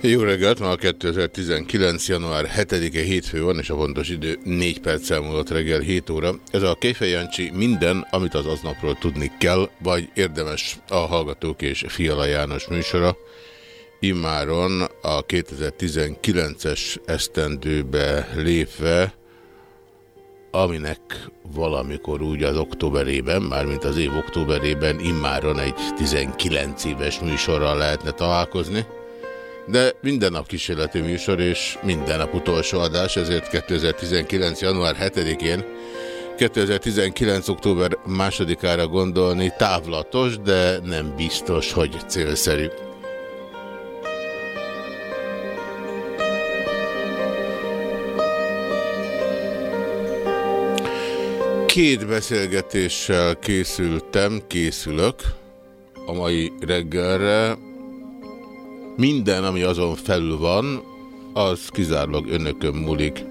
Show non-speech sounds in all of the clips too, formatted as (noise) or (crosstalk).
Jó reggelt, ma a 2019. január 7-e hétfő van, és a pontos idő 4 perc múlott reggel 7 óra. Ez a Kéfej Jancsi minden, amit az aznapról tudni kell, vagy érdemes a Hallgatók és Fiala János műsora. Immáron a 2019-es esztendőbe lépve, aminek valamikor úgy az októberében, mármint az év októberében immáron egy 19 éves műsorral lehetne találkozni. De minden nap kísérleti műsor és minden nap utolsó adás, ezért 2019. január 7-én 2019. október másodikára gondolni távlatos, de nem biztos, hogy célszerű. Két beszélgetéssel készültem, készülök a mai reggelre. Minden, ami azon felül van, az kizárólag önökön múlik.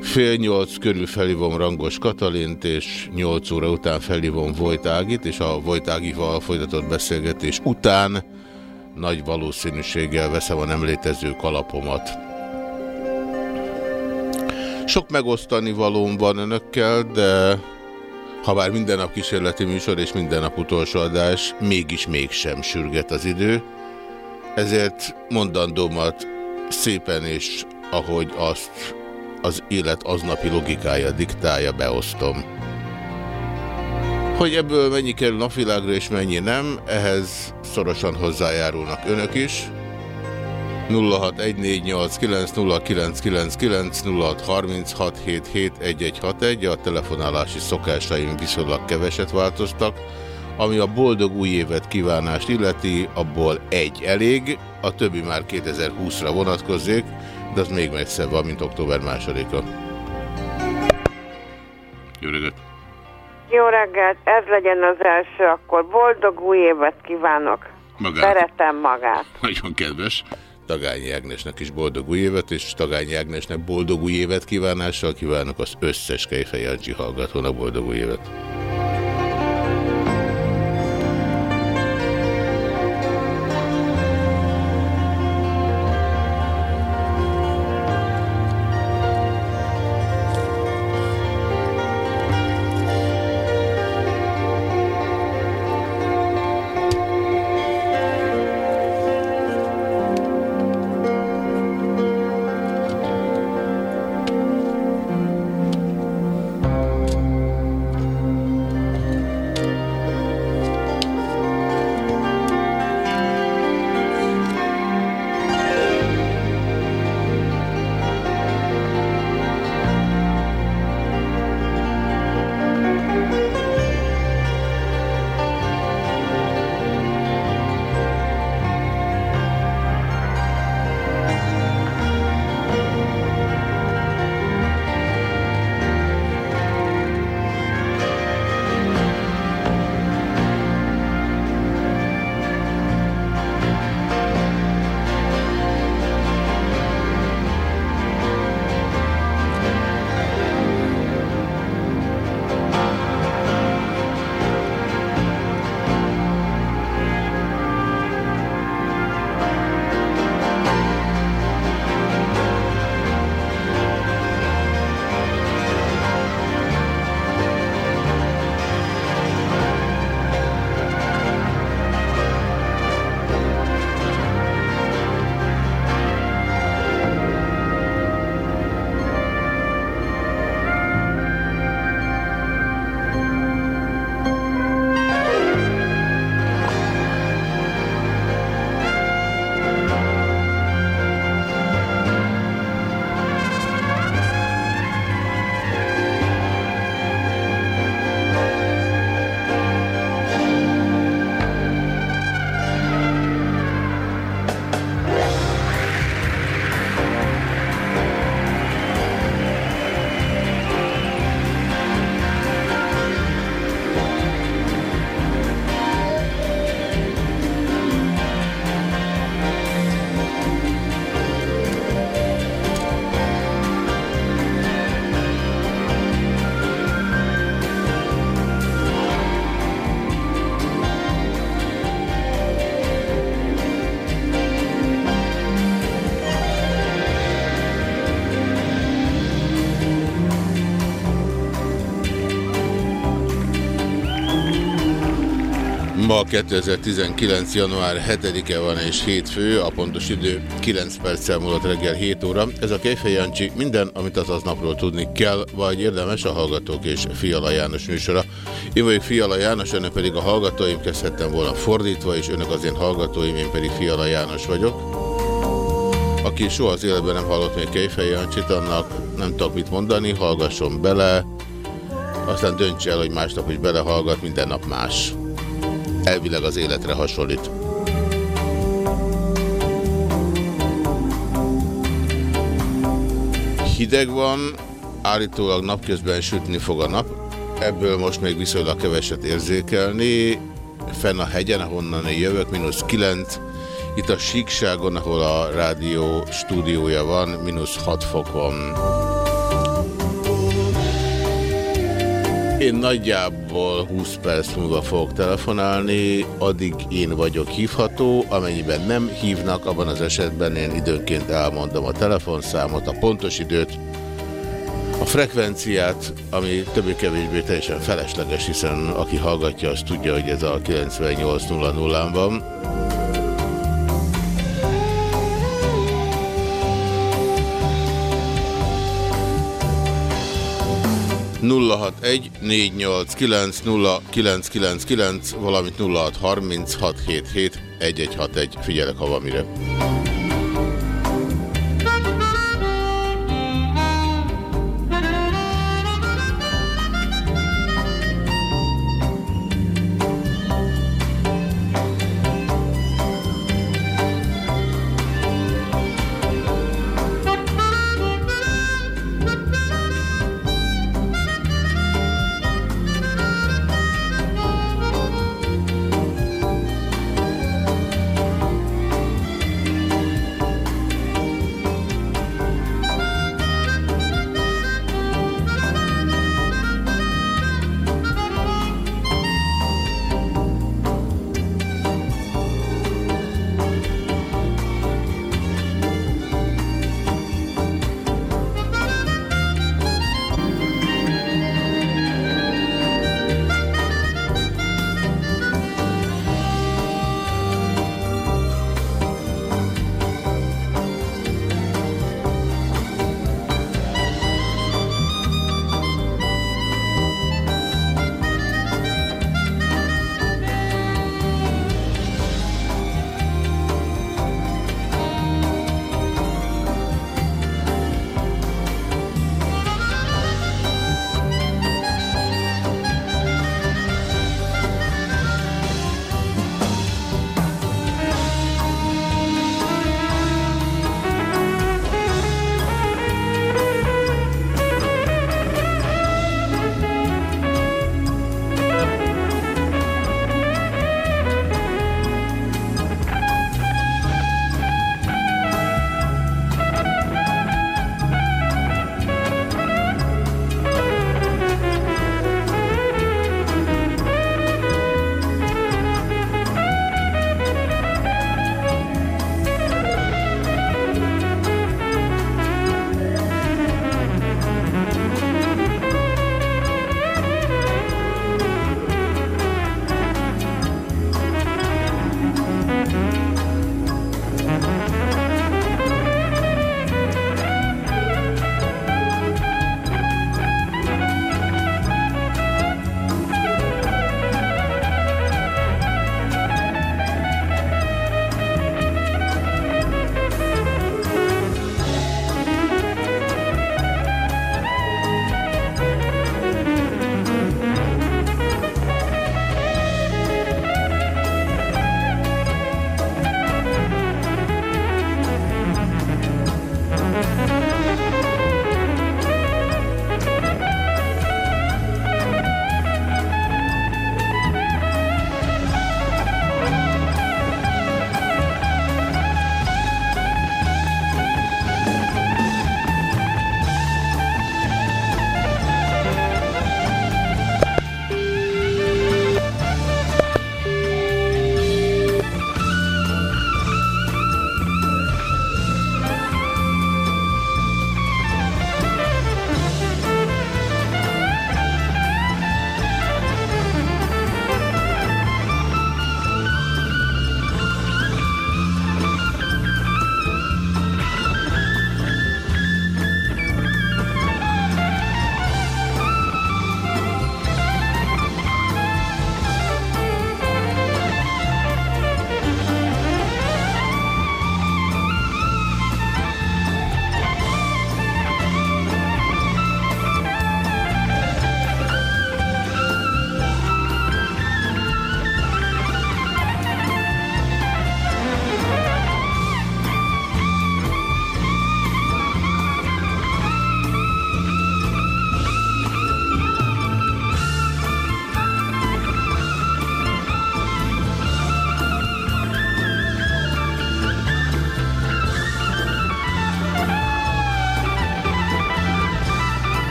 Fél nyolc körül felhívom Rangos Katalint, és nyolc óra után felhívom Vojtágit, és a Vojtágival folytatott beszélgetés után nagy valószínűséggel veszem a nem létező kalapomat. Sok megosztani valóm van önökkel, de ha bár minden nap kísérleti műsor és minden nap utolsó adás, mégis mégsem sürget az idő. Ezért mondandómat szépen és ahogy azt az élet aznapi logikája diktálja, beosztom. Hogy ebből mennyi kerül napvilágra és mennyi nem, ehhez szorosan hozzájárulnak önök is. 0614890999 a telefonálási szokásaim viszonylag keveset változtak, ami a boldog új évet kívánást illeti, abból egy elég, a többi már 2020-ra vonatkozik, de az még messzebb van, mint október másodika. Jó reggelt! Jó reggelt, ez legyen az első, akkor boldog új évet kívánok. Magát. Szeretem magát. Nagyon kedves. Tagányi Ágnesnek is boldog új évet, és Tagányi Ágnesnek boldog új évet kívánással kívánok az összes Kejfej Jancsi hallgatónak boldog új évet. 2019. január 7-e van és hétfő, a pontos idő 9 perccel múlott reggel 7 óra. Ez a Kejfej Jancsi minden, amit az aznapról tudni kell, vagy érdemes a Hallgatók és Fiala János műsora. Én vagyok Fiala János, önök pedig a hallgatóim, kezdhettem volna fordítva, és önök az én hallgatóim, én pedig Fiala János vagyok. Aki soha az életben nem hallott még Kejfej Jancsit, annak nem tudok mit mondani, hallgasson bele, aztán döntse el, hogy másnap is belehallgat, minden nap más elvileg az életre hasonlít. Hideg van, állítólag napközben sütni fog a nap, ebből most még viszonylag keveset érzékelni. Fenn a hegyen, ahonnan én jövök, mínusz 9, itt a síkságon, ahol a rádió stúdiója van, mínusz 6 fok van. Én nagyjából 20 perc múlva fogok telefonálni, addig én vagyok hívható, amennyiben nem hívnak, abban az esetben én időnként elmondom a telefonszámot, a pontos időt, a frekvenciát, ami többé-kevésbé teljesen felesleges, hiszen aki hallgatja, az tudja, hogy ez a 98.00-án van. 061 489 valamint 0636771161. Figyelek, ha van mire.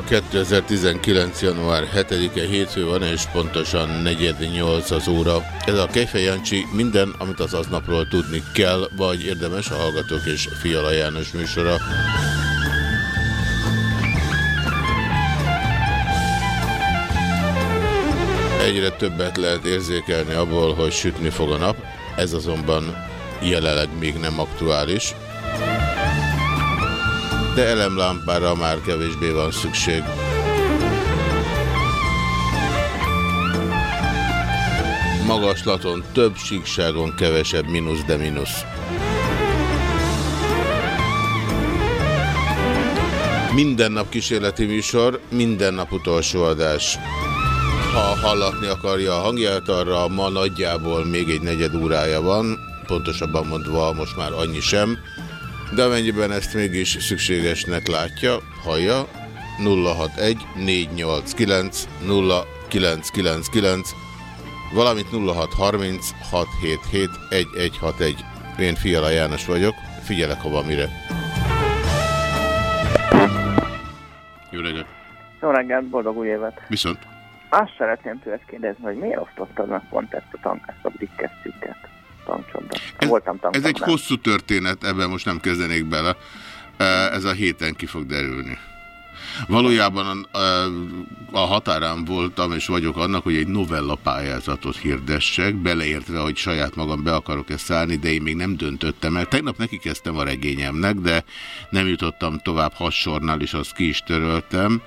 Ma 2019. január 7-e hétfő van, és pontosan 4.8 az óra. Ez a Kejfej Jancsi minden, amit az aznapról tudni kell, vagy érdemes a Hallgatók és Fiala János műsora. Egyre többet lehet érzékelni abból, hogy sütni fog a nap, ez azonban jelenleg még nem aktuális de elemlámpára már kevésbé van szükség. Magaslaton több, síkságon kevesebb, mínusz de mínusz. Minden nap kísérleti műsor, minden nap utolsó adás. Ha hallatni akarja a hangját, arra ma nagyjából még egy negyed órája van, pontosabban mondva most már annyi sem de amennyiben ezt mégis szükségesnek látja, hallja, 061 489 0999 valamint 0630 677 1161. Én Fiala János vagyok, figyelek, ha van mire. Jó reggelt! Jó reggelt, boldog új évet! Viszont? Azt szeretném tőled kérdezni, hogy miért osztottad meg pont ezt a tankás a tankcsapda. Ez, Voltam ez egy hosszú történet, ebben most nem kezdenék bele. Ez a héten ki fog derülni. Valójában a, a határán voltam, és vagyok annak, hogy egy novella pályázatot hirdessek, beleértve, hogy saját magam be akarok ezt szállni, de én még nem döntöttem el. Tegnap neki kezdtem a regényemnek, de nem jutottam tovább hassornál, és azt ki is töröltem,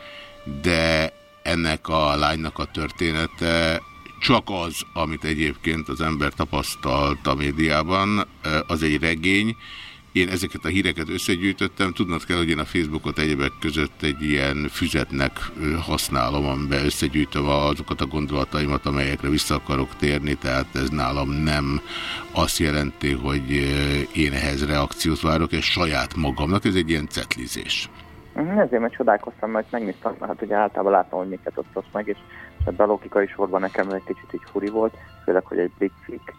de ennek a lánynak a története csak az, amit egyébként az ember tapasztalt a médiában, az egy regény. Én ezeket a híreket összegyűjtöttem, tudnod kell, hogy én a Facebookot egyebek között egy ilyen füzetnek használom, amiben összegyűjtöm azokat a gondolataimat, amelyekre vissza akarok térni, tehát ez nálam nem azt jelenti, hogy én ehhez reakciót várok, és saját magamnak, ez egy ilyen cetlizés. Mhm, ezért mert csodálkoztam, mert megnéztem, hát ugye általában látom, hogy miket osztasz meg, és ebben a logikai sorban nekem egy kicsit így furi volt, főleg, hogy egy big fick.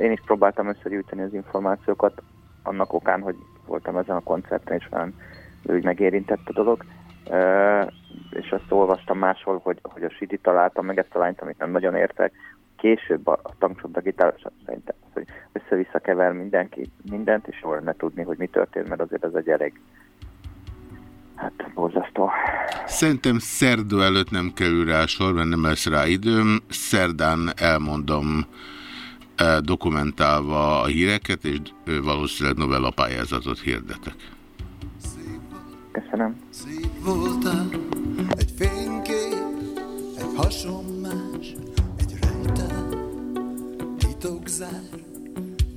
Én is próbáltam összegyűjteni az információkat, annak okán, hogy voltam ezen a koncerten, és olyan ő megérintett a dolog. És azt olvastam máshol, hogy, hogy a Sidi találtam meg ezt a lányt, amit nem nagyon értek. Később a tankcsapda gitáros szerintem, hogy össze-vissza kever mindenki mindent, és jól lenne tudni, hogy mi történt, mert azért ez egy elég hát borzasztó. Szerintem szerdő előtt nem kerül rá sor, mert nem lesz rá időm. Szerdán elmondom eh, dokumentálva a híreket, és valószínűleg novella pályázatot hirdetek. Köszönöm. Szép voltál, egy fénykép, egy hasonmás, egy rejtel, titokzár,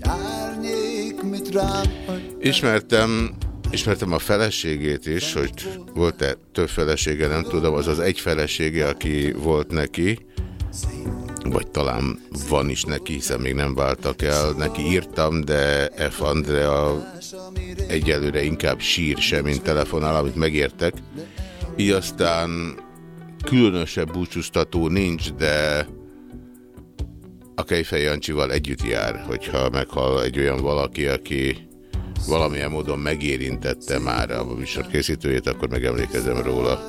árnyék, mit rám Ismertem Ismertem a feleségét is, hogy volt-e több felesége, nem tudom, az az egy felesége, aki volt neki, vagy talán van is neki, hiszen még nem váltak el. Neki írtam, de F. Andrea egyelőre inkább sír sem, mint telefonál, amit megértek. Így aztán különösebb búcsúztató nincs, de a Kejfej Jancsival együtt jár, hogyha meghal egy olyan valaki, aki valamilyen módon megérintette már a műsor készítőjét, akkor megemlékezem róla.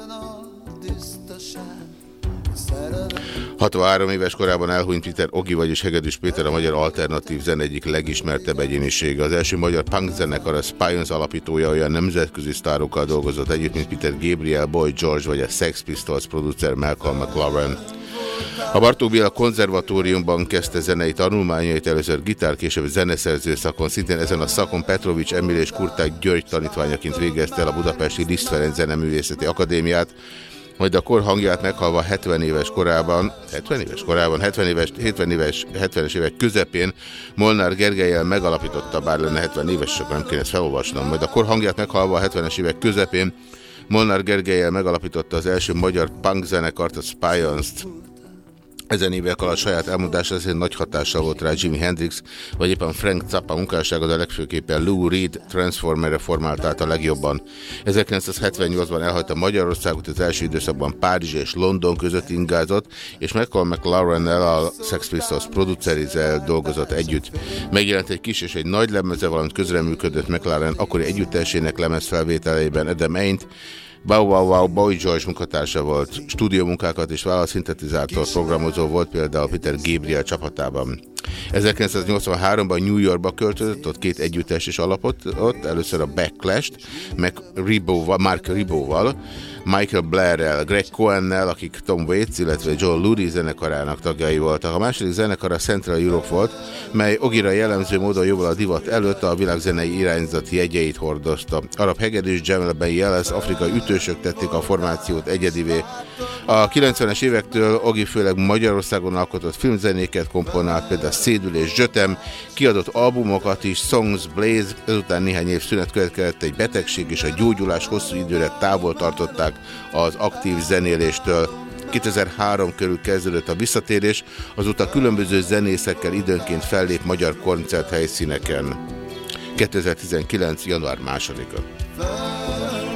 63 éves korában elhunyt Peter Ogi, vagyis Hegedűs Péter a magyar alternatív zen egyik legismertebb egyénisége. Az első magyar punk zenekar a Spions alapítója olyan nemzetközi sztárokkal dolgozott együtt, mint Peter Gabriel, Boy George vagy a Sex Pistols producer Malcolm McLaren. A Bartók Béla konzervatóriumban kezdte zenei tanulmányait, először gitár, később zeneszerző szakon, szintén ezen a szakon Petrovics Emil és Kurták György tanítványaként végezte el a Budapesti Liszt Ferenc Zeneművészeti Akadémiát, majd a kor hangját meghalva 70 éves korában, 70 éves korában, 70 éves, 70 éves, 70-es évek közepén Molnár Gergelyel megalapította, bár lenne 70 éves, csak nem kéne ezt felolvasnom, majd a kor hangját meghalva a 70-es évek közepén Molnár Gergelyel megalapította az első magyar punk zenekart, a Spions-t, ezen évek alatt saját elmondása azért nagy hatással volt rá Jimi Hendrix, vagy éppen Frank Zappa munkássága, de legfőképpen Lou Reed Transformerre formált át a legjobban. 1978-ban elhagyta Magyarországot, az első időszakban Párizs és London között ingázott, és Malcolm McLaren-nel a Sex Pistols producerizzel dolgozott együtt. Megjelent egy kis és egy nagy lemeze, valamint közreműködött McLaren akkori együttesének lemezfelvételeiben Adam Aint, Bow Wow Wow Boy George munkatársa volt, stúdiómunkákat és vállalt szintetizátor programozó volt például Peter Gabriel csapatában. 1983-ban New Yorkba költözött, ott két együttes is alapot, ott először a Backlash-t, meg Ribóval, Mark Ribóval, Michael Blair-rel, Greg Cohen-nel, akik Tom Waits, illetve Joel Lurie zenekarának tagjai voltak. A második zenekar a Central Europe volt, mely Ogira jellemző módon jóval a divat előtt a világzenei irányzati jegyeit hordozta. Arab hegedűs Jamelben Jeles, afrikai ütősök tették a formációt egyedivé. A 90-es évektől Ogi főleg Magyarországon alkotott filmzenéket komponált, például Szédül és Zsötem, kiadott albumokat is, Songs Blaze, ezután néhány év szünet következett egy betegség és a gyógyulás hosszú időre távol tartották az aktív zenéléstől. 2003 körül kezdődött a visszatérés, azóta különböző zenészekkel időnként fellép magyar koncert helyszíneken. 2019. január 2-a. Látod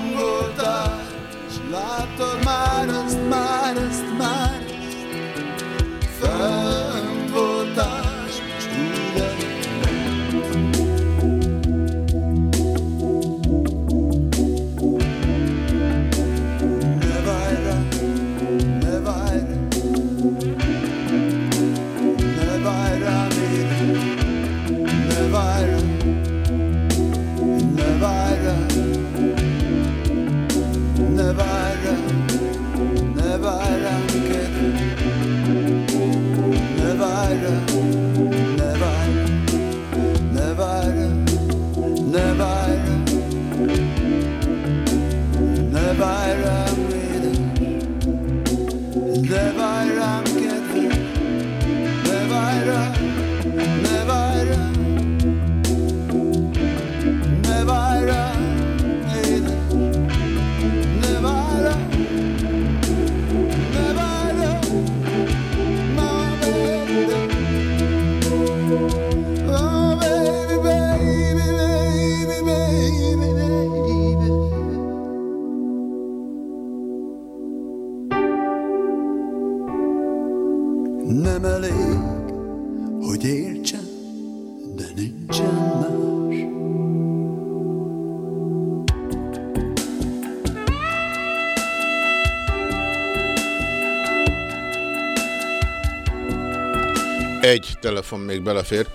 Egy telefon még belefér.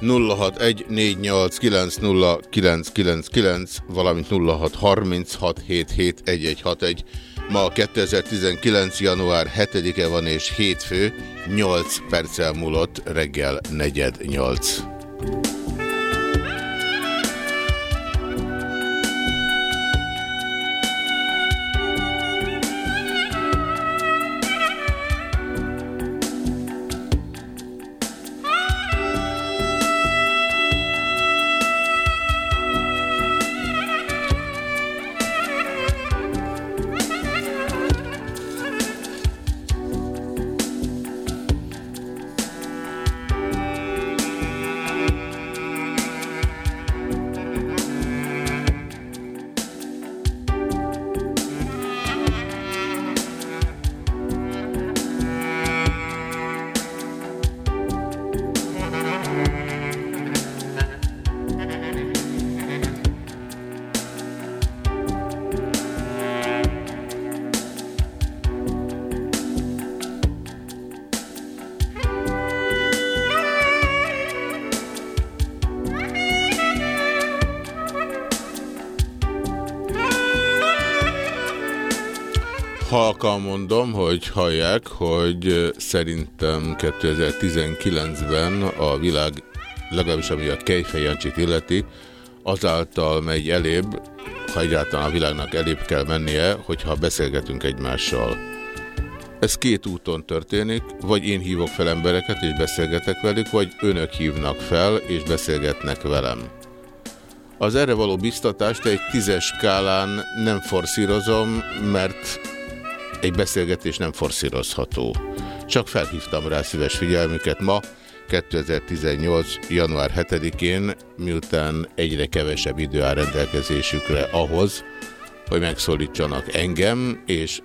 0614890999, valamint 0636771161. Ma 2019. január 7-e van és hétfő, 8 perccel múlott reggel 4.8. mondom, hogy hallják, hogy szerintem 2019-ben a világ, legalábbis ami a Kejfej Jancsit illeti, azáltal megy elébb, ha egyáltalán a világnak elébb kell mennie, hogyha beszélgetünk egymással. Ez két úton történik, vagy én hívok fel embereket és beszélgetek velük, vagy önök hívnak fel és beszélgetnek velem. Az erre való biztatást egy tízes skálán nem forszírozom, mert egy beszélgetés nem forszírozható. Csak felhívtam rá szíves figyelmüket ma, 2018. január 7-én, miután egyre kevesebb idő áll rendelkezésükre ahhoz, hogy megszólítsanak engem, és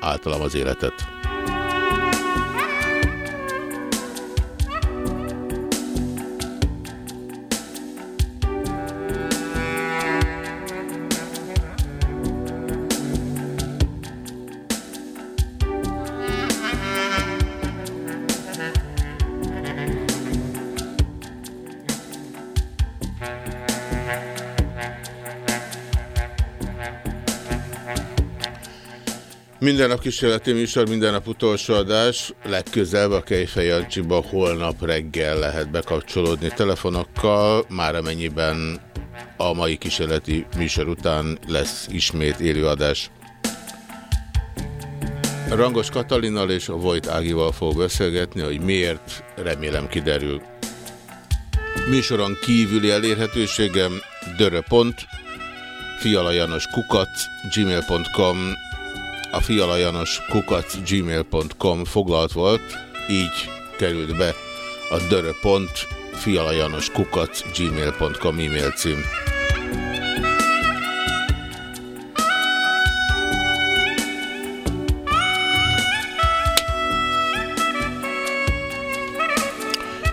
általam az életet. Minden nap kísérleti műsor, minden nap utolsó adás. Legközelebb a Kejfej Jancsiba holnap reggel lehet bekapcsolódni telefonokkal, már amennyiben a mai kísérleti műsor után lesz ismét élőadás. Rangos Katalinnal és a Vojt Ágival fog beszélgetni, hogy miért, remélem kiderül. Műsoron kívüli elérhetőségem dörö.pont, fialajanos kukac, gmail.com, a fialajanos kukac, gmail.com foglalt volt, így került be a dörö.pont, fialajanos kukac, gmail.com e-mail cím.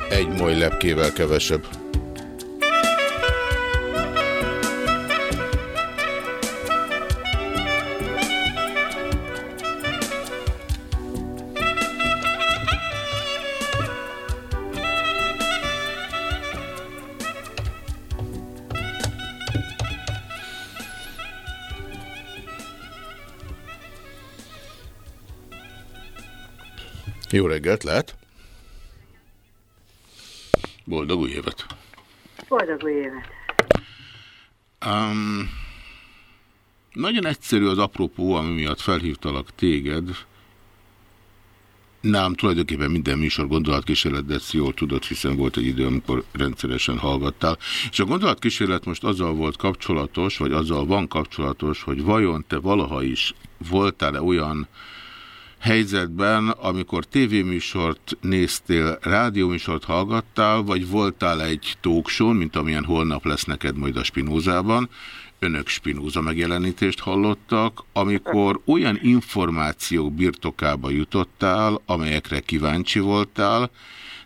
Egy moly lepkével kevesebb. Jó reggelt, lehet? Boldog új évet! Boldog új évet! Um, nagyon egyszerű az apropó, ami miatt felhívtalak téged. Nem, tulajdonképpen minden műsor gondolatkísérlet, de ezt jól tudod, hiszen volt egy idő, amikor rendszeresen hallgattál. És a gondolatkísérlet most azzal volt kapcsolatos, vagy azzal van kapcsolatos, hogy vajon te valaha is voltál-e olyan helyzetben, amikor tévéműsort néztél, rádióműsort hallgattál, vagy voltál egy talkshow mint amilyen holnap lesz neked majd a Spinózában, önök Spinóza megjelenítést hallottak, amikor olyan információk birtokába jutottál, amelyekre kíváncsi voltál,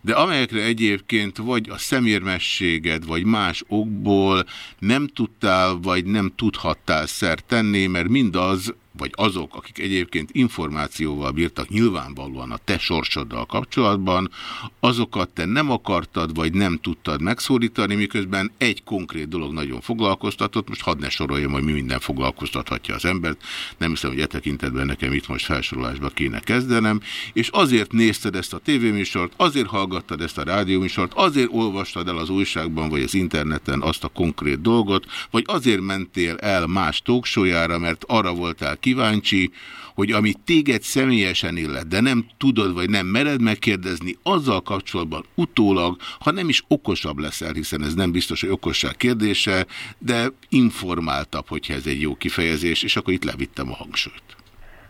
de amelyekre egyébként vagy a szemérmességed, vagy más okból nem tudtál, vagy nem tudhattál szert tenni, mert mindaz, vagy azok, akik egyébként információval bírtak nyilvánvalóan a te sorsoddal kapcsolatban, azokat te nem akartad, vagy nem tudtad megszólítani, miközben egy konkrét dolog nagyon foglalkoztatott, most hadd ne soroljam, hogy mi minden foglalkoztathatja az embert, nem hiszem, hogy e tekintetben nekem itt most felsorolásba kéne kezdenem, és azért nézted ezt a tévéműsort, azért hallgattad ezt a rádióműsort, azért olvastad el az újságban, vagy az interneten azt a konkrét dolgot, vagy azért mentél el más talkshow mert arra voltál kíváncsi, hogy amit téged személyesen illet, de nem tudod, vagy nem mered megkérdezni, azzal kapcsolatban utólag, ha nem is okosabb leszel, hiszen ez nem biztos, hogy okosság kérdése, de informáltabb, hogyha ez egy jó kifejezés, és akkor itt levittem a hangsúlyt.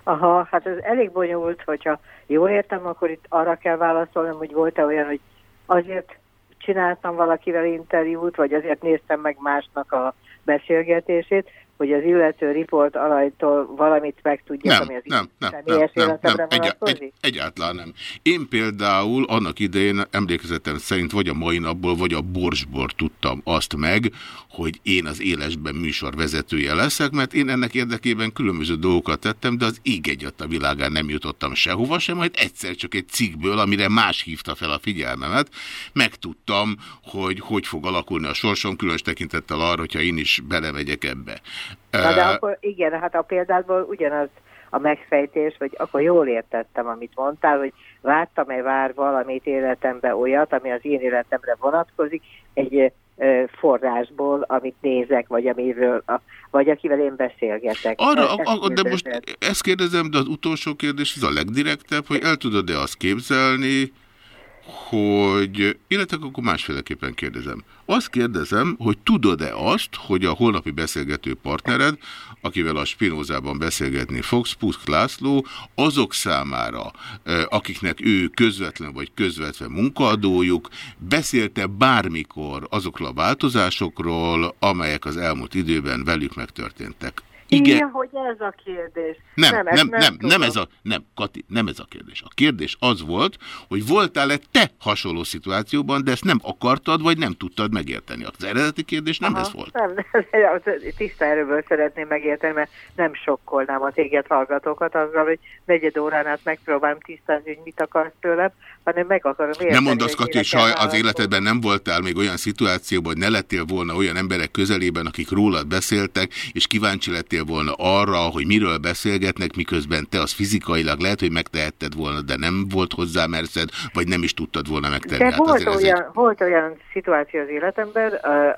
Aha, hát ez elég bonyolult, hogyha jól értem, akkor itt arra kell válaszolnom, hogy volt-e olyan, hogy azért csináltam valakivel interjút, vagy azért néztem meg másnak a beszélgetését, hogy az illető riport alajtól valamit megtudja, nem, ami az nem, nem, személyes nem, életemre nem, egy, egy, egyáltalán nem. Én például annak idején emlékezetem szerint vagy a mai napból, vagy a borsból tudtam azt meg, hogy én az élesben műsorvezetője leszek, mert én ennek érdekében különböző dolgokat tettem, de az ég egyat a világán nem jutottam sehova sem, majd egyszer csak egy cikkből, amire más hívta fel a figyelmemet, megtudtam, hogy hogy fog alakulni a sorsom, különös tekintettel arra, hogyha én is belemegyek ebbe. Na de akkor igen, hát a példádból ugyanaz a megfejtés, vagy akkor jól értettem, amit mondtál, hogy láttam-e vár valamit életembe olyat, ami az én életemre vonatkozik, egy forrásból, amit nézek, vagy amiről, a, vagy akivel én beszélgetek. Arra, a, a, de most ezt kérdezem, de az utolsó kérdés, ez a legdirektebb, hogy el tudod-e azt képzelni, hogy, illetve akkor másféleképpen kérdezem. Azt kérdezem, hogy tudod-e azt, hogy a holnapi beszélgető partnered, akivel a Spinózában beszélgetni fogsz, Puszk László, azok számára, akiknek ő közvetlen vagy közvetve munkaadójuk, beszélte bármikor azokról a változásokról, amelyek az elmúlt időben velük megtörténtek. Igen. Igen, hogy ez a kérdés. Nem, nem, nem, nem, nem, nem ez a, nem, Kati, nem ez a kérdés. A kérdés az volt, hogy voltál-e te hasonló szituációban, de ezt nem akartad, vagy nem tudtad megérteni. Az eredeti kérdés nem Aha, ez volt. Nem, nem, tiszta erőből szeretném megérteni, mert nem sokkolnám a téged hallgatókat azzal, hogy negyed órán át megpróbálom tisztázni, hogy mit akarsz tőlem, hanem meg akarom érteni. Nem mondasz, Kati, kell az életedben nem voltál még olyan szituációban, hogy ne lettél volna olyan emberek közelében, akik rólad beszéltek, és kíváncsi lettél volna arra, hogy miről beszélgetnek, miközben te az fizikailag lehet, hogy megtehetted volna, de nem volt hozzá merszed, vagy nem is tudtad volna megtenni. De Hát volt ez egy- olyan, volt olyan szituáció az életemben,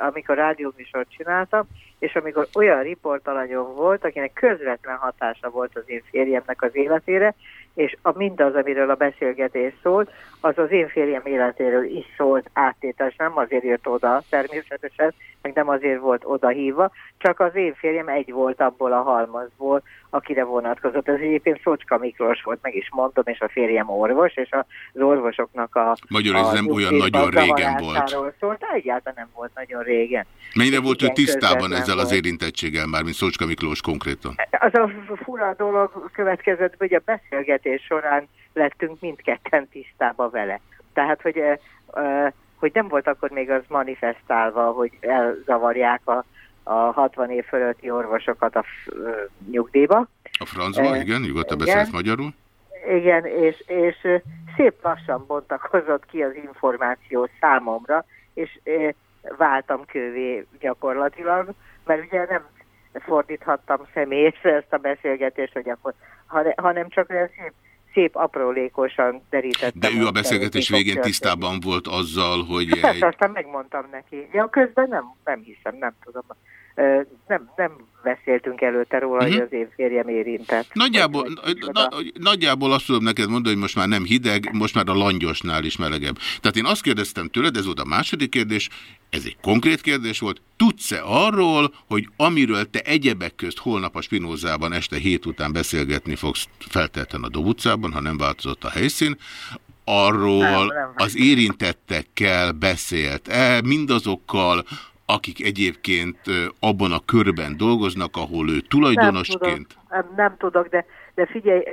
amikor rádióműsort csináltam, és amikor olyan riportalanyom volt, akinek közvetlen hatása volt az én férjemnek az életére, és a mindaz, amiről a beszélgetés szólt, az az én férjem életéről is szólt áttétes, nem azért jött oda természetesen, meg nem azért volt odahívva, csak az én férjem egy volt abból a halmazból, akire vonatkozott. Ez egyébként Szocska Miklós volt, meg is mondom, és a férjem orvos, és az orvosoknak a... Magyarul ez a nem olyan nagyon régen zavarásáról Szólt, egyáltalán nem volt nagyon régen. Mennyire volt ő tisztában ezzel az volt. érintettséggel már, mint Szocska Miklós konkrétan? Az a fura dolog következett, hogy a beszélgetés során lettünk mindketten tisztába vele. Tehát, hogy, eh, eh, hogy nem volt akkor még az manifestálva, hogy elzavarják a, a 60 év fölötti orvosokat a eh, nyugdíjba. A francba, Eh, igen, nyugodtan beszélsz magyarul? Igen, és, és szép lassan bontakozott ki az információ számomra, és váltam kővé gyakorlatilag, mert ugye nem fordíthattam személyre ezt a beszélgetést, hogy akkor, hane- hanem csak olyan szép, szép aprólékosan derítettem. De ő a beszélgetés végén tisztában volt azzal, hogy Persze, egy... aztán megmondtam neki. Ja, közben nem, nem hiszem, nem tudom. Nem, nem beszéltünk előtte róla, Mhm. hogy az én férjem érintett. Nagyjából, Vagy- vagy na, nagyjából azt tudom neked mondani, hogy most már nem hideg, most már a langyosnál is melegebb. Tehát én azt kérdeztem tőled, ez volt a második kérdés, ez egy konkrét kérdés volt, tudsz-e arról, hogy amiről te egyebek közt holnap a Spinózában este hét után beszélgetni fogsz feltétlenül a Dob utcában, ha nem változott a helyszín, arról Nem, nem. az érintettekkel beszélt-e, mindazokkal, akik egyébként abban a körben dolgoznak, ahol ő tulajdonosként... Nem, tudom, nem, tudok, de, de figyelj,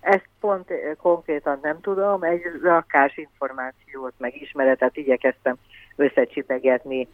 ezt pont konkrétan nem tudom, egy rakás információt, meg ismeretet igyekeztem összecsipegetni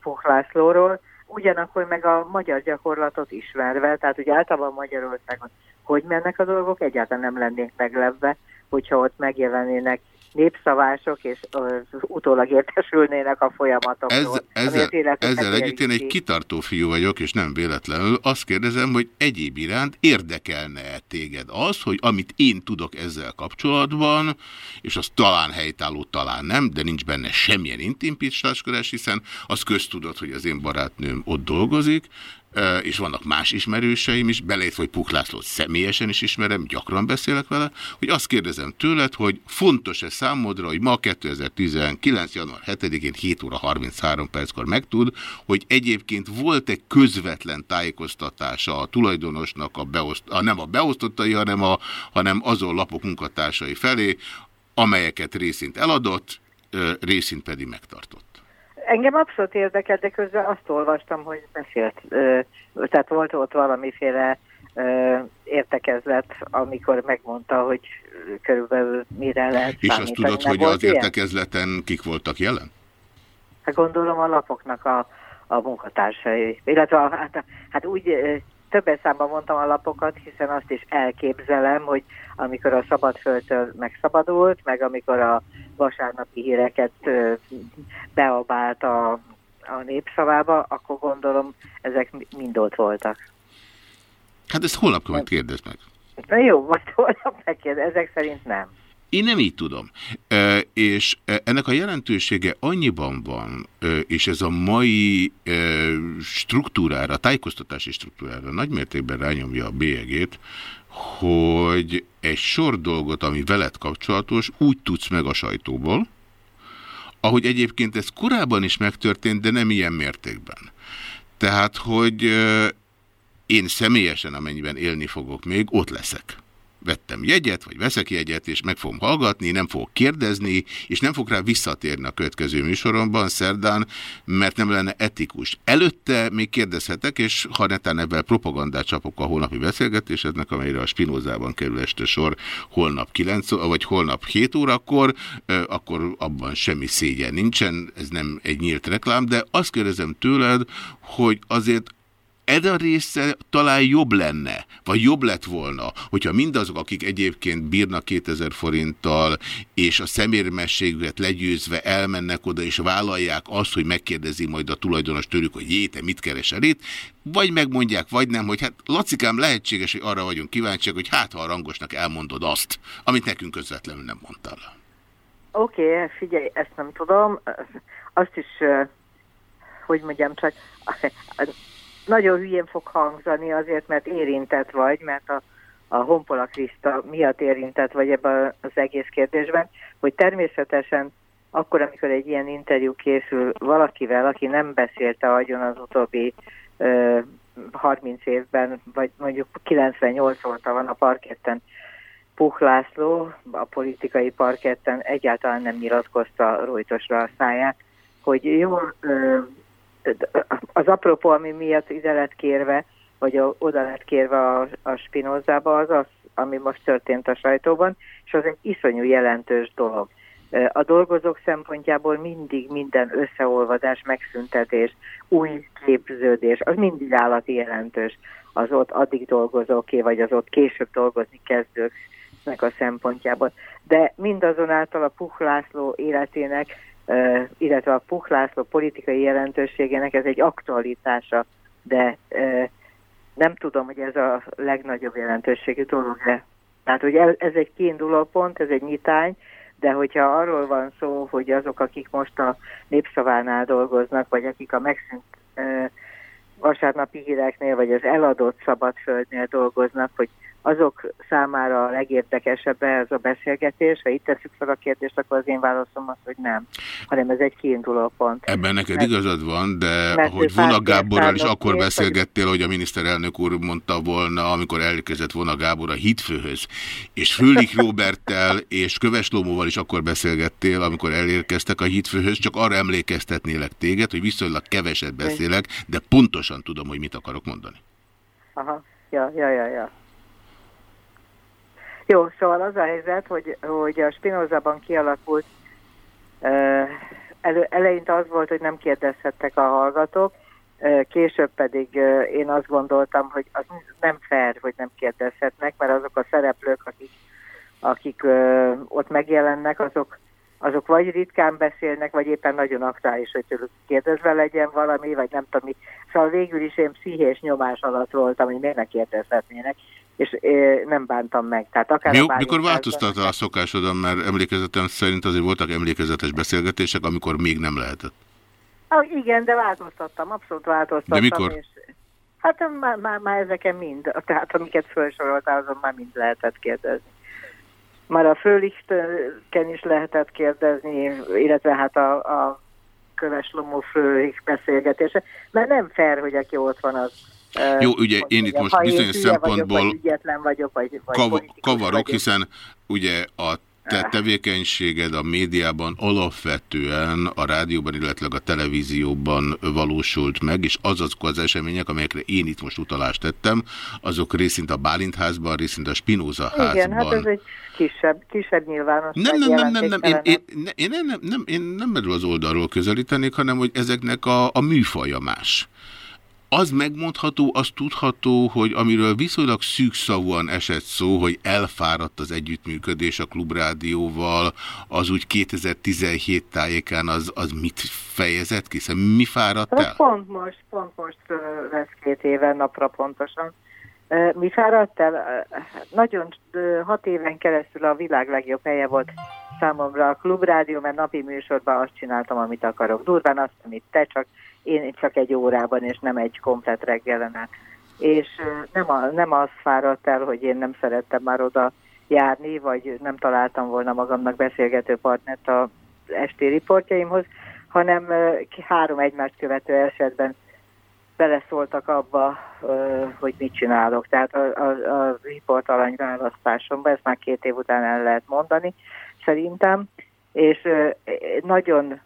Fuch Lászlóról, ugyanakkor meg a magyar gyakorlatot ismerve, tehát ugye általában Magyarországon hogy mennek a dolgok, egyáltalán nem lennénk meglepve, hogyha ott megjelennének népszavások, és ö, utólag értesülnének a folyamatokról. Ez, ezzel, ezzel együtt én egy kitartó fiú vagyok, és nem véletlenül. Azt kérdezem, hogy egyéb iránt érdekelne -e téged az, hogy amit én tudok ezzel kapcsolatban, és az talán helytálló, talán nem, de nincs benne semmilyen intimpistáskodás, hiszen az köztudott, hogy az én barátnőm ott dolgozik, és vannak más ismerőseim is, belejött, hogy Puk Lászlót személyesen is ismerem, gyakran beszélek vele, hogy azt kérdezem tőled, hogy fontos-e számodra, hogy ma 2019. január 7-én 7 óra 33 perckor megtud, hogy egyébként volt-e közvetlen tájékoztatása a tulajdonosnak, a beoszt, a, nem a beosztottai, hanem, a, hanem azon lapok munkatársai felé, amelyeket részint eladott, részint pedig megtartott. Engem abszolút érdekel, de közben azt olvastam, hogy beszélt, tehát volt ott valamiféle értekezlet, amikor megmondta, hogy körülbelül mire lehet És azt tudod, hogy az ilyen? értekezleten kik voltak jelen? Hát gondolom a lapoknak a, a munkatársai, illetve a, hát, hát úgy többen számban mondtam a lapokat, hiszen azt is elképzelem, hogy amikor a szabadföldtől megszabadult, meg amikor a vasárnapi híreket beabált a, a népszavába, akkor gondolom ezek mi- mind ott voltak. Hát ezt holnap majd kérdezd meg. Na jó, majd holnap megkérdez, ezek szerint nem. Én nem így tudom. És ennek a jelentősége annyiban van, és ez a mai struktúrára, tájékoztatási struktúrára nagymértékben rányomja a bélyegét, hogy egy sor dolgot, ami veled kapcsolatos, úgy tudsz meg a sajtóból, ahogy egyébként ez korábban is megtörtént, de nem ilyen mértékben. Tehát, hogy én személyesen, amennyiben élni fogok még, ott leszek. Vettem jegyet, vagy veszek jegyet, és meg fogom hallgatni, nem fogok kérdezni, és nem fog rá visszatérni a következő műsoromban szerdán, mert nem lenne etikus. Előtte még kérdezhetek, és ha netán ebben propagandát csapok a holnapi beszélgetésednek, amelyre a Spinozában kerül este sor holnap 9, vagy holnap 7 órakor, akkor abban semmi szégyen nincsen, ez nem egy nyílt reklám, de azt kérdezem tőled, hogy azért ez a része talán jobb lenne, vagy jobb lett volna, hogyha mindazok, akik egyébként bírnak 2000 forinttal, és a szemérmességüket legyőzve elmennek oda, és vállalják azt, hogy megkérdezi majd a tulajdonos tőlük, hogy jé, mit keresel itt, vagy megmondják, vagy nem, hogy hát Lacikám lehetséges, hogy arra vagyunk kíváncsiak, hogy hát ha a rangosnak elmondod azt, amit nekünk közvetlenül nem mondtál. Oké, okay, figyelj, ezt nem tudom. Azt is, hogy mondjam, csak nagyon hülyén fog hangzani azért, mert érintett vagy, mert a, a Honpola Kriszta miatt érintett vagy ebben az egész kérdésben, hogy természetesen akkor, amikor egy ilyen interjú készül valakivel, aki nem beszélte agyon az utóbbi ö, 30 évben, vagy mondjuk 98 óta van a parketten, Puch László, a politikai parketten egyáltalán nem nyilatkozta rojtosra a száját, hogy jó, az apropó, ami miatt ide lett kérve, vagy oda lett kérve a, a Spinozába, az az, ami most történt a sajtóban, és az egy iszonyú jelentős dolog. A dolgozók szempontjából mindig minden összeolvadás, megszüntetés, új képződés, az mindig állati jelentős az ott addig dolgozóké, vagy az ott később dolgozni kezdőknek a szempontjából. De mindazonáltal a Puch László életének illetve a Puch László politikai jelentőségének ez egy aktualitása, de nem tudom, hogy ez a legnagyobb jelentőségű dolog-e. Tehát, hogy ez egy kiinduló pont, ez egy nyitány, de hogyha arról van szó, hogy azok, akik most a népszavánál dolgoznak, vagy akik a megszűnt vasárnapi híreknél, vagy az eladott szabadföldnél dolgoznak, hogy azok számára a legérdekesebb ez a beszélgetés. Ha itt tesszük fel a kérdést, akkor az én válaszom az, hogy nem, hanem ez egy kiinduló pont. Ebben neked mert, igazad van, de hogy Vona Gáborral is akkor beszélgettél, hogy a miniszterelnök úr mondta volna, amikor elérkezett Vona Gábor a hitfőhöz, és Főlik (laughs) Roberttel és Köves Lomóval is akkor beszélgettél, amikor elérkeztek a hitfőhöz, csak arra emlékeztetnélek téged, hogy viszonylag keveset beszélek, de pontosan tudom, hogy mit akarok mondani. Aha, ja, ja, ja, ja. Jó, szóval az a helyzet, hogy, hogy a Spinozában kialakult, elő, eleinte az volt, hogy nem kérdezhettek a hallgatók, később pedig én azt gondoltam, hogy az nem fair, hogy nem kérdezhetnek, mert azok a szereplők, akik, akik ott megjelennek, azok, azok vagy ritkán beszélnek, vagy éppen nagyon aktuális, hogy tőlük kérdezve legyen valami, vagy nem tudom mi. Szóval végül is én pszichés nyomás alatt voltam, hogy miért ne kérdezhetnének és nem bántam meg. Tehát akár Mi, mikor változtatta a szokásodon, mert emlékezetem szerint azért voltak emlékezetes beszélgetések, amikor még nem lehetett. Ah, igen, de változtattam, abszolút változtattam. De mikor? És, hát már, már, már ezeken mind, tehát amiket felsoroltál, azon már mind lehetett kérdezni. Már a Főlichtken is lehetett kérdezni, illetve hát a, a Köves Lomó Főlicht beszélgetése, mert nem fair, hogy aki ott van, az jó, ugye én itt most bizonyos szempontból vagyok, vagy vagy, vagy kav kavarok, vagyok. hiszen ugye a te tevékenységed a médiában alapvetően a rádióban, illetve a televízióban valósult meg, és azok az események, amelyekre én itt most utalást tettem, azok részint a Bálintházban, részint a Spinoza házban. Igen, hát ez egy kisebb, kisebb nyilvánosság. Nem, nem, nem, nem, nem, én, én, én, nem, nem, én nem erről az oldalról közelítenék, hanem hogy ezeknek a, a műfaja más az megmondható, az tudható, hogy amiről viszonylag szűkszavúan esett szó, hogy elfáradt az együttműködés a Klubrádióval, az úgy 2017 tájékán az, az mit fejezett ki? Szóval mi fáradt el? Pont most, pont most lesz két éve napra pontosan. Mi fáradt el? Nagyon hat éven keresztül a világ legjobb helye volt számomra a Klubrádió, mert napi műsorban azt csináltam, amit akarok. Durván azt, amit te, csak én csak egy órában, és nem egy komplet reggelen át. És nem, a, nem az fáradt el, hogy én nem szerettem már oda járni, vagy nem találtam volna magamnak beszélgető partnert a esti riportjaimhoz, hanem három egymást követő esetben beleszóltak abba, hogy mit csinálok. Tehát a, a, a riportalany választásomban, ezt már két év után el lehet mondani, szerintem, és nagyon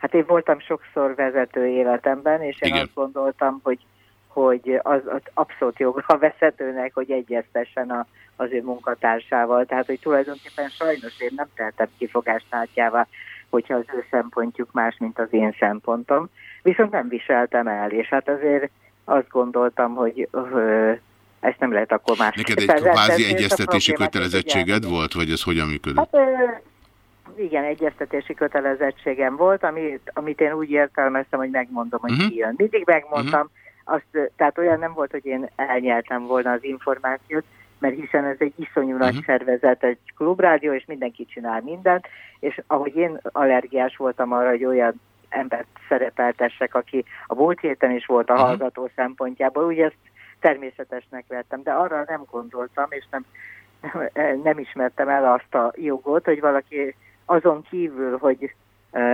Hát én voltam sokszor vezető életemben, és én Igen. azt gondoltam, hogy, hogy az, az abszolút joga a vezetőnek, hogy egyeztessen a, az ő munkatársával. Tehát, hogy tulajdonképpen sajnos én nem teltem kifogásnátjává, hogyha az ő szempontjuk más, mint az én szempontom. Viszont nem viseltem el, és hát azért azt gondoltam, hogy ö, ezt nem lehet akkor más. Neked egy kvázi egyeztetési kötelezettséged volt, vagy ez hogyan működött? Hát, igen, egyeztetési kötelezettségem volt, amit, amit én úgy értelmeztem, hogy megmondom, hogy Mhm. uh-huh. ki jön. Mindig megmondtam, uh-huh. azt, ö, tehát olyan nem volt, hogy én elnyeltem volna az információt, mert hiszen ez egy iszonyú nagy Mhm. szervezet, egy klubrádió, és mindenki csinál mindent, és ahogy én allergiás voltam arra, hogy olyan embert szerepeltessek, aki a múlt héten is volt a Mhm. hallgató szempontjából, úgy ezt természetesnek vettem, de arra nem gondoltam, és nem, nem, nem ismertem el azt a jogot, hogy valaki azon kívül, hogy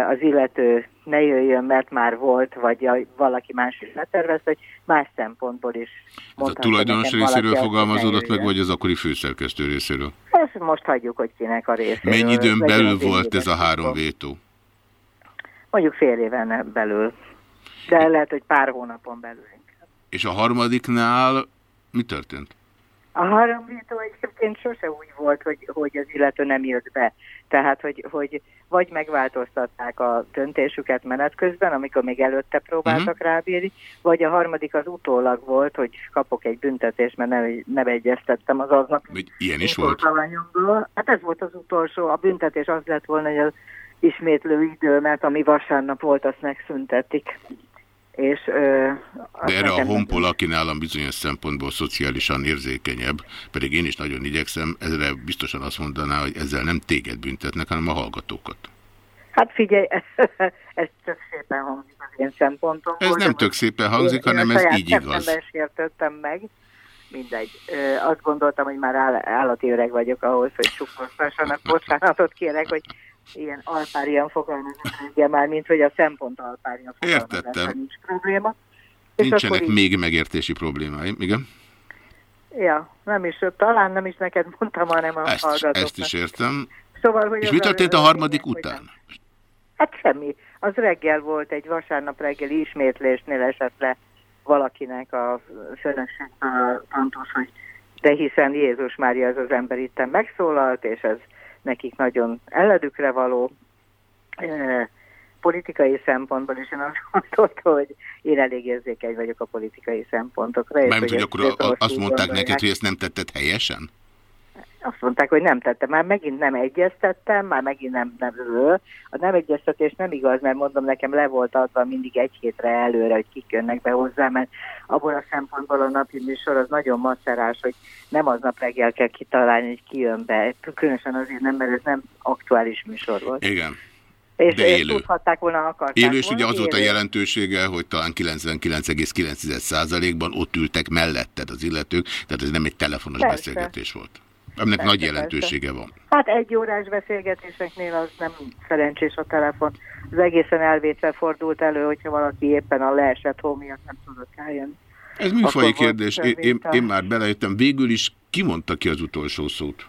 az illető ne jöjjön, mert már volt, vagy valaki más is letervezte, hogy más szempontból is Ez a tulajdonos részéről fogalmazódott meg, vagy az akkori főszerkesztő részéről? Ezt most hagyjuk, hogy kinek a részéről. Mennyi időn belül volt ez a három vétó? Mondjuk fél éven belül. De lehet, hogy pár hónapon belül. És a harmadiknál mi történt? A három vétó egyébként sose úgy volt, hogy, hogy az illető nem jött be. Tehát, hogy, hogy vagy megváltoztatták a döntésüket menet közben, amikor még előtte próbáltak uh-huh. rábírni, vagy a harmadik az utólag volt, hogy kapok egy büntetést, mert nem, nem egyeztettem az aznap. Ilyen is volt? Hát ez volt az utolsó. A büntetés az lett volna, hogy az ismétlő időmet, ami vasárnap volt, azt megszüntetik. És, ö, De erre a honpol, aki nálam bizonyos szempontból szociálisan érzékenyebb, pedig én is nagyon igyekszem, ezre biztosan azt mondaná, hogy ezzel nem téged büntetnek, hanem a hallgatókat. Hát figyelj, ez (laughs) tök szépen hangzik az én szempontomból. Ez nem tök szépen hangzik, én- én hanem a ez így igaz. sértettem meg. Mindegy. Ö, azt gondoltam, hogy már áll, állati öreg vagyok ahhoz, hogy sukoztassanak. (laughs) Bocsánatot kérek, hogy ilyen alpárian fogalmazok reggel már, mint hogy a szempont alpárian fogalmazásra Értettem. nincs probléma. És Nincsenek így- még megértési problémáim, igen? Ja, nem is, talán nem is neked mondtam, hanem a Ezt, hallgatóknak. ezt is értem. Szóval, hogy És mi történt a harmadik után? nem. Hát semmi. Az reggel volt egy vasárnap reggeli ismétlésnél esett le valakinek a főnökségtől pontos, hogy de hiszen Jézus Mária az az ember itten megszólalt, és ez nekik nagyon elledükre való politikai szempontból, és én azt gondoltam, hogy én elég érzékeny vagyok a politikai szempontokra. Mármint, hogy akkor a- azt mondták neked, hogy ezt nem tetted helyesen? Azt mondták, hogy nem tettem, már megint nem egyeztettem, már megint nem, nem. A nem egyeztetés nem igaz, mert mondom, nekem le volt adva mindig egy hétre előre, hogy kik jönnek be hozzá, mert abból a szempontból a napi műsor az nagyon macerás, hogy nem aznap reggel kell kitalálni, hogy ki jön be. Különösen azért nem, mert ez nem aktuális műsor volt. Igen. És de élő. tudhatták volna, akarták Élő, és volna, ugye az volt a jelentősége, hogy talán 99,9%-ban ott ültek melletted az illetők, tehát ez nem egy telefonos Persze. beszélgetés volt. Persze, nagy jelentősége van. Hát egy órás beszélgetéseknél az nem szerencsés a telefon. Az egészen elvétve fordult elő, hogyha valaki éppen a leesett hó miatt nem tudott eljönni. Ez volt kérdés. Én, én, én már belejöttem. Végül is ki mondta ki az utolsó szót?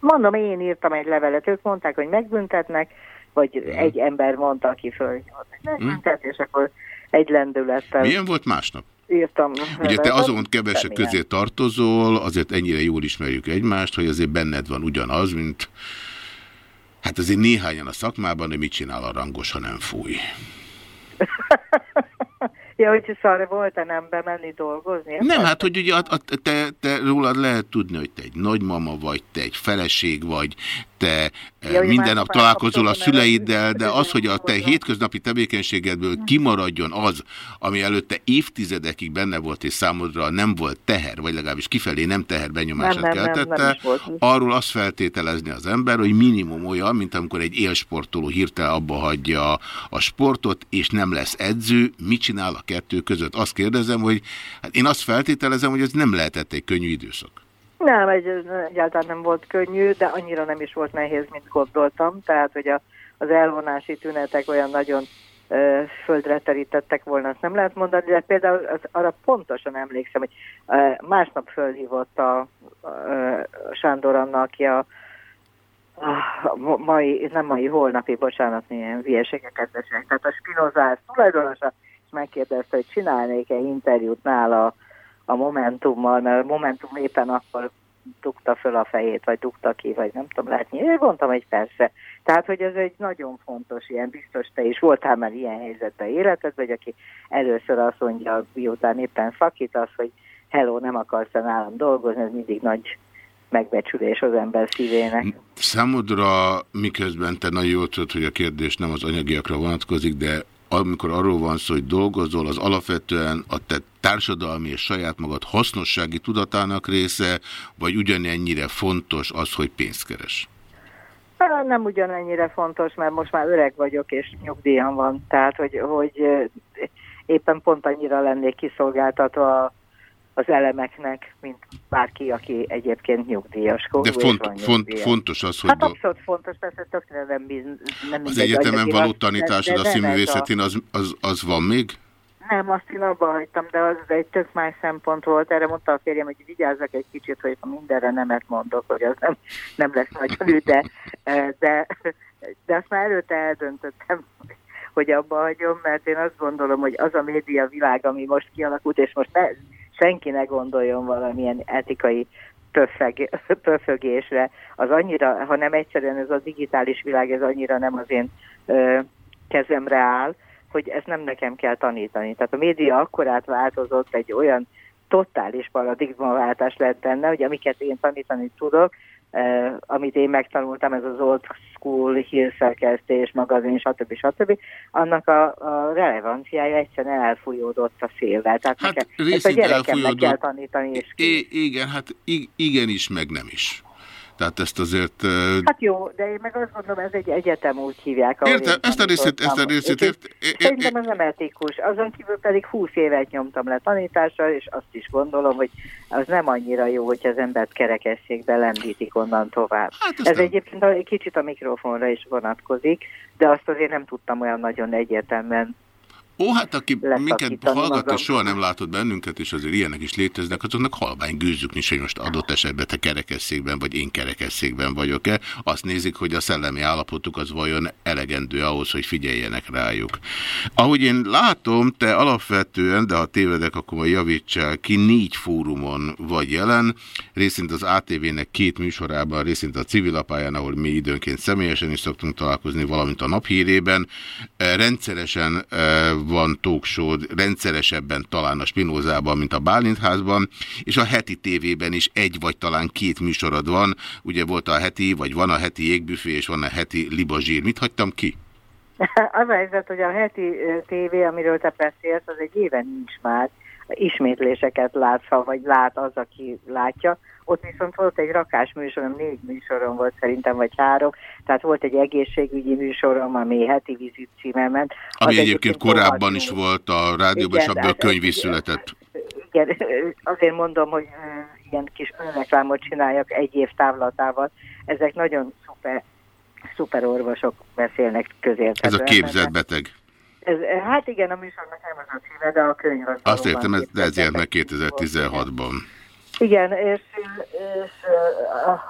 Mondom, én írtam egy levelet, ők mondták, hogy megbüntetnek, vagy Mhm. egy ember mondta, aki föl, megbüntet, és akkor egy lendülettel Milyen volt másnap? Írtam. Ugye te azon kevesek közé tartozol, azért ennyire jól ismerjük egymást, hogy azért benned van ugyanaz, mint hát azért néhányan a szakmában, de mit csinál a rangos, ha nem fúj. (laughs) Ja, hogy szar volt-e nem bemenni dolgozni? Nem, hát hogy ugye a, a, te, te rólad lehet tudni, hogy te egy nagymama vagy, te egy feleség vagy, te Ja, ja, minden nap találkozol a nem szüleiddel, de az, hogy a te hétköznapi tevékenységedből kimaradjon az, ami előtte évtizedekig benne volt és számodra nem volt teher, vagy legalábbis kifelé nem teher benyomását Nem, nem, nem, nem keltette, volt. arról azt feltételezni az ember, hogy minimum olyan, mint amikor egy élsportoló hirtelen abba hagyja a sportot, és nem lesz edző, mit csinál a kettő között? Azt kérdezem, hogy hát én azt feltételezem, hogy ez nem lehetett egy könnyű időszak. Nem, egy, egyáltalán nem volt könnyű, de annyira nem is volt nehéz, mint gondoltam. Tehát, hogy a, az elvonási tünetek olyan nagyon ö, földre terítettek volna, azt nem lehet mondani, de például az, arra pontosan emlékszem, hogy ö, másnap fölhívott a, ö, Sándor Anna, aki a, a mai, nem mai, holnapi, bocsánat, milyen hülyeségeket beszélek. Tehát a Spinozász tulajdonosa, és megkérdezte, hogy csinálnék-e interjút nála a Momentummal, mert a Momentum éppen akkor dugta föl a fejét, vagy dugta ki, vagy nem tudom látni. Én mondtam, hogy persze. Tehát, hogy ez egy nagyon fontos, ilyen biztos te is voltál már ilyen helyzetben életedben, hogy aki először azt mondja, miután éppen szakít, az, hogy hello, nem akarsz nálam dolgozni, ez mindig nagy megbecsülés az ember szívének. Számodra, miközben te nagyon jól tudod, hogy a kérdés nem az anyagiakra vonatkozik, de amikor arról van szó, hogy dolgozol, az alapvetően a te társadalmi és saját magad hasznossági tudatának része, vagy ugyanennyire fontos az, hogy pénzt keres? Nem ugyanennyire fontos, mert most már öreg vagyok, és nyugdíjam van. Tehát, hogy, hogy éppen pont annyira lennék kiszolgáltatva az elemeknek, mint bárki, aki egyébként nyugdíjas. De font, font, fontos az, hogy... Hát abszolút fontos, persze tökre nem, biz, nem Az egyetemen való tanításod a színművészetén, az, az, az van még? Nem, azt én abba hagytam, de az egy tök más szempont volt. Erre mondta a férjem, hogy vigyázzak egy kicsit, hogy ha mindenre nemet mondok, hogy az nem, nem lesz nagyon de, de, de azt már előtte eldöntöttem, hogy abba hagyom, mert én azt gondolom, hogy az a média világ, ami most kialakult, és most ne, senki ne gondoljon valamilyen etikai pöffeg, (laughs) pöffögésre, az annyira, ha nem egyszerűen ez a digitális világ, ez annyira nem az én ö, kezemre áll, hogy ezt nem nekem kell tanítani. Tehát a média akkorát változott, egy olyan totális paradigmaváltás lett benne, hogy amiket én tanítani tudok, eh, amit én megtanultam, ez az old school, hírszerkesztés, magazin, stb. stb. annak a, a relevanciája egyszerűen elfújódott a szélvel. Tehát hát nekem, ezt a gyerekemnek kell tanítani. És I igen, hát igenis, meg nem is. Tehát ezt azért... Hát jó, de én meg azt gondolom, ez egy egyetem úgy hívják. Értem, ezt a részét, ezt a részét ért... Szerintem ez nem etikus. Azon kívül pedig 20 évet nyomtam le tanítással, és azt is gondolom, hogy az nem annyira jó, hogy az embert kerekesszékbe lendítik onnan tovább. Hát ez nem. egyébként egy kicsit a mikrofonra is vonatkozik, de azt azért nem tudtam olyan nagyon egyértelműen Ó, hát aki minket hallgat, és soha nem látod bennünket, és azért ilyenek is léteznek, azoknak halvány gőzük nincs, hogy most adott esetben te kerekesszékben, vagy én kerekesszékben vagyok-e. Azt nézik, hogy a szellemi állapotuk az vajon elegendő ahhoz, hogy figyeljenek rájuk. Ahogy én látom, te alapvetően, de ha tévedek, akkor majd javítsál ki, négy fórumon vagy jelen, részint az ATV-nek két műsorában, részint a civilapályán, ahol mi időnként személyesen is szoktunk találkozni, valamint a naphírében. Rendszeresen van talkshow rendszeresebben talán a Spinózában, mint a Bálintházban, és a heti tévében is egy vagy talán két műsorod van. Ugye volt a heti, vagy van a heti jégbüfé, és van a heti libazsír. Mit hagytam ki? (laughs) Az a helyzet, hogy a heti tévé, amiről te beszélsz, az egy éven nincs már. Ismétléseket látsz, vagy lát az, aki látja. Ott viszont volt egy rakás műsorom, négy műsorom volt szerintem, vagy három. Tehát volt egy egészségügyi műsorom, ami heti vizit címen ment. Ami egyébként, egyébként korábban is volt a rádióban, és abból könyv is született. Igen, azért mondom, hogy ilyen kis önreklámot csináljak egy év távlatával. Ezek nagyon szuper, szuper orvosok beszélnek közérthetően. Ez a képzett beteg. Ez, hát igen, a műsornak nem az a címe, de a könyv az Azt értem, ez, ez jelent meg 2016-ban. Igen, és, és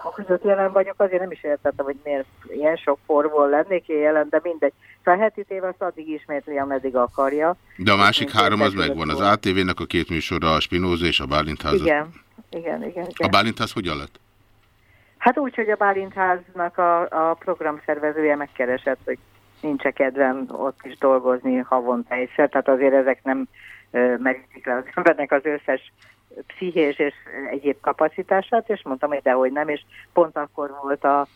hogy ott jelen vagyok, azért nem is értettem, hogy miért ilyen sok forból lennék én jelen, de mindegy. Szóval a heti tév azt addig ismétli, ameddig akarja. De a másik három az megvan. Az ATV-nek a két műsora, a Spinóza és a Bálintház. Igen, igen, igen, igen. A Bálintház hogyan lett? Hát úgy, hogy a Bálintháznak a, a programszervezője megkeresett, hogy nincs -e kedvem ott is dolgozni havonta egyszer, tehát azért ezek nem merítik le az embernek az összes pszichés és egyéb kapacitását, és mondtam, hogy dehogy nem, és pont akkor volt a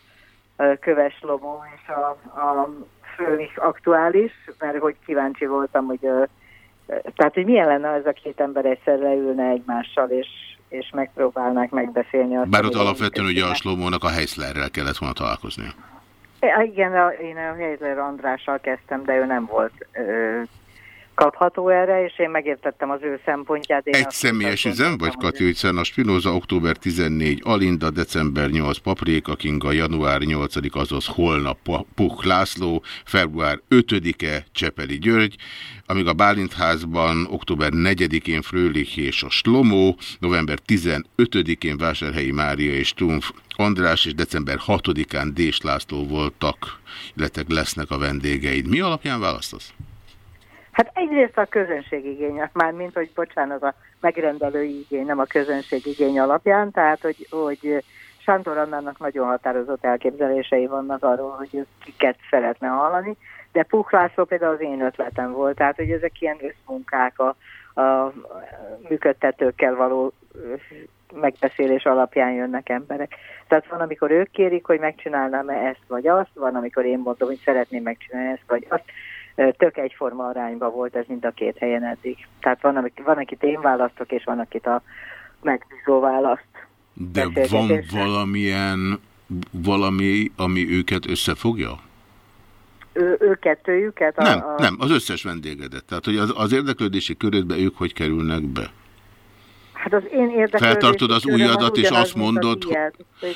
köves lomó és a, a föl is aktuális, mert hogy kíváncsi voltam, hogy tehát, hogy milyen lenne, ez a két ember egyszerre ülne egymással, és, és megpróbálnák megbeszélni azt. Bár ott alapvetően ugye a Slomónak a Heislerrel kellett volna Igen, én a Heisler Andrással kezdtem, de ő nem volt kapható erre, és én megértettem az ő szempontját. Én Egy személyes üzem, vagy Kati, hiszen a Spinoza október 14, Alinda, december 8, Paprika Kinga, január 8, azaz holnap Puch László, február 5-e Csepeli György, amíg a Bálintházban október 4-én Frölich és a Slomó, november 15-én Vásárhelyi Mária és Trumf András, és december 6-án Dés László voltak, illetve lesznek a vendégeid. Mi alapján választasz? Hát egyrészt a közönségigény, már mint hogy bocsánat, a megrendelői igény, nem a közönségigény alapján, tehát hogy, hogy Sándor Annának nagyon határozott elképzelései vannak arról, hogy kiket szeretne hallani, de Puch László például az én ötletem volt, tehát hogy ezek ilyen összmunkák a, a működtetőkkel való megbeszélés alapján jönnek emberek. Tehát van, amikor ők kérik, hogy megcsinálnám-e ezt vagy azt, van, amikor én mondom, hogy szeretném megcsinálni ezt vagy azt. Tök egyforma arányba volt ez mind a két helyen eddig. Tehát van, van akit én választok, és van, akit a megbízó választ. De van valamilyen valami, ami őket összefogja? Ő, ő kettőjüket? A, nem, a... nem, az összes vendégedet. Tehát, hogy az, az érdeklődési körödbe ők hogy kerülnek be? Hát az én érdeklődési Feltartod az ujjadat, és azt mondod, hogy...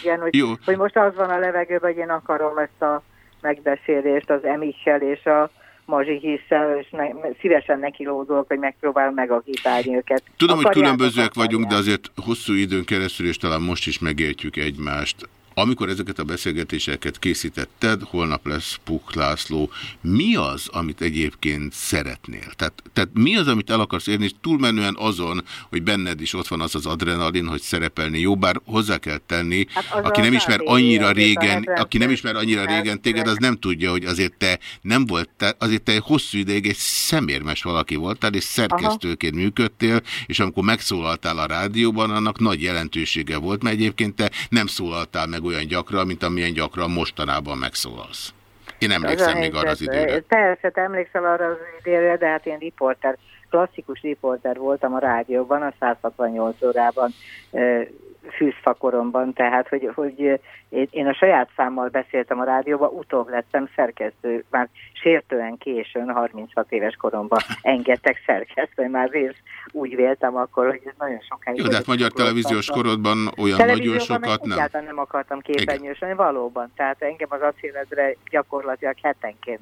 Igen, hogy, Jó. hogy most az van a levegőben, hogy én akarom ezt a megbeszélést az Emichel és a Mazsi hiszel, és ne, szívesen nekilódolok, hogy megpróbálom megagitálni őket. Tudom, Akarják, hogy különbözőek vagyunk, de azért hosszú időn keresztül, és talán most is megértjük egymást. Amikor ezeket a beszélgetéseket készítetted, holnap lesz Puk László, mi az, amit egyébként szeretnél? Tehát, tehát mi az, amit el akarsz érni, és túlmenően azon, hogy benned is ott van az az adrenalin, hogy szerepelni jó, bár hozzá kell tenni, hát aki nem ismer annyira régen, aki nem ismer annyira régen téged, az nem tudja, hogy azért te nem volt, te, azért te hosszú ideig egy szemérmes valaki voltál, és szerkesztőként működtél, és amikor megszólaltál a rádióban, annak nagy jelentősége volt, mert egyébként te nem szólaltál meg meg olyan gyakran, mint amilyen gyakran mostanában megszólalsz. Én emlékszem még arra az időre. Persze, emlékszem arra az időre, de hát én riporter, klasszikus riporter voltam a rádióban, a 168 órában fűzfakoromban, tehát hogy, hogy én a saját számmal beszéltem a rádióban, utóbb lettem szerkesztő, már sértően későn, 36 éves koromban engedtek szerkesztő, már én úgy véltem akkor, hogy ez nagyon sokáig... Jó, de hát magyar televíziós korodban olyan nagyon sokat nem. Egyáltalán nem akartam képernyősön, valóban, tehát engem az acéledre gyakorlatilag hetenként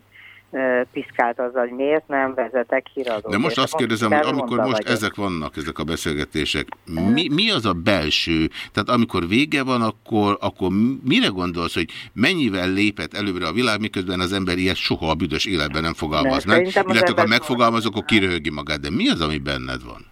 piszkált az, hogy miért nem vezetek híradót. De most azt kérdezem, hogy amikor most vagyok. ezek vannak, ezek a beszélgetések, mi, mi az a belső? Tehát amikor vége van, akkor, akkor mire gondolsz, hogy mennyivel lépett előbbre a világ, miközben az ember ilyet soha a büdös életben nem fogalmaz meg, illetve ha megfogalmaz, akkor kiröhögi magát. De mi az, ami benned van?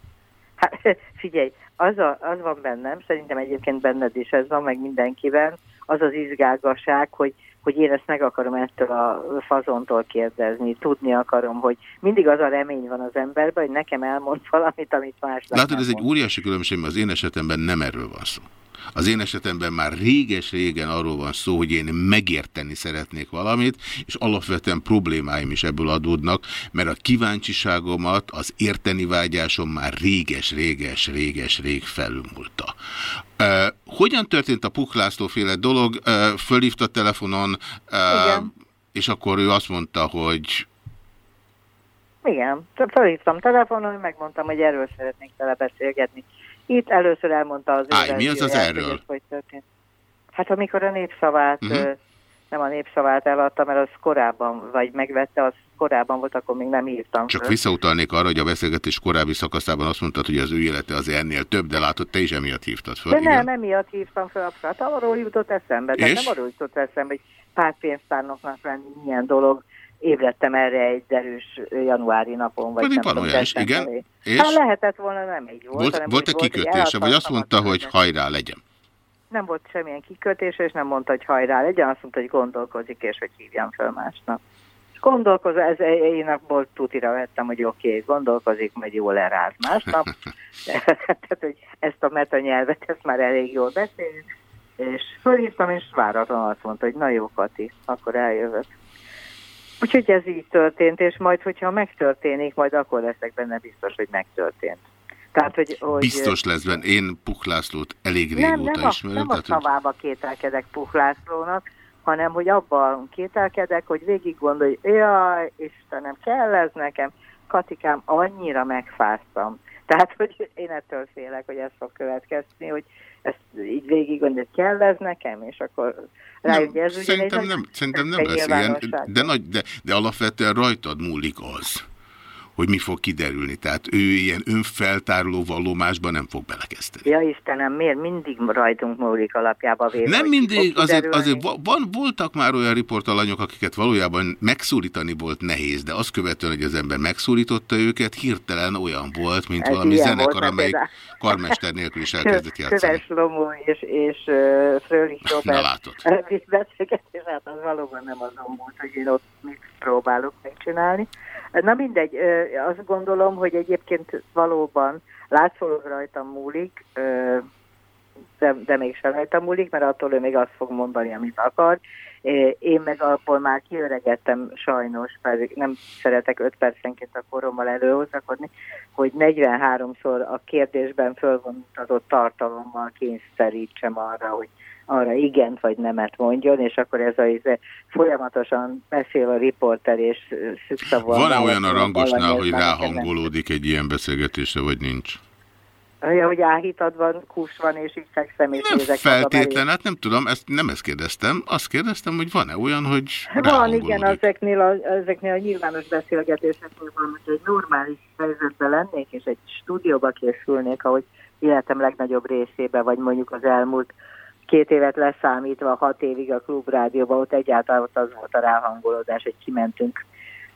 Hát (laughs) figyelj, az, a, az van bennem, szerintem egyébként benned is ez van, meg mindenkiben, az az izgálgaság, hogy hogy én ezt meg akarom ettől a fazontól kérdezni, tudni akarom, hogy mindig az a remény van az emberben, hogy nekem elmond valamit, amit más Látod, ez egy óriási különbség, mert az én esetemben nem erről van szó. Az én esetemben már réges-régen arról van szó, hogy én megérteni szeretnék valamit, és alapvetően problémáim is ebből adódnak, mert a kíváncsiságomat, az érteni vágyásom már réges-réges-réges-rég felülmúlta. Uh, hogyan történt a Puklászló féle dolog? Uh, fölhívta telefonon, uh, és akkor ő azt mondta, hogy... Igen, fölhívtam telefonon, megmondtam, hogy erről szeretnék tele beszélgetni. Itt először elmondta az Áj, mi az az erről? Hogy történt. Hát amikor a népszavát, uh mhm. -huh. nem a népszavát eladta, mert az korábban, vagy megvette, az korábban volt, akkor még nem írtam. Csak föl. visszautalnék arra, hogy a beszélgetés korábbi szakaszában azt mondtad, hogy az ő élete az ennél több, de látod, te is emiatt hívtad föl. De igen? nem, emiatt hívtam föl, abszolút. Arról jutott eszembe. És? nem arról jutott eszembe, hogy pártpénztárnoknak lenni milyen dolog, ébredtem erre egy derűs januári napon, vagy Pedig nem van olyan is, igen. És? Hát lehetett volna, nem így volt. Volt, volt-e kikötése, vagy azt mondta, hogy hajrá legyen? Nem volt semmilyen kikötése, és nem mondta, hogy hajrá legyen, azt mondta, hogy gondolkozik, és hogy hívjam föl másnap. És gondolkozó, ez én abból tutira vettem, hogy oké, okay, gondolkozik, majd jól elráz másnap. (laughs) (laughs) Tehát, hogy ezt a metanyelvet, ezt már elég jól beszéljük. És fölhívtam, és váratlan azt mondta, hogy na jó, Kati, akkor eljövök. Úgyhogy ez így történt, és majd, hogyha megtörténik, majd akkor leszek benne biztos, hogy megtörtént. Tehát, hogy, hogy... Biztos lesz benne. Én Puklászlót elég régóta nem, nem ismerem. Nem a szavába kételkedek Puklászlónak, hanem hogy abban kételkedek, hogy végig gondolj, jaj, Istenem, kell ez nekem? Katikám, annyira megfáztam. Tehát, hogy én ettől félek, hogy ez fog következni, hogy ezt így végig gondolod, kell ez nekem, és akkor rájön, ez szerintem nem, szerintem nem lesz ilyen, de, nagy, de, de alapvetően rajtad múlik az, hogy mi fog kiderülni. Tehát ő ilyen önfeltároló vallomásban nem fog belekezdeni. Ja Istenem, miért mindig rajtunk múlik alapjába véve? Nem mindig, azért, azért va- van, voltak már olyan riportalanyok, akiket valójában megszólítani volt nehéz, de azt követően, hogy az ember megszólította őket, hirtelen olyan volt, mint Ez valami zenekar, volt, amelyik például- karmester nélkül is elkezdett játszani. Köves Lomó és, és uh, Frölich Na Robert beszélgetés, hát az valóban nem azon volt, hogy én ott mit próbálok megcsinálni. Na mindegy, azt gondolom, hogy egyébként valóban látszólag rajtam múlik, de, de mégsem rajtam múlik, mert attól ő még azt fog mondani, amit akar. Én meg abból már kiöregettem sajnos, pedig nem szeretek 5 percenként a korommal előhozakodni, hogy 43-szor a kérdésben fölvontatott tartalommal kényszerítsem arra, hogy arra igent vagy nemet mondjon, és akkor ez a izé, folyamatosan beszél a riporter, és ö, szükszavon... Van-e olyan a rangosnál, hogy ráhangolódik egy ilyen beszélgetésre, vagy nincs? Ja, hogy áhítad van, kus van, és így fekszem, és Nem feltétlen, hát nem tudom, ezt nem ezt kérdeztem. Azt kérdeztem, hogy van-e olyan, hogy Van, igen, ezeknél a, ezeknél a nyilvános beszélgetéseknél van, hogy egy normális helyzetben lennék, és egy stúdióba készülnék, ahogy életem legnagyobb részébe, vagy mondjuk az elmúlt két évet leszámítva, hat évig a klubrádióban, ott egyáltalán ott az volt a ráhangolódás, hogy kimentünk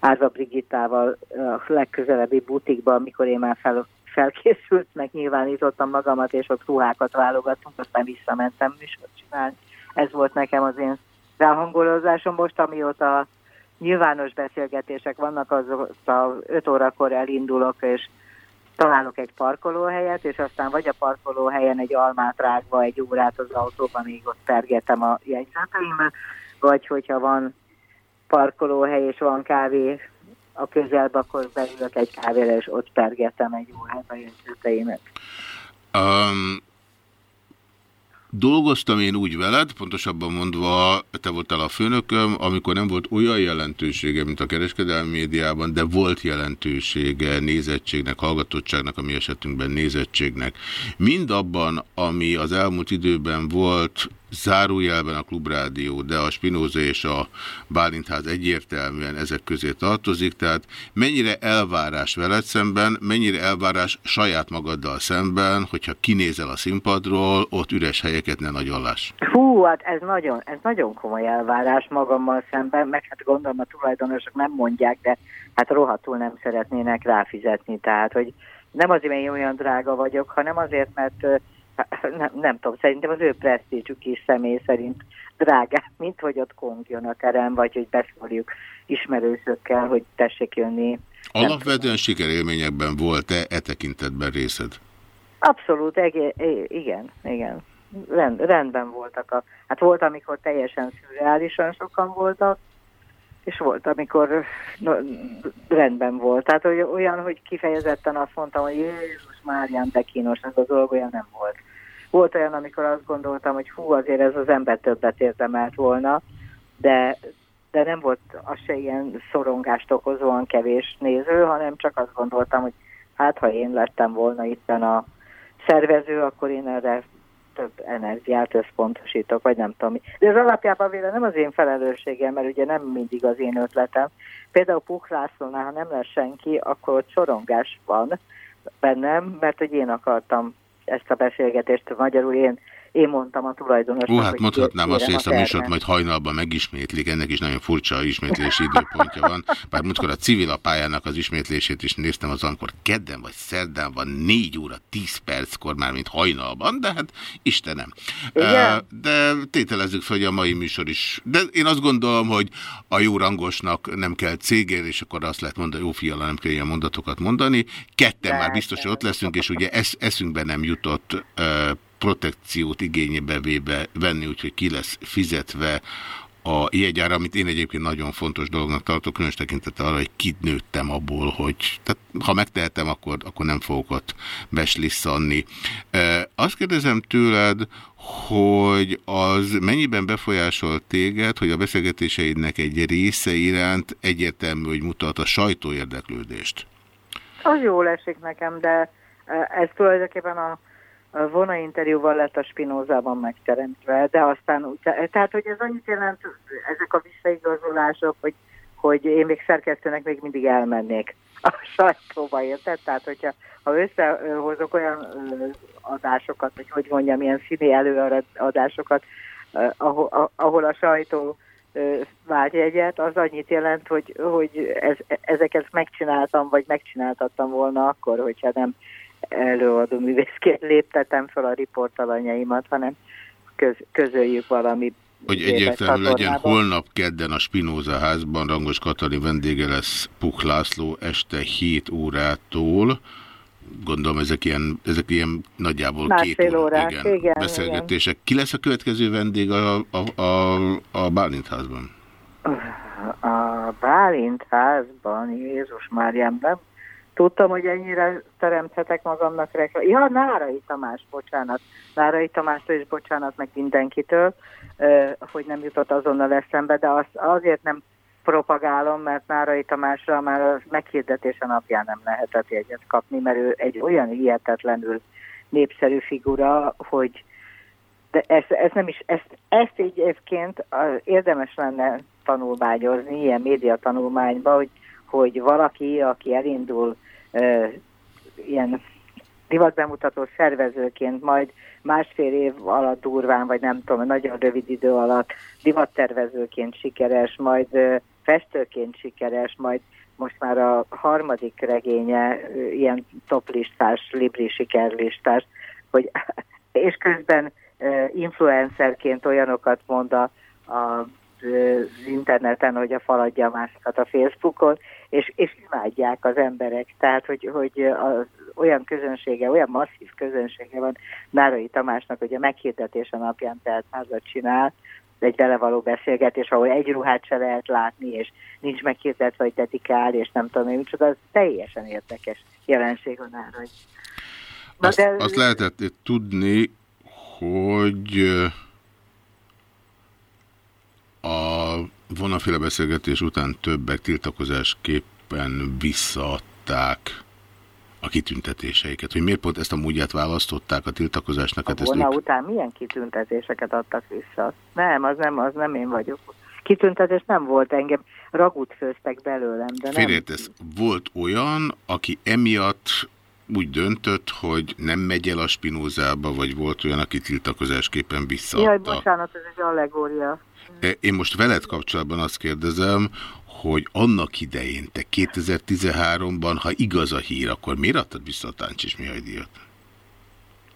Árva Brigittával a legközelebbi butikba, amikor én már fel, felkészült, meg nyilvánítottam magamat, és ott ruhákat válogattunk, aztán visszamentem műsort csinálni. Ez volt nekem az én ráhangolózásom most, amióta nyilvános beszélgetések vannak, azóta 5 órakor elindulok, és találok egy parkolóhelyet, és aztán vagy a parkolóhelyen egy almát rágva egy órát az autóban, még ott pergetem a jegyzeteimet, vagy hogyha van parkolóhely és van kávé a közelben, akkor beülök egy kávéra, és ott pergetem egy órát a jegyzeteimet. Um, dolgoztam én úgy veled, pontosabban mondva, te voltál a főnököm, amikor nem volt olyan jelentősége, mint a kereskedelmi médiában, de volt jelentősége nézettségnek, hallgatottságnak, a mi esetünkben nézettségnek. Mind abban, ami az elmúlt időben volt, zárójelben a Klubrádió, de a Spinoza és a Bálintház egyértelműen ezek közé tartozik, tehát mennyire elvárás veled szemben, mennyire elvárás saját magaddal szemben, hogyha kinézel a színpadról, ott üres helyeket ne nagyon láss. Hú, hát ez nagyon, ez nagyon komoly elvárás magammal szemben, meg hát gondolom a tulajdonosok nem mondják, de hát rohadtul nem szeretnének ráfizetni, tehát hogy nem azért, mert én olyan drága vagyok, hanem azért, mert (laughs) nem, nem tudom, szerintem az ő presztízsük is személy szerint drágább, mint hogy ott kongjon a terem, vagy hogy beszóljuk ismerősökkel, hogy tessék jönni. Alapvetően sikerélményekben volt-e e tekintetben részed? Abszolút, igen, igen. Rend, rendben voltak. A, hát volt, amikor teljesen szürreálisan sokan voltak, és volt, amikor rendben volt. Tehát olyan, hogy kifejezetten azt mondtam, hogy Jézus Márián, de kínos ez a dolog, olyan nem volt. Volt olyan, amikor azt gondoltam, hogy hú, azért ez az ember többet érdemelt volna, de, de nem volt az se ilyen szorongást okozóan kevés néző, hanem csak azt gondoltam, hogy hát ha én lettem volna itten a szervező, akkor én erre több energiát összpontosítok, vagy nem tudom. De ez alapjában véle nem az én felelősségem, mert ugye nem mindig az én ötletem. Például Puch Lászlónál, ha nem lesz senki, akkor ott sorongás van bennem, mert hogy én akartam ezt a beszélgetést, magyarul én, én mondtam a tulajdonosnak, Ó, hát mondhatnám azt, hogy ezt a termet. műsort majd hajnalban megismétlik, ennek is nagyon furcsa ismétlési időpontja van. Bár múltkor a civil a pályának az ismétlését is néztem, az amikor kedden vagy szerdán van 4 óra 10 perckor már, mint hajnalban, de hát Istenem. Igen? De tételezzük fel, hogy a mai műsor is. De én azt gondolom, hogy a jó rangosnak nem kell cégér, és akkor azt lehet mondani, jó fiala, nem kell ilyen mondatokat mondani. Ketten De, már biztos, hogy ott leszünk, és ugye esz, eszünkbe nem jutott protekciót igénybe véve venni, úgyhogy ki lesz fizetve a jegyára, amit én egyébként nagyon fontos dolognak tartok, különös tekintettel arra, hogy kinőttem abból, hogy tehát, ha megtehetem, akkor, akkor nem fogok ott beslisszanni. E, azt kérdezem tőled, hogy az mennyiben befolyásol téged, hogy a beszélgetéseidnek egy része iránt egyértelmű, hogy mutat a sajtó érdeklődést? Az jól esik nekem, de ez tulajdonképpen a Vona interjúval lett a Spinozában megteremtve, de aztán, tehát hogy ez annyit jelent, ezek a visszaigazolások, hogy, hogy én még szerkesztőnek még mindig elmennék. a sajtóba, érted? Tehát, hogyha ha összehozok olyan adásokat, vagy hogy mondjam, ilyen színi előadásokat, ahol, a sajtó ö, vált jegyet, az annyit jelent, hogy, hogy ez, ezeket megcsináltam, vagy megcsináltattam volna akkor, hogyha nem előadó művészként léptetem fel a riportalanyaimat, hanem köz, közöljük valami hogy egyértelmű legyen, holnap kedden a Spinoza házban Rangos Katalin vendége lesz Puk László este 7 órától. Gondolom ezek ilyen, ezek ilyen nagyjából Másfél két óra, órás, igen, igen, beszélgetések. Igen. Ki lesz a következő vendég a, a, a, a Bálint házban? A Bálint házban, Jézus Máriám, nem tudtam, hogy ennyire teremthetek magamnak rekla. Ja, Nárai Tamás, bocsánat. Nárai Tamástól is bocsánat meg mindenkitől, hogy nem jutott azonnal eszembe, de azt azért nem propagálom, mert Nárai Tamásra már a meghirdetése napján nem lehetett jegyet kapni, mert ő egy olyan hihetetlenül népszerű figura, hogy de ezt, ezt nem is, ezt, ezt egyébként érdemes lenne tanulmányozni, ilyen média tanulmányba, hogy hogy valaki, aki elindul e, ilyen divatbemutató szervezőként, majd másfél év alatt durván, vagy nem tudom, nagyon rövid idő alatt divattervezőként sikeres, majd e, festőként sikeres, majd most már a harmadik regénye e, ilyen toplistás, libri sikerlistás, hogy, (laughs) és közben influencerként olyanokat mond a, a az interneten, hogy a faladja a másikat a Facebookon, és, és imádják az emberek. Tehát, hogy, hogy az, olyan közönsége, olyan masszív közönsége van Nárai Tamásnak, hogy a meghirdetése napján tehát házat csinál, egy vele való beszélgetés, ahol egy ruhát se lehet látni, és nincs meghirdetve, hogy dedikál, és nem tudom én micsoda, az teljesen érdekes jelenség a Nárai. Azt, de... azt lehetett tudni, hogy a vonaféle beszélgetés után többek tiltakozásképpen visszaadták a kitüntetéseiket. Hogy miért pont ezt a módját választották a tiltakozásnak? A hát vona ők... után milyen kitüntetéseket adtak vissza? Nem, az nem, az nem én vagyok. Kitüntetés nem volt engem, ragút főztek belőlem, de nem. Félértesz, volt olyan, aki emiatt úgy döntött, hogy nem megy el a Spinozába, vagy volt olyan, aki tiltakozásképpen visszaadta? Jaj, bocsánat, ez egy allegória. E, én most veled kapcsolatban azt kérdezem, hogy annak idején, te 2013-ban, ha igaz a hír, akkor miért adtad vissza a Táncsis Mihály díjat?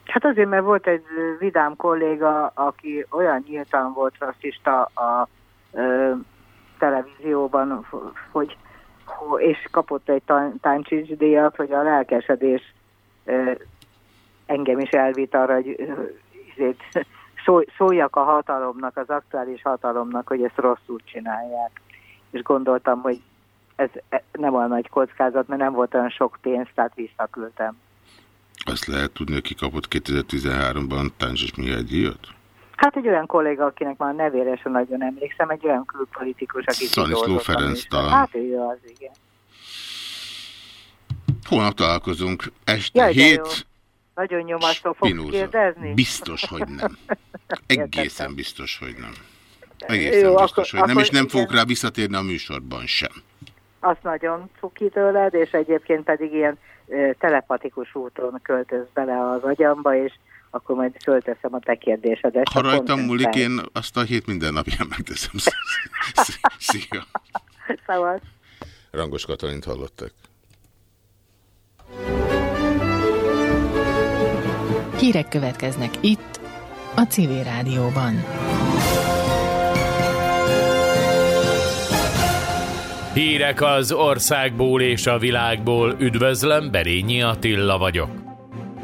Hát azért, mert volt egy vidám kolléga, aki olyan nyíltan volt rasszista a ö, televízióban, hogy, és kapott egy Táncsis díjat, hogy a lelkesedés engem is elvitt arra, hogy ö, szóljak a hatalomnak, az aktuális hatalomnak, hogy ezt rosszul csinálják. És gondoltam, hogy ez e, nem olyan nagy kockázat, mert nem volt olyan sok pénz, tehát visszaküldtem. Azt lehet tudni, hogy ki kapott 2013-ban Táncsis Mihály díjat? Hát egy olyan kolléga, akinek már nevére sem nagyon emlékszem, egy olyan külpolitikus, aki Szaniszló Ferenc talán. Hát ő az, igen. Holnap találkozunk. Este Jaj, hét, nagyon nyomasztó fogsz kérdezni? Biztos, hogy nem. (laughs) Egészen biztos, hogy nem. Egészen Jó, biztos, akkor, hogy nem, és nem igen. fogok rá visszatérni a műsorban sem. Azt nagyon cuki tőled, és egyébként pedig ilyen ö, telepatikus úton költöz bele az agyamba, és akkor majd fölteszem a te kérdésedet. Ha rajtam múlik, én azt a hét minden napján megteszem. (laughs) Szia! Szavaz! Rangos Katalint hallottak. Hírek következnek itt, a Civil Rádióban. Hírek az országból és a világból. Üdvözlöm, Berényi Attila vagyok.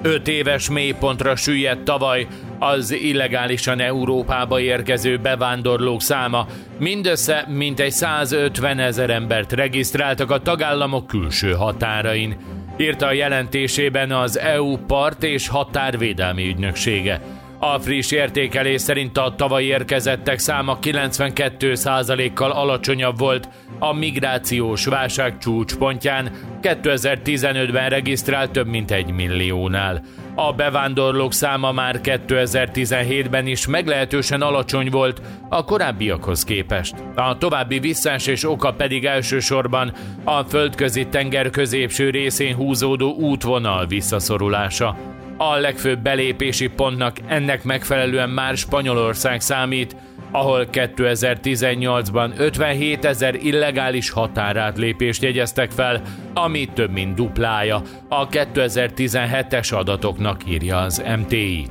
Öt éves mélypontra süllyedt tavaly az illegálisan Európába érkező bevándorlók száma. Mindössze mintegy 150 ezer embert regisztráltak a tagállamok külső határain írta a jelentésében az EU part és határvédelmi ügynöksége. A friss értékelés szerint a tavaly érkezettek száma 92%-kal alacsonyabb volt a migrációs válság csúcspontján, 2015-ben regisztrált több mint egy milliónál. A bevándorlók száma már 2017-ben is meglehetősen alacsony volt a korábbiakhoz képest. A további visszaesés oka pedig elsősorban a földközi tenger középső részén húzódó útvonal visszaszorulása. A legfőbb belépési pontnak ennek megfelelően már Spanyolország számít, ahol 2018-ban 57 ezer illegális határátlépést jegyeztek fel, ami több mint duplája a 2017-es adatoknak írja az MTI.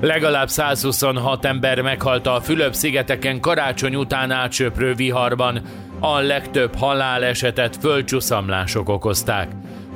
Legalább 126 ember meghalt a Fülöp-szigeteken karácsony után átsöprő viharban, a legtöbb halálesetet földcsúszamlások okozták.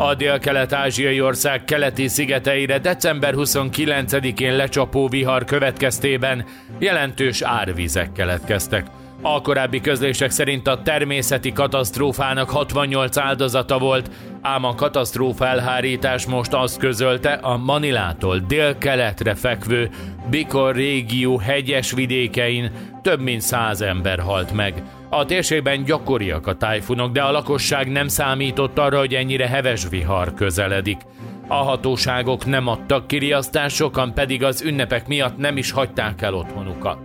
A dél-kelet-ázsiai ország keleti szigeteire december 29-én lecsapó vihar következtében jelentős árvizek keletkeztek. A korábbi közlések szerint a természeti katasztrófának 68 áldozata volt, ám a katasztrófa elhárítás most azt közölte, a Manilától dél-keletre fekvő Bikor régió hegyes vidékein több mint száz ember halt meg. A térségben gyakoriak a tájfunok, de a lakosság nem számított arra, hogy ennyire heves vihar közeledik. A hatóságok nem adtak kiriasztást, sokan pedig az ünnepek miatt nem is hagyták el otthonukat.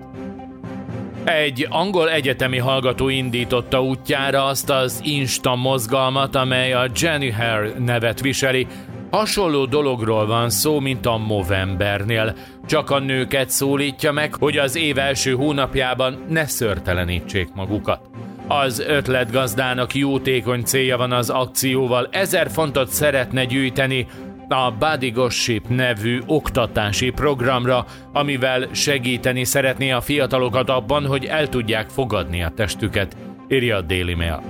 Egy angol egyetemi hallgató indította útjára azt az Insta mozgalmat, amely a Jenny Hare nevet viseli. Hasonló dologról van szó, mint a Movembernél. Csak a nőket szólítja meg, hogy az év első hónapjában ne szörtelenítsék magukat. Az ötletgazdának jótékony célja van az akcióval, ezer fontot szeretne gyűjteni, a Body Gossip nevű oktatási programra, amivel segíteni szeretné a fiatalokat abban, hogy el tudják fogadni a testüket, írja a Daily Mail.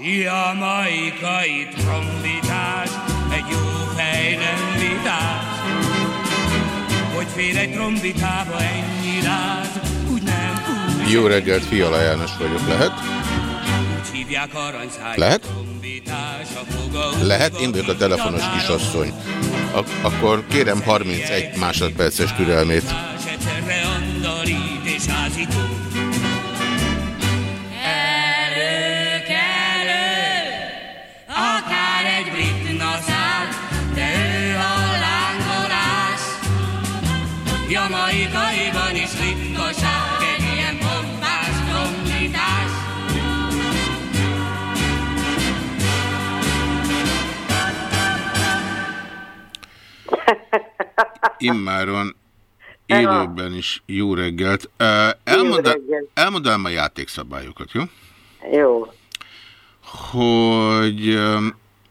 Jamaikai trombitás, egy jó fej nem vitás. Hogy fél egy trombitába ennyi ráz, úgy nem fúj. Jó reggelt, Fiala János vagyok, lehet? Úgy hívják aranyszájú Lehet? úgy én vagyok a telefonos kisasszony. Ak- akkor kérem 31 másodperces türelmét. egyszerre andalít és ázító. Jamaikaiban is ritkaság egy ilyen pompás trombitás. Immáron élőben is jó reggelt. Elmondanám elmondan a játékszabályokat, jó? Jó. Hogy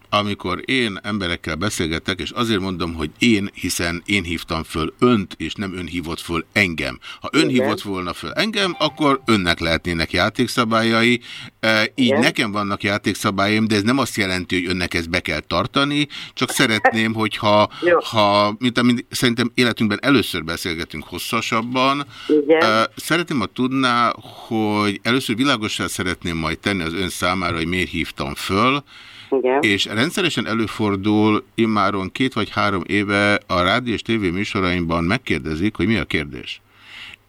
amikor én emberekkel beszélgetek, és azért mondom, hogy én, hiszen én hívtam föl önt, és nem ön hívott föl engem. Ha ön Igen. hívott volna föl engem, akkor önnek lehetnének játékszabályai. E, így Igen. nekem vannak játékszabályaim, de ez nem azt jelenti, hogy önnek ezt be kell tartani, csak szeretném, (laughs) hogyha, ha, mint amit szerintem életünkben először beszélgetünk hosszasabban, Igen. e, szeretném, ha tudná, hogy először világosá szeretném majd tenni az ön számára, hogy miért hívtam föl, Igen. és rendszeresen előfordul, immáron két vagy három éve a rádió és tévé műsoraimban megkérdezik, hogy mi a kérdés.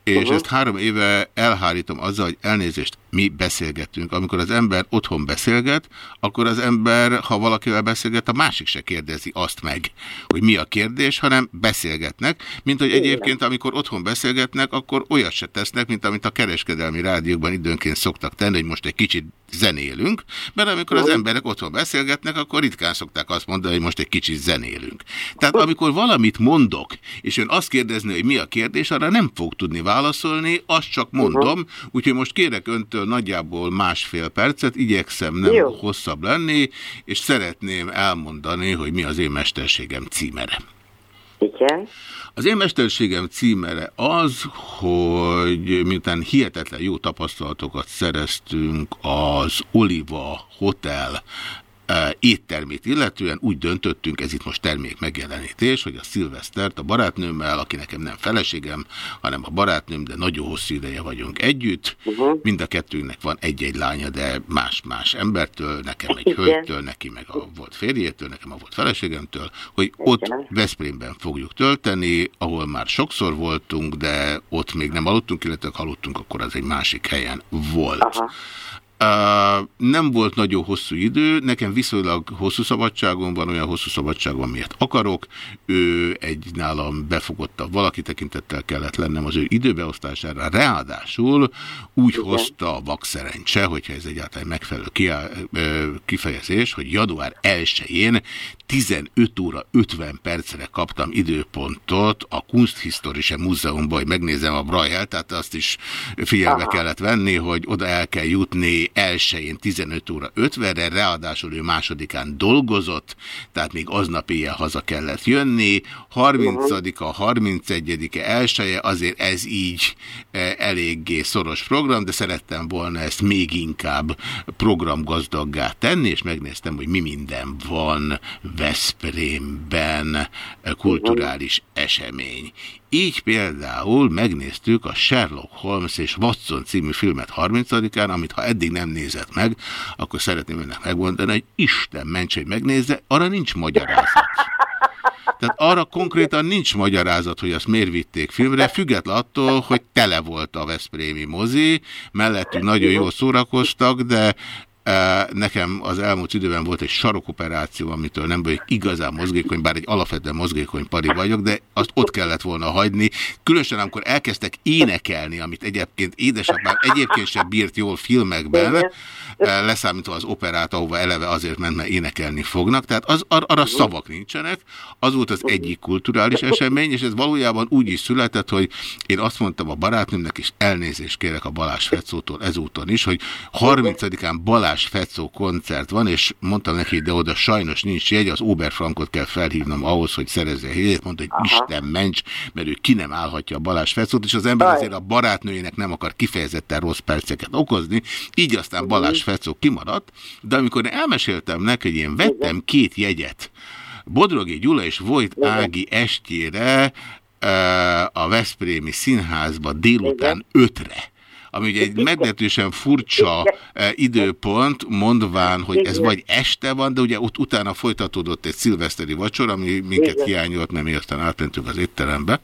És Mhm. ezt három éve elhárítom azzal, hogy elnézést, mi beszélgetünk. Amikor az ember otthon beszélget, akkor az ember, ha valakivel beszélget, a másik se kérdezi azt meg, hogy mi a kérdés, hanem beszélgetnek, mint hogy egyébként, amikor otthon beszélgetnek, akkor olyat se tesznek, mint amit a kereskedelmi rádiókban időnként szoktak tenni, hogy most egy kicsit zenélünk, mert amikor az emberek otthon beszélgetnek, akkor ritkán szokták azt mondani, hogy most egy kicsit zenélünk. Tehát amikor valamit mondok, és ön azt kérdezni, hogy mi a kérdés, arra nem fog tudni válaszolni, azt csak mondom, úgyhogy most kérek öntől nagyjából másfél percet, igyekszem nem Jó. hosszabb lenni, és szeretném elmondani, hogy mi az én mesterségem címere. Igen. Az én mesterségem címere az, hogy miután hihetetlen jó tapasztalatokat szereztünk az Oliva Hotel éttermét illetően úgy döntöttünk, ez itt most termék megjelenítés, hogy a szilvesztert a barátnőmmel, aki nekem nem feleségem, hanem a barátnőm, de nagyon hosszú ideje vagyunk együtt. Uh-huh. Mind a kettőnknek van egy-egy lánya, de más-más embertől, nekem egy hölgytől, neki meg a volt férjétől, nekem a volt feleségemtől, hogy ott. Veszprémben fogjuk tölteni, ahol már sokszor voltunk, de ott még nem aludtunk, illetve aludtunk, akkor az egy másik helyen volt. Aha. Uh, nem volt nagyon hosszú idő, nekem viszonylag hosszú szabadságom van, olyan hosszú szabadságom, amilyet akarok. Ő egy nálam befogottabb valaki tekintettel kellett lennem az ő időbeosztására. Ráadásul úgy Igen. hozta a vakszerencse, hogyha ez egyáltalán megfelelő kifejezés, hogy január 1-én 15 óra 50 percre kaptam időpontot a Kunsthistorische Múzeumban, hogy megnézem a Braille, tehát azt is figyelme Aha. kellett venni, hogy oda el kell jutni elsőjén 15 óra 50-re, ráadásul ő másodikán dolgozott, tehát még aznap éjjel haza kellett jönni, 30-a, 31-e elsője, azért ez így eh, eléggé szoros program, de szerettem volna ezt még inkább programgazdaggá tenni, és megnéztem, hogy mi minden van Veszprémben eh, kulturális esemény. Így például megnéztük a Sherlock Holmes és Watson című filmet 30-án, amit ha eddig nem nézett meg, akkor szeretném önnek megmondani, hogy Isten ments, hogy megnézze, arra nincs magyarázat. Tehát arra konkrétan nincs magyarázat, hogy azt miért vitték filmre, független attól, hogy tele volt a Veszprémi mozi, mellettünk nagyon jól szórakoztak, de nekem az elmúlt időben volt egy sarokoperáció, amitől nem vagyok igazán mozgékony, bár egy alapvetően mozgékony pari vagyok, de azt ott kellett volna hagyni. Különösen, amikor elkezdtek énekelni, amit egyébként édesapám egyébként sem bírt jól filmekben, eh, leszámítva az operát, ahova eleve azért ment, mert énekelni fognak. Tehát az, ar arra szavak nincsenek. Az volt az egyik kulturális esemény, és ez valójában úgy is született, hogy én azt mondtam a barátnőmnek, és elnézést kérek a Balázs Fecótól ezúton is, hogy 30-án Balázs Fecó koncert van, és mondtam neki, de oda sajnos nincs jegy, az Oberfrankot kell felhívnom ahhoz, hogy szerezze jegyet. Mondta, hogy Aha. Isten ments, mert ő ki nem állhatja a Balázs Fecót, és az ember azért a barátnőjének nem akar kifejezetten rossz perceket okozni, így aztán Balázs Fecó kimaradt, de amikor elmeséltem neki, hogy én vettem két jegyet, Bodrogi Gyula és Vojt Ági estjére eh, a Veszprémi Színházba délután ötre ami ugye egy meglehetősen furcsa eh, időpont, mondván, hogy ez vagy este van, de ugye ott utána folytatódott egy szilveszteri vacsora, ami minket hiányolt, mert mi aztán átmentünk az étterembe.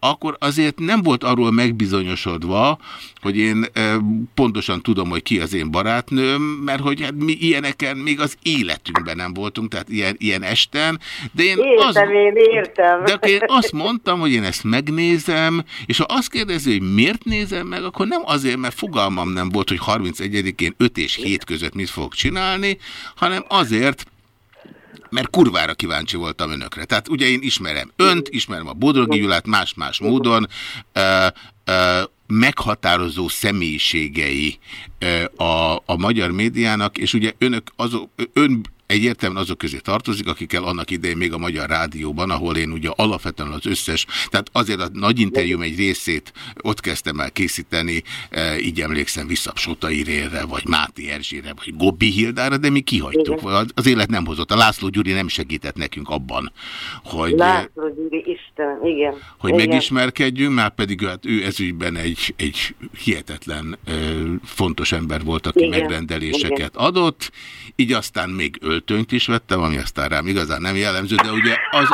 Akkor azért nem volt arról megbizonyosodva, hogy én eh, pontosan tudom, hogy ki az én barátnőm, mert hogy hát mi ilyeneken még az életünkben nem voltunk, tehát ilyen, ilyen esten, de én az, Értem, én értem. de én azt mondtam, hogy én ezt megnézem, és ha azt kérdezi, hogy miért nézem meg, akkor nem azért, mert fogalmam nem volt, hogy 31-én 5 és 7 között mit fogok csinálni, hanem azért, mert kurvára kíváncsi voltam önökre. Tehát ugye én ismerem önt, ismerem a Bodrogi Gyulát más-más módon, ö, ö, meghatározó személyiségei a, a magyar médiának, és ugye önök azok, ön egyértelműen azok közé tartozik, akikkel annak idején még a Magyar Rádióban, ahol én ugye alapvetően az összes, tehát azért a nagy interjúm egy részét ott kezdtem el készíteni, e, így emlékszem vissza Sota Irére, vagy Máté Erzsére, vagy Gobbi Hildára, de mi kihagytuk. Az, az élet nem hozott. A László Gyuri nem segített nekünk abban, hogy, László Gyuri, Isten, igen. hogy igen. megismerkedjünk, már pedig hát ő ezügyben egy, egy hihetetlen ö, fontos ember volt, aki Igen, megrendeléseket igen. adott, így aztán még öltönyt is vettem, ami aztán rám igazán nem jellemző, de ugye az,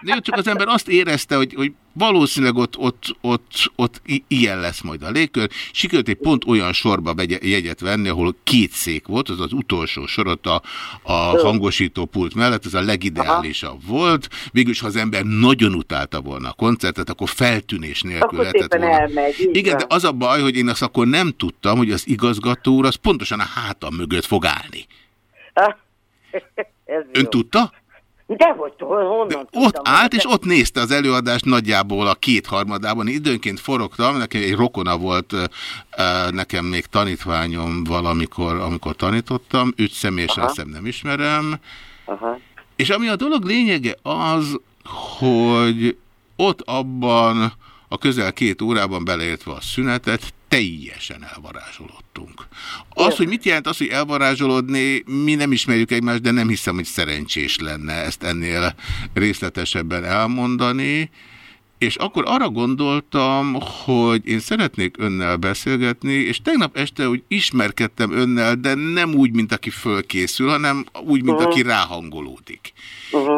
de csak az ember azt érezte, hogy, hogy valószínűleg ott, ott, ott, ott ilyen lesz majd a légkör. Sikerült egy pont olyan sorba vegye, jegyet venni, ahol két szék volt, az az utolsó sorot a, a hangosító pult mellett, ez a legideálisabb volt. Végülis, ha az ember nagyon utálta volna a koncertet, akkor feltűnés nélkül Akkor lehetett volna. elmegy, Igen, de az a baj, hogy én azt akkor nem tudtam, hogy az igazgató úr az pontosan a hátam mögött fog állni. (laughs) Ön jó. tudta? De hogy honnan Ott állt, és ott nézte az előadást nagyjából a kétharmadában. Időnként forogtam, nekem egy rokona volt, nekem még tanítványom valamikor, amikor tanítottam, őt személyesen Aha. hiszem nem ismerem. Aha. És ami a dolog lényege az, hogy ott abban a közel két órában beleértve a szünetet, teljesen elvarázsolódtunk. Az, hogy mit jelent az, hogy elvarázsolódni, mi nem ismerjük egymást, de nem hiszem, hogy szerencsés lenne ezt ennél részletesebben elmondani. És akkor arra gondoltam, hogy én szeretnék önnel beszélgetni, és tegnap este úgy ismerkedtem önnel, de nem úgy, mint aki fölkészül, hanem úgy, mint aki ráhangolódik.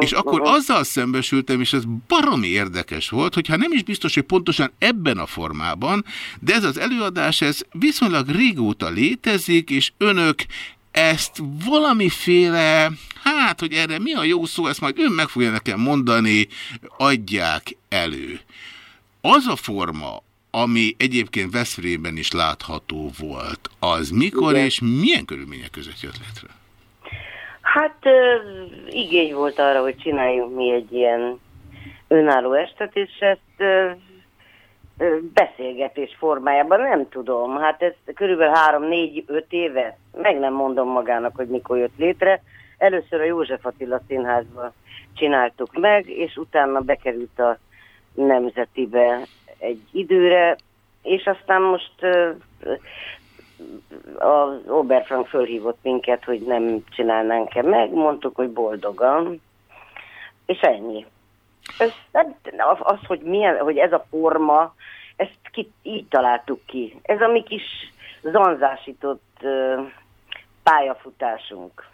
És akkor azzal szembesültem, és ez baromi érdekes volt, hogyha nem is biztos, hogy pontosan ebben a formában, de ez az előadás, ez viszonylag régóta létezik, és önök ezt valamiféle, hát, hogy erre mi a jó szó, ezt majd ön meg fogja nekem mondani, adják elő. Az a forma, ami egyébként Veszprémben is látható volt, az mikor Igen. és milyen körülmények között jött létre? Hát igény volt arra, hogy csináljunk mi egy ilyen önálló estet, és ezt beszélgetés formájában nem tudom. Hát ez körülbelül három, négy, öt éve, meg nem mondom magának, hogy mikor jött létre. Először a József Attila Színházban csináltuk meg, és utána bekerült a Nemzetibe egy időre, és aztán most az Oberfrank fölhívott minket, hogy nem csinálnánk-e meg, mondtuk, hogy boldogan, és ennyi. Ez, nem- az, hogy, milyen, hogy ez a forma, ezt ki, így találtuk ki. Ez a mi kis zanzásított pályafutásunk.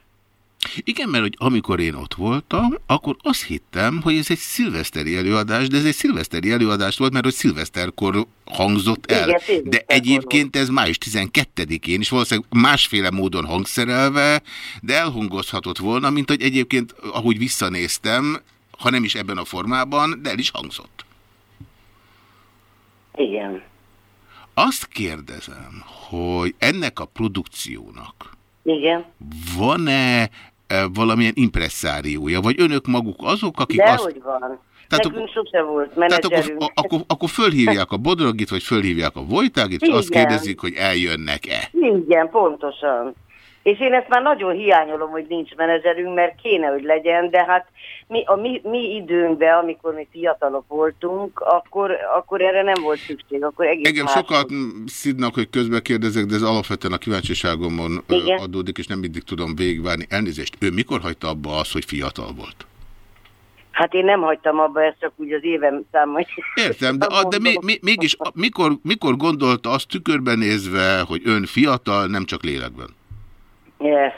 Igen, mert hogy amikor én ott voltam, akkor azt hittem, hogy ez egy szilveszteri előadás, de ez egy szilveszteri előadás volt, mert hogy szilveszterkor hangzott el. Igen, szilveszterkor de egyébként ez május 12-én is valószínűleg másféle módon hangszerelve, de elhangozhatott volna, mint hogy egyébként, ahogy visszanéztem, ha nem is ebben a formában, de el is hangzott. Igen. Azt kérdezem, hogy ennek a produkciónak van-e e, valamilyen impresszáriója, vagy önök maguk azok, akik De azt... hogy van? Tehát Nekünk sose volt Tehát akkor, menedzserünk. akkor, akkor fölhívják a Bodrogit, vagy fölhívják a Vojtágit, és azt kérdezik, hogy eljönnek-e. Igen, pontosan. És én ezt már nagyon hiányolom, hogy nincs menedzserünk, mert kéne, hogy legyen, de hát mi, a mi, mi időnkben, amikor mi fiatalok voltunk, akkor, akkor erre nem volt szükség, akkor egész Engem más sokat szidnak, hogy közbe kérdezek, de ez alapvetően a kíváncsiságomon Igen. adódik, és nem mindig tudom végigvárni. Elnézést, ő mikor hagyta abba azt, hogy fiatal volt? Hát én nem hagytam abba, ezt csak úgy az évem számai. Értem, de, a, de még, még, mégis mikor, mikor gondolta azt tükörben nézve, hogy ön fiatal, nem csak lélekben? Yes.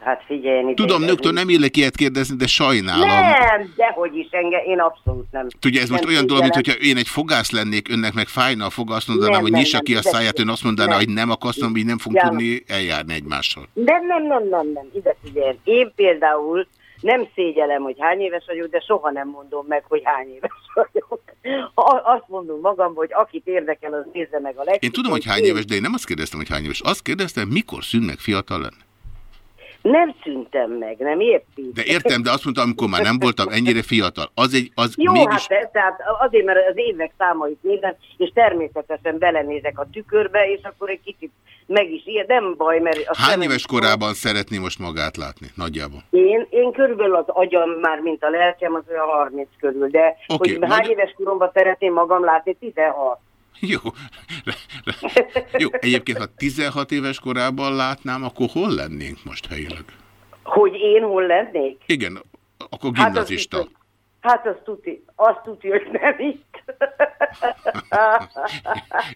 Hát figyelj, Tudom, nőktől nem illek ilyet kérdezni, de sajnálom. Nem, dehogy is, engem, én abszolút nem. Tudja, ez most nem olyan dolog, mint hogyha én egy fogász lennék, önnek meg fájna a fog, azt mondanám, Nem, hogy nyissa nem, ki a száját, ön azt mondaná, nem. hogy nem, akkor azt mondom, hogy nem fogunk tudni eljárni egymással. Nem, nem, nem, nem, nem, ide figyelj. Én például nem szégyelem, hogy hány éves vagyok, de soha nem mondom meg, hogy hány éves (laughs) vagyok. Azt mondom magam, hogy akit érdekel, az nézze meg a legtöbb. Én tudom, hogy hány éves, de én nem azt kérdeztem, hogy hány éves. Azt kérdeztem, mikor szűnnek fiatal lenni. Nem szűntem meg, nem érti? De értem, de azt mondta, amikor már nem voltam ennyire fiatal. Az egy, az Jó, mégis... hát ez, tehát azért, mert az évek számait nézem, és természetesen belenézek a tükörbe, és akkor egy kicsit meg is ilyen, nem baj, mert... a Hány éves korában szeretné most magát látni? Nagyjából. Én, én körülbelül az agyam már, mint a lelkem, az olyan 30 körül, de Oké, hogy majd- hány éves koromban szeretném magam látni, 16. (laughs) Jó. Jó, egyébként, ha 16 éves korában látnám, akkor hol lennénk most helyileg? Hogy én hol lennék? Igen, akkor Hát az gimnazista. Hát azt tuti, azt tuti, hogy nem itt. (laughs)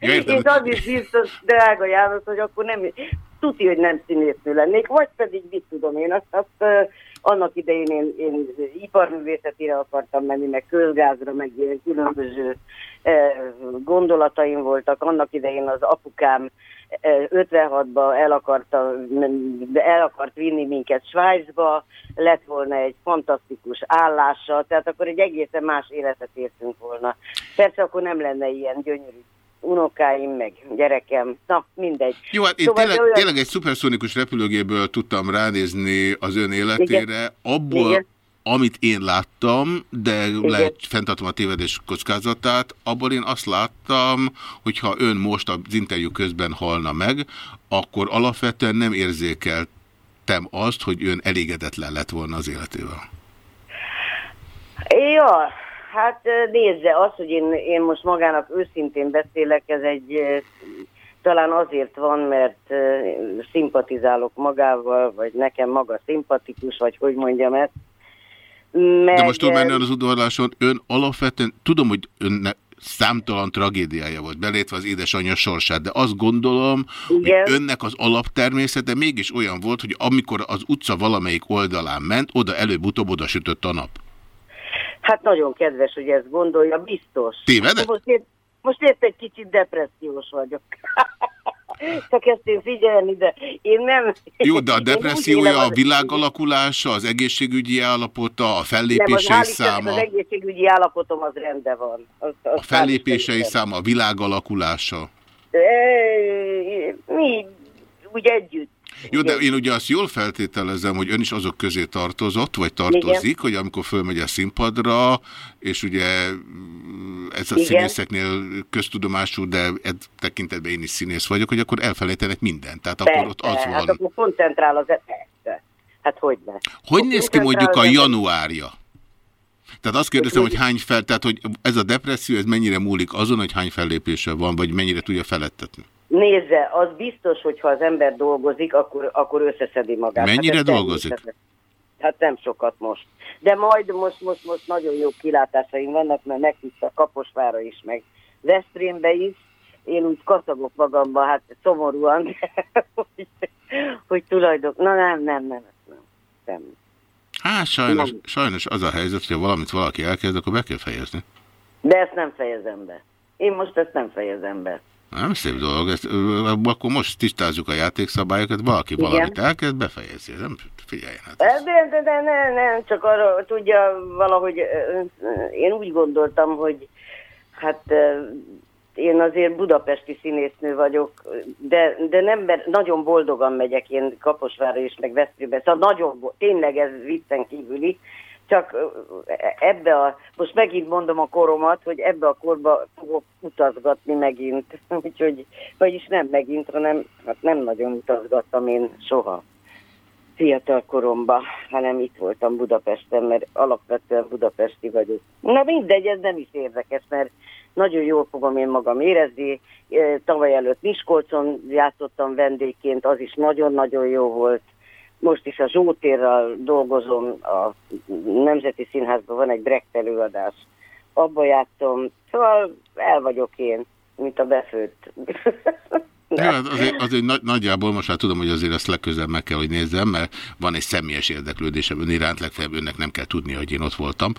Ja, értem. És az is biztos, drága János, hogy akkor nem, tuti, hogy nem színésznő lennék, vagy pedig mit tudom én, azt, azt annak idején én, én iparművészetire akartam menni, meg közgázra, meg ilyen különböző uh, gondolataim voltak. Annak idején az apukám uh, 56-ban el, akarta, el akart vinni minket Svájcba, lett volna egy fantasztikus állása, tehát akkor egy egészen más életet értünk volna. Persze akkor nem lenne ilyen gyönyörű unokáim, meg gyerekem, na mindegy. Jó, hát én Szóval tényleg, olyan- tényleg egy szuperszonikus repülőgéből tudtam ránézni az ön életére. Abból, Igen. amit én láttam, de lehet fenntartom a tévedés kockázatát, abból én azt láttam, hogyha ön most az interjú közben halna meg, akkor alapvetően nem érzékeltem azt, hogy ön elégedetlen lett volna az életével. Ja, hát nézze, az, hogy én, én most magának őszintén beszélek, ez egy talán azért van, mert szimpatizálok magával, vagy nekem maga szimpatikus, vagy hogy mondjam ezt. Meg, De most túl ö, menni az udvarláson, ön alapvetően, tudom, hogy önnek számtalan tragédiája volt, belétve az édesanyja sorsát, de azt gondolom, Igen. hogy önnek az alaptermészete mégis olyan volt, hogy amikor az utca valamelyik oldalán ment, oda előbb-utóbb oda sütött a nap. Hát nagyon kedves, hogy ezt gondolja, biztos. Tévedek? Most, épp, most épp egy kicsit depressziós vagyok. (laughs) Csak ezt én figyelni, de én nem... Jó, de a depressziója, a az- világalakulása, az egészségügyi állapota, a Nem, az, fellépései hál' Istennek száma, az egészségügyi állapotom az rendben van. Az, az a fellépései száma, a világalakulása. E, mi úgy együtt. Jó, de én ugye azt jól feltételezem, hogy ön is azok közé tartozott, vagy tartozik, Igen. hogy amikor fölmegy a színpadra, és ugye mm, ez a Igen. színészeknél köztudomású, de e tekintetben én is színész vagyok, hogy akkor elfelejtenek mindent. Tehát akkor ott az Persze, van. Hát akkor koncentrál az persze. Hát hogy ne. Hogy néz ki mondjuk a januárja? Tehát azt kérdezem, hogy hány fel, tehát hogy ez a depresszió, ez mennyire múlik azon, hogy hány fellépése van, vagy mennyire tudja felettetni? Nézze, az biztos, hogy ha az ember dolgozik, akkor, akkor összeszedi magát. Mennyire ez dolgozik? Hát nem sokat most. De majd most, most, most nagyon jó kilátásaim vannak, mert meghisz a Kaposvára is, meg Veszprémbe is. Én úgy kaszagok magamba, hát szomorúan, de (laughs) hogy, hogy tulajdon... Na nem, nem, nem, nem. nem. Hát sajnos, sajnos az a helyzet, hogy ha valamit valaki elkezd, akkor be kell fejezni. De ezt nem fejezem be. Én most ezt nem fejezem be. Nem szép dolog, ezt, akkor most tisztázzuk a játékszabályokat, valaki Igen. valamit elkezd, befejezi. Nem figyeljen. Hát. De, de, de ne, nem, csak arra tudja valahogy, én úgy gondoltam, hogy hát én azért budapesti színésznő vagyok, de, de nem, mert nagyon boldogan megyek én Kaposvára és meg Veszprémbe, szóval nagyon, tényleg ez viccen kívüli, csak ö, ebbe a, most megint mondom a koromat, hogy ebbe a korba fogok utazgatni megint, (laughs) úgyhogy, vagyis nem megint, hanem hát nem nagyon utazgattam én soha fiatal koromban, hanem itt voltam Budapesten, mert alapvetően budapesti vagyok. Na mindegy, ez nem is érdekes, mert nagyon jól fogom én magam érezni. Tavaly előtt Miskolcon játszottam vendégként, az is nagyon-nagyon jó volt. Most is a Zsótérral dolgozom, a Nemzeti Színházban van egy Brecht előadás. Abba játszom, szóval el vagyok én, mint a befőtt. (laughs) Ja, hát azért, azért nagy, nagyjából most már tudom, hogy azért ezt legközelebb meg kell, hogy nézzem, mert van egy személyes érdeklődésem ön iránt, legfeljebb önnek nem kell tudni, hogy én ott voltam.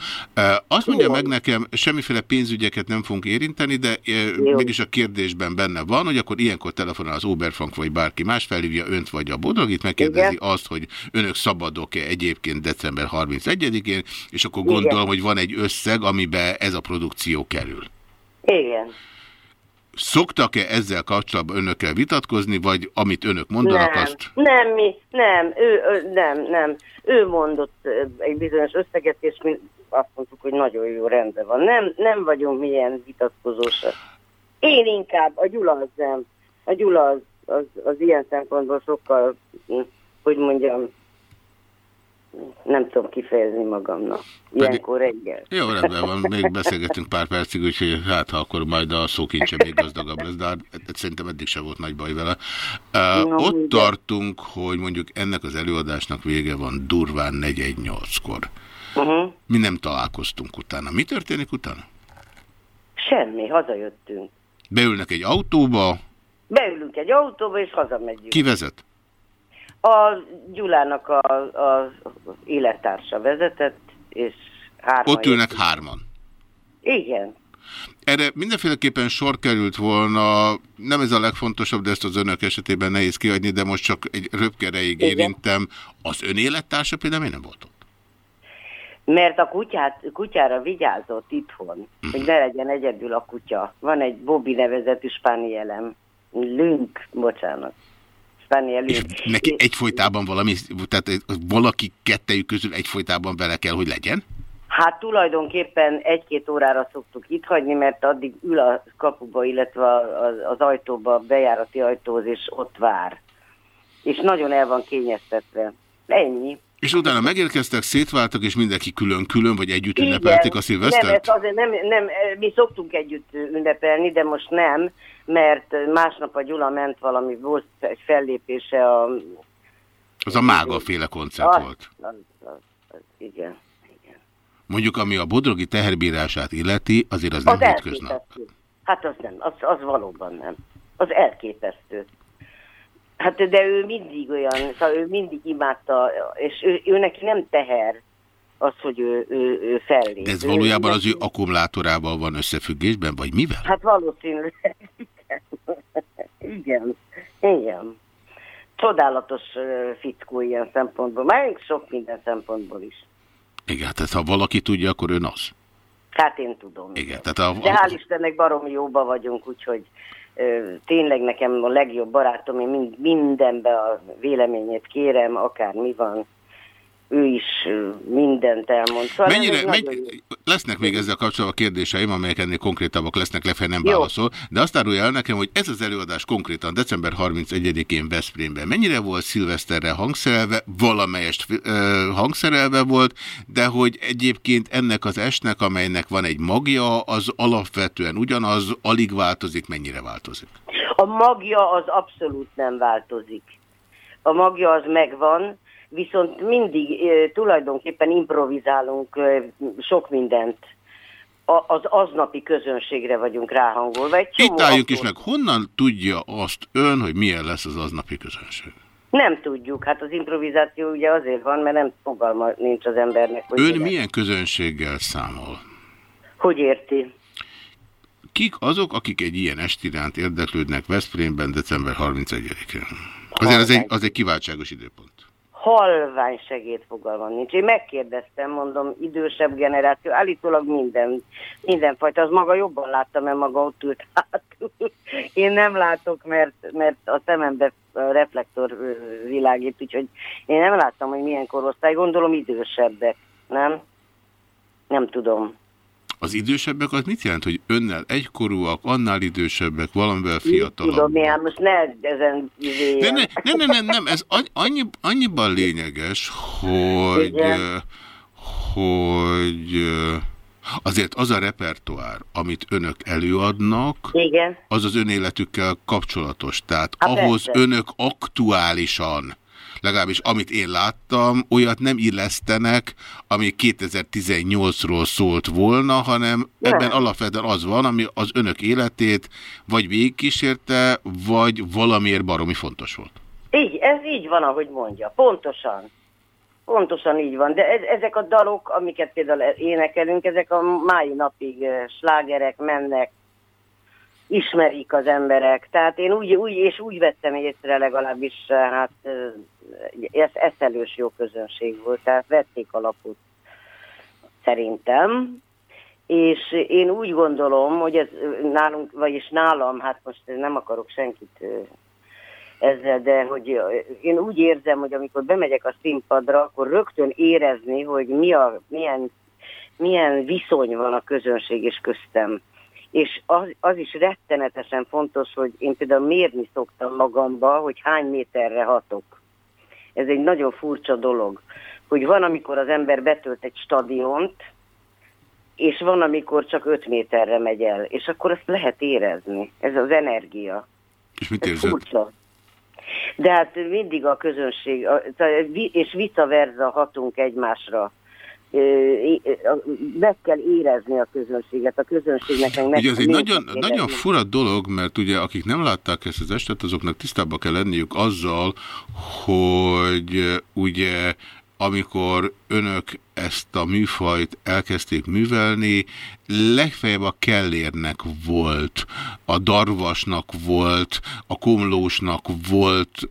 Azt mondja meg nekem, semmiféle pénzügyeket nem fogunk érinteni, de e, mégis a kérdésben benne van, hogy akkor ilyenkor telefonál az Oberfrank vagy bárki más, felhívja önt vagy a Bodrogit, megkérdezi Igen. azt, hogy önök szabadok-e egyébként december 31-én, és akkor Igen. gondolom, hogy van egy összeg, amiben ez a produkció kerül. Igen. Szoktak-e ezzel kapcsolatban önökkel vitatkozni, vagy amit önök mondanak, nem, azt... nem, mi, nem, ő, ő, nem, nem. Ő mondott egy bizonyos összeget, és mi azt mondtuk, hogy nagyon jó rendben van. Nem, nem vagyunk milyen vitatkozósak. Én inkább, a Gyula az nem. A Gyula az, az, az ilyen szempontból sokkal, hm, hogy mondjam, nem tudom kifejezni magamnak. Ilyenkor reggel. Jó, rendben van, még beszélgetünk pár percig, úgyhogy hát ha akkor majd a szókincse még gazdagabb lesz, de hát szerintem eddig sem volt nagy baj vele. Uh, No, ott ugye. tartunk, hogy mondjuk ennek az előadásnak vége van durván 418-kor. Uh-huh. Mi nem találkoztunk utána. Mi történik utána? Semmi, hazajöttünk. Beülnek egy autóba, Beülünk egy autóba, és hazamegyünk. ki vezet? A Gyulának a, a élettársa vezetett, és hárman Ott ülnek hárman. Igen. Erre mindenféleképpen sor került volna, nem ez a legfontosabb, de ezt az önök esetében nehéz kiadni, de most csak egy röpkereig Igen. érintem. Az ön élettársa például nem volt ott? Mert a kutyát, kutyára vigyázott itthon, hogy ne legyen egyedül a kutya. Van egy Bobby nevezetű spanielem. Lünk, bocsánat. Spaniel És Lünk. neki egyfolytában valami, tehát valaki kettejük közül egyfolytában vele kell, hogy legyen? Hát tulajdonképpen egy-két órára szoktuk itt hagyni, mert addig ül a kapuba, illetve a- az, ajtóba, a bejárati ajtóhoz, és ott vár. És nagyon el van kényeztetve. Ennyi. És utána megérkeztek, szétváltak, és mindenki külön-külön, vagy együtt ünnepelték a nem, szilvesztert? ez azért nem, nem, mi szoktunk együtt ünnepelni, de most nem, mert másnap a Gyula ment valami, volt egy fellépése a... Az a mága féle koncert az, volt. Az, az, az, igen. Mondjuk, ami a bodrogi teherbírását illeti, azért az nem Az hétköznap. elképesztő. Hát az nem, az, az valóban nem. Az elképesztő. Hát de ő mindig olyan, szóval ő mindig imádta, és ő, ő neki nem teher az, hogy ő, ő, ő fellép. De ez Ő valójában az neki- ő akkumulátorával van összefüggésben, vagy mivel? Hát valószínűleg. (laughs) Igen. Igen. Csodálatos fickó ilyen szempontból. Már sok minden szempontból is. Igen, tehát ha valaki tudja, akkor ön az. Hát én tudom. Igen, tehát a, De hál' Istennek barom jóba vagyunk, úgyhogy ö, tényleg nekem a legjobb barátom, én mind, mindenbe a véleményét kérem, akár mi van. Ő is mindent elmond. Szóval mennyire, menny, lesznek még ezzel kapcsolatban kérdéseim, amelyek ennél konkrétabbak lesznek, lefelé nem válaszol, de azt árulja el nekem, hogy ez az előadás konkrétan december 31-én Veszprémben mennyire volt szilveszterre hangszerelve, valamelyest ö, hangszerelve volt, de hogy egyébként ennek az esnek, amelynek van egy magja, az alapvetően ugyanaz, alig változik, mennyire változik. A magja az abszolút nem változik. A magja az megvan, viszont mindig tulajdonképpen improvizálunk sok mindent. A, az aznapi közönségre vagyunk ráhangolva. Egy Itt álljunk is meg, honnan tudja azt ön, hogy milyen lesz az aznapi közönség? Nem tudjuk, hát az improvizáció ugye azért van, mert nem fogalma nincs az embernek, hogy, Ön mi lesz. milyen közönséggel számol? hogy érti. Kik azok, akik egy ilyen est iránt érdeklődnek Veszprémben december 31-én? Azért az egy, az egy kiváltságos időpont. Halvány segédfogalmam nincs. Én megkérdeztem, mondom, idősebb generáció, állítólag minden, mindenfajta, az maga jobban látta, mert maga ott ült hátul. (laughs) Én nem látok, mert, mert a szemembe reflektor világít, úgyhogy én nem láttam, hogy milyen korosztály, gondolom idősebbek, nem? Nem tudom. Az idősebbek az mit jelent, hogy önnel egykorúak, annál idősebbek, valamivel Tudom, fiatalabb? milyen, most ne ezen izé- De ne, nem, nem, nem, nem, ez annyi, annyi, annyiban lényeges, hogy, Igen. hogy azért az a repertoár, amit önök előadnak, Igen. az az önéletükkel kapcsolatos. Tehát Há, ahhoz persze. önök aktuálisan, legalábbis amit én láttam, olyat nem illesztenek, ami 2018-ról szólt volna, hanem Nem. ebben alapvetően az van, ami az önök életét vagy végigkísérte, vagy valamiért baromi fontos volt. Így, ez így van, ahogy mondja. Pontosan. Pontosan így van. De ez, ezek a dalok, amiket például énekelünk, ezek a mai napig eh, slágerek mennek, ismerik az emberek. Tehát én úgy, úgy és úgy vettem észre legalábbis, eh, hát eh, ez eszelős jó közönség volt, tehát vették alapot szerintem. És én úgy gondolom, hogy ez nálunk, vagyis nálam, hát most nem akarok senkit ezzel, de hogy én úgy érzem, hogy amikor bemegyek a színpadra, akkor rögtön érezni, hogy mi a, milyen, milyen viszony van a közönség és köztem. És az, az is rettenetesen fontos, hogy én például mérni szoktam magamba, hogy hány méterre hatok. Ez egy nagyon furcsa dolog, hogy van, amikor az ember betölt egy stadiont, és van, amikor csak 5 méterre megy el, és akkor azt lehet érezni. Ez az energia. És mit érzed? furcsa. De hát mindig a közönség, és vice versa hatunk egymásra. Meg kell érezni a közönséget, a közönségnek meg Ugye ez egy nagyon, érezni. nagyon fura dolog, mert ugye akik nem látták ezt az estet, azoknak tisztában kell lenniük azzal, hogy ugye amikor önök ezt a műfajt elkezdték művelni, legfeljebb a Kellérnek volt, a Darvasnak volt, a Komlósnak volt,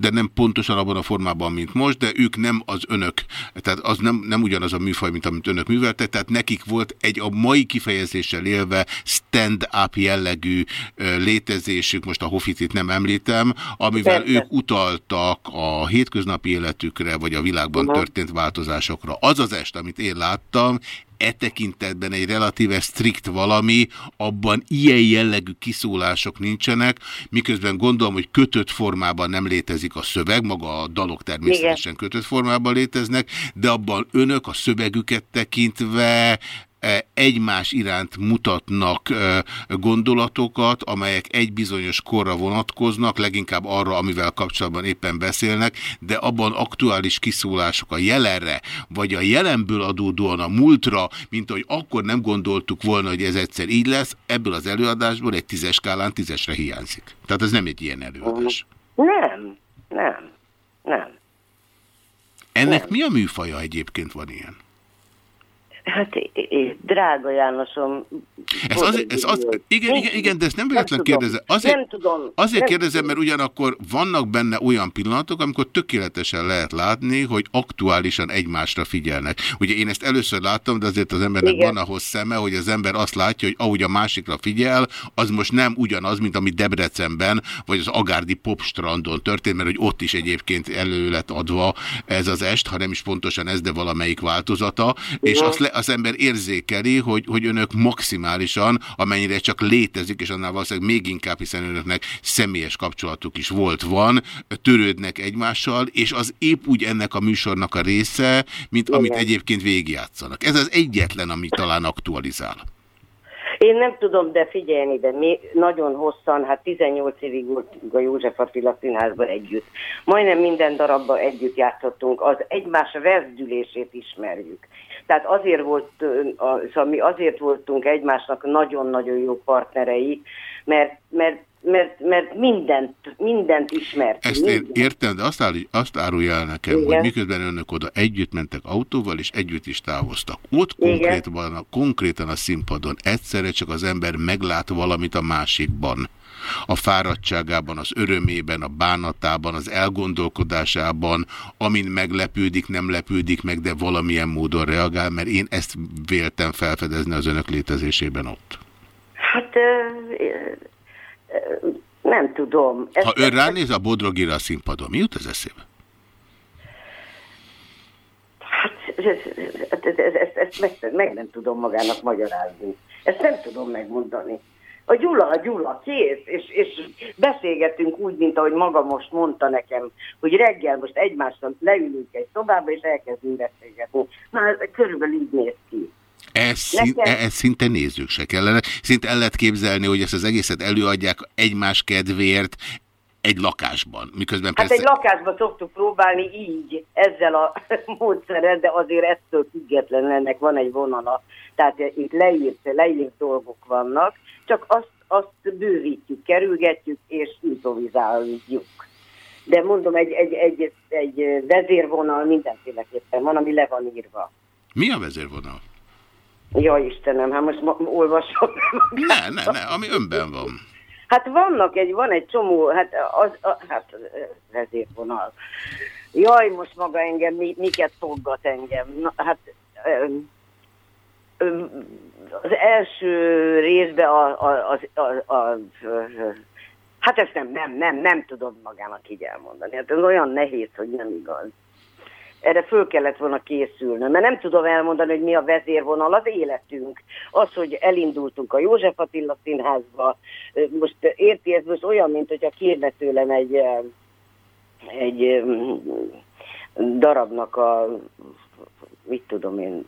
de nem pontosan abban a formában, mint most, de ők nem az önök, tehát az nem, nem ugyanaz a műfaj, mint amit önök műveltek, tehát nekik volt egy a mai kifejezéssel élve stand-up jellegű létezésük, most a Hofitit nem említem, amivel Persze. ők utaltak a hétköznapi életükre, vagy a világban Aha. Történt változásokra. Az az est, amit én láttam, e tekintetben egy relatíve strikt valami, abban ilyen jellegű kiszólások nincsenek, miközben gondolom, hogy kötött formában nem létezik a szöveg, maga a dalok természetesen kötött formában léteznek, de abban önök a szövegüket tekintve egymás iránt mutatnak e, gondolatokat, amelyek egy bizonyos korra vonatkoznak, leginkább arra, amivel kapcsolatban éppen beszélnek, de abban aktuális kiszólások a jelenre, vagy a jelenből adódóan a múltra, mint ahogy akkor nem gondoltuk volna, hogy ez egyszer így lesz, ebből az előadásból egy tízes skálán tízesre hiányzik. Tehát ez nem egy ilyen előadás. Nem, nem, nem. Ennek mi a műfaja egyébként van ilyen? Hát, drága Jánosom. Ez azért, ez az, igen, igen, igen, de ezt nem véletlen kérdezem. Azért, nem tudom, azért nem kérdezem, mert ugyanakkor vannak benne olyan pillanatok, amikor tökéletesen lehet látni, hogy aktuálisan egymásra figyelnek. Ugye én ezt először láttam, de azért az embernek Igen. van ahhoz szeme, hogy az ember azt látja, hogy ahogy a másikra figyel, az most nem ugyanaz, mint ami Debrecenben, vagy az Agárdi Popstrandon történt, mert hogy ott is egyébként elő lett adva ez az est, ha nem is pontosan ez, de valamelyik változata, és azt le, az ember érzékeli, hogy, hogy önök maximálisan, amennyire csak létezik, és annál valószínűleg még inkább, hiszen önöknek személyes kapcsolatuk is volt, van, törődnek egymással, és az épp úgy ennek a műsornak a része, mint amit Igen. egyébként végigjátszanak. Ez az egyetlen, ami talán aktualizál. Én nem tudom, de figyelni, de mi nagyon hosszan, hát 18 évig voltunk a József Attila Színházban együtt. Majdnem minden darabban együtt játszottunk, az egymás verzdülését ismerjük. Tehát azért volt, szóval mi azért voltunk egymásnak nagyon-nagyon jó partnerei, mert, mert, mert, mert mindent, mindent ismertünk. Ezt én mindent. értem, de azt, áll, azt árulja el nekem, Igen. hogy miközben önök oda együtt mentek autóval, és együtt is távoztak. Ott Igen. konkrétan, konkrétan a színpadon egyszerre csak az ember meglát valamit a másikban. A fáradtságában, az örömében, a bánatában, az elgondolkodásában, amin meglepődik, nem lepődik meg, de valamilyen módon reagál, mert én ezt véltem felfedezni az önök létezésében ott. Hát nem tudom. Ha ön ránéz a Bodrogira a színpadon, mi jut ez eszébe? Ezt, ezt, ezt, ezt meg, meg nem tudom magának magyarázni. Ezt nem tudom megmondani. A Gyula, a Gyula, kész, és, és beszélgetünk úgy, mint ahogy maga most mondta nekem, hogy reggel most egymással leülünk egy szobába, és elkezdünk beszélgetni. Na, körülbelül így néz ki. Ez, szín, Nekem- ez szinte nézzük se kellene. Szinte el lehet képzelni, hogy ezt az egészet előadják egymás kedvéért egy lakásban. Miközben Hát persze... egy lakásba szoktuk próbálni így, ezzel a (laughs) módszerrel, de azért ettől függetlenül ennek van egy vonala. Tehát itt leírt, leírt dolgok vannak, csak azt, azt bővítjük, kerülgetjük és improvizáljuk. De mondom, egy, egy, egy, egy vezérvonal mindenféleképpen van, ami le van írva. Mi a vezérvonal? Jaj Istenem, hát most olvasom. Ne, ne, ne, ami önben van. Hát vannak egy, van egy csomó, hát az, a, hát vezérvonal. Jaj, most maga engem, mi, miket foggat engem. Na, hát, Az első részben a, a, a, a, a, hát ezt nem, nem, nem, nem tudom magának így elmondani. Hát ez olyan nehéz, hogy nem igaz. Erre föl kellett volna készülnöm, mert nem tudom elmondani, hogy mi a vezérvonal az életünk. Az, hogy elindultunk a József Attila színházba, most érti, ez most olyan, mint hogyha kérne tőlem egy, egy darabnak a, mit tudom én,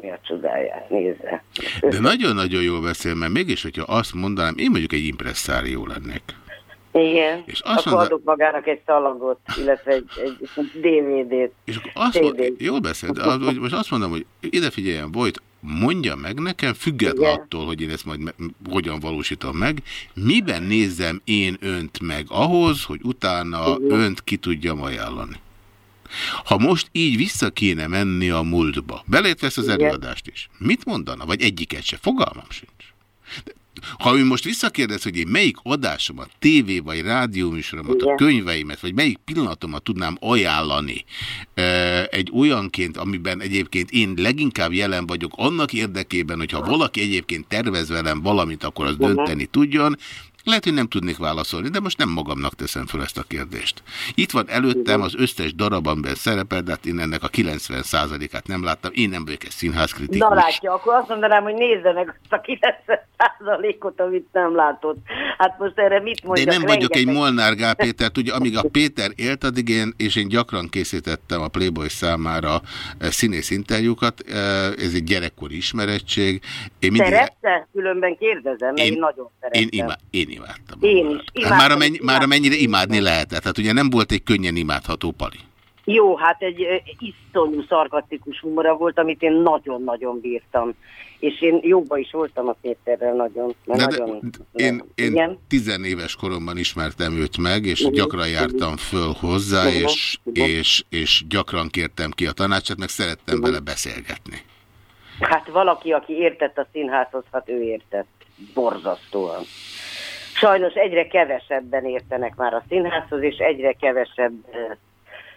mi a csodája, nézze. De nagyon-nagyon jól beszél, mert mégis, hogyha azt mondanám, én mondjuk egy impresszárió lennék. Igen, És azt akkor mondta- adok magának egy szalagot, illetve egy, egy DVD-t. És akkor azt mond, jól beszélt, de az- hogy most azt mondom, hogy ide figyeljen, Vojt, mondja meg nekem, független Igen. attól, hogy én ezt majd hogyan valósítom meg, miben nézzem én önt meg ahhoz, hogy utána önt ki tudjam ajánlani. Ha most így vissza kéne menni a múltba, belét vesz az Igen. előadást is, mit mondana? Vagy egyiket se? Fogalmam sincs. De ha ő most visszakérdez, hogy én melyik adásomat, tévé vagy rádióműsoromat, a Igen. könyveimet, vagy melyik pillanatomat tudnám ajánlani egy olyanként, amiben egyébként én leginkább jelen vagyok annak érdekében, hogyha valaki egyébként tervez velem valamit, akkor az dönteni tudjon, lehet, hogy nem tudnék válaszolni, de most nem magamnak teszem fel ezt a kérdést. Itt van előttem az összes darab, szerepel, de hát én ennek a 90%-át nem láttam. Én nem vagyok egy színházkritikus. Na látja, akkor azt mondanám, hogy nézze meg azt a 90%-ot, amit nem látott. Hát most erre mit De én mondjak? nem vagyok egy Rengeteg- Molnár Gál Péter, ugye (laughs) amíg a Péter élt, addig én, és én gyakran készítettem a Playboy számára eh, színész interjúkat, eh, ez egy gyerekkori ismerettség. Én mindig, Szerette? Különben kérdezem, én, Én- nagyon szeretem. én, imá, én imádtam. Én is. Hát imádtam, már, amennyi, és már amennyire imádni lehetett. Hát ugye nem volt egy könnyen imádható pali. Jó, hát egy iszonyú szarkasztikus humora volt, amit én nagyon-nagyon bírtam. És én jóba is voltam a Péterrel nagyon. Mert De, de, nagyon én, én Igen? tizenéves koromban ismertem őt meg, és Mhm, gyakran jártam föl hozzá, Mhm, és, mhm. és, és gyakran kértem ki a tanácsát, meg szerettem Mhm. vele beszélgetni. Hát valaki, aki értett a színházhoz, hát ő értett. Borzasztóan. Sajnos egyre kevesebben értenek már a színházhoz, és egyre kevesebb...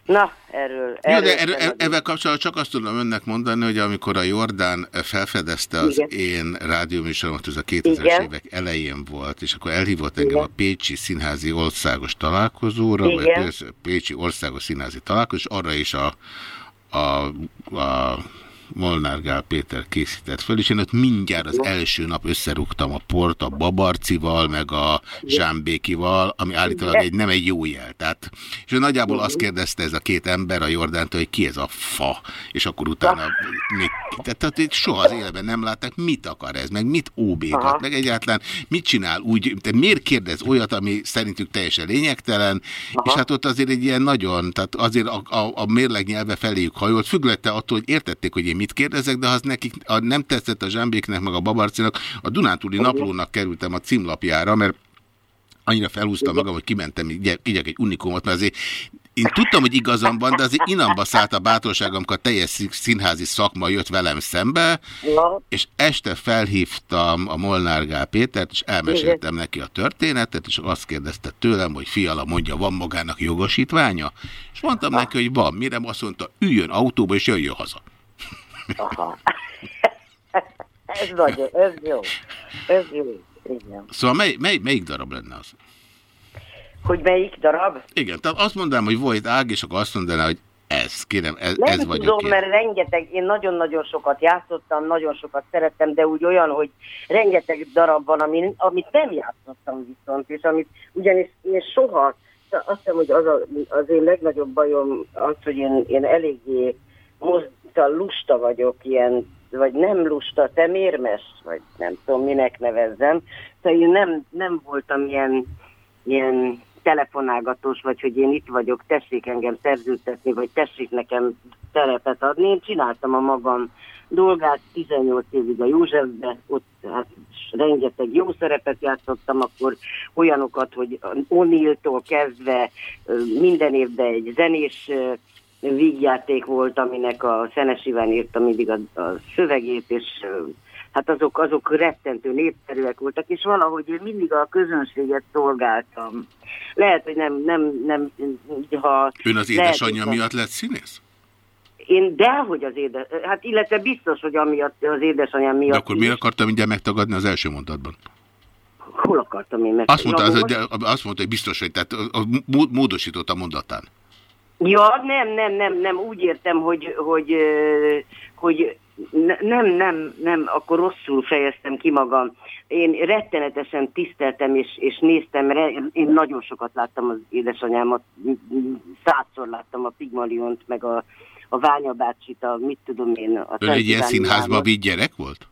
Na, erről... Jó, erről de erről, ezzel kapcsolatban csak azt tudom önnek mondani, hogy amikor a Jordán felfedezte az Igen. én rádióműsoromat, ez a 2000-es Igen. évek elején volt, és akkor elhívott engem Igen. a Pécsi Színházi Országos Találkozóra, vagy Igen. a Pécsi Országos Színházi Találkozó, és arra is a, a, a Molnár Gál Péter készített föl, és én ott mindjárt az első nap összerúgtam a port a Babarcival, meg a Zsámbékival, ami állítólag egy, nem egy jó jel. Tehát, és ő nagyjából azt kérdezte ez a két ember a Jordántól, hogy ki ez a fa, és akkor utána még, tehát, tehát itt soha az életben nem látták, mit akar ez, meg mit óbégat, Aha. meg egyáltalán mit csinál úgy, de miért kérdez olyat, ami szerintük teljesen lényegtelen, Aha. és hát ott azért egy ilyen nagyon, tehát azért a, a, a mérleg nyelve feléjük hajolt, függlette attól, hogy értették, hogy én mit kérdezek, de az nekik a, nem tetszett a Zsámbéknek, meg a Babarcinak, a Dunántúli naplónak kerültem a címlapjára, mert annyira felhúztam magam, hogy kimentem, igyek, igyek egy unikumot, mert azért én tudtam, hogy igazam van, de azért inamba szállt a bátorságom, amikor a teljes szí- színházi szakma jött velem szembe, Na, és este felhívtam a Molnár Gál Pétert, és elmeséltem neki a történetet, és azt kérdezte tőlem, hogy fiala mondja, van magának jogosítványa? És mondtam neki, hogy van, mire azt mondta, üljön autóba, és jöjjön haza. aha. (laughs) ez nagyon, ez jó. Ez jó. Igen. Szóval mely, mely, melyik darab lenne az? Hogy melyik darab? Igen, tehát azt mondanám, hogy volt ág, és akkor azt mondaná, hogy ez, kérem, ez, Nem ez vagyok tudom, én. mert rengeteg, én nagyon-nagyon sokat játszottam, nagyon sokat szerettem, de úgy olyan, hogy rengeteg darab van, ami, amit nem játszottam viszont, és amit ugyanis én soha, azt hiszem, hogy az a, az én legnagyobb bajom az, hogy én, én eléggé mozdítan lusta vagyok, ilyen, vagy nem lusta, te mérmes, vagy nem tudom, minek nevezzem. Szóval én nem, nem voltam ilyen, ilyen telefonálgatós, vagy hogy én itt vagyok, tessék engem szerződtetni, vagy tessék nekem terepet adni. Én csináltam a magam dolgát 18 évig a Józsefbe, ott hát rengeteg jó szerepet játszottam, akkor olyanokat, hogy Oniltól kezdve minden évben egy zenés vígjáték volt, aminek a Szenes Iván írta mindig a, a szövegét, és hát azok, azok rettentő népszerűek voltak, és valahogy én mindig a közönséget szolgáltam. Lehet, hogy nem, nem, nem ha... Ön az édesanyja hogy- miatt lett színész? Én dehogy az édes... Hát illetve biztos, hogy amiatt az édesanyám miatt De akkor miért akartam mindjárt megtagadni az első mondatban? Hol akartam én meg? Azt mondta, az, de azt mondta, hogy biztos, hogy tehát módosított a mondatán. Ja, nem, nem, nem, nem, úgy értem, hogy, hogy, hogy ne- nem, nem, nem, akkor rosszul fejeztem ki magam. Én rettenetesen tiszteltem és, és néztem, re, én nagyon sokat láttam az édesanyámat, százszor láttam a Pigmaliont, meg a, a Ványa bácsit, a mit tudom én. A Ön egy ilyen színházba vitt gyerek volt?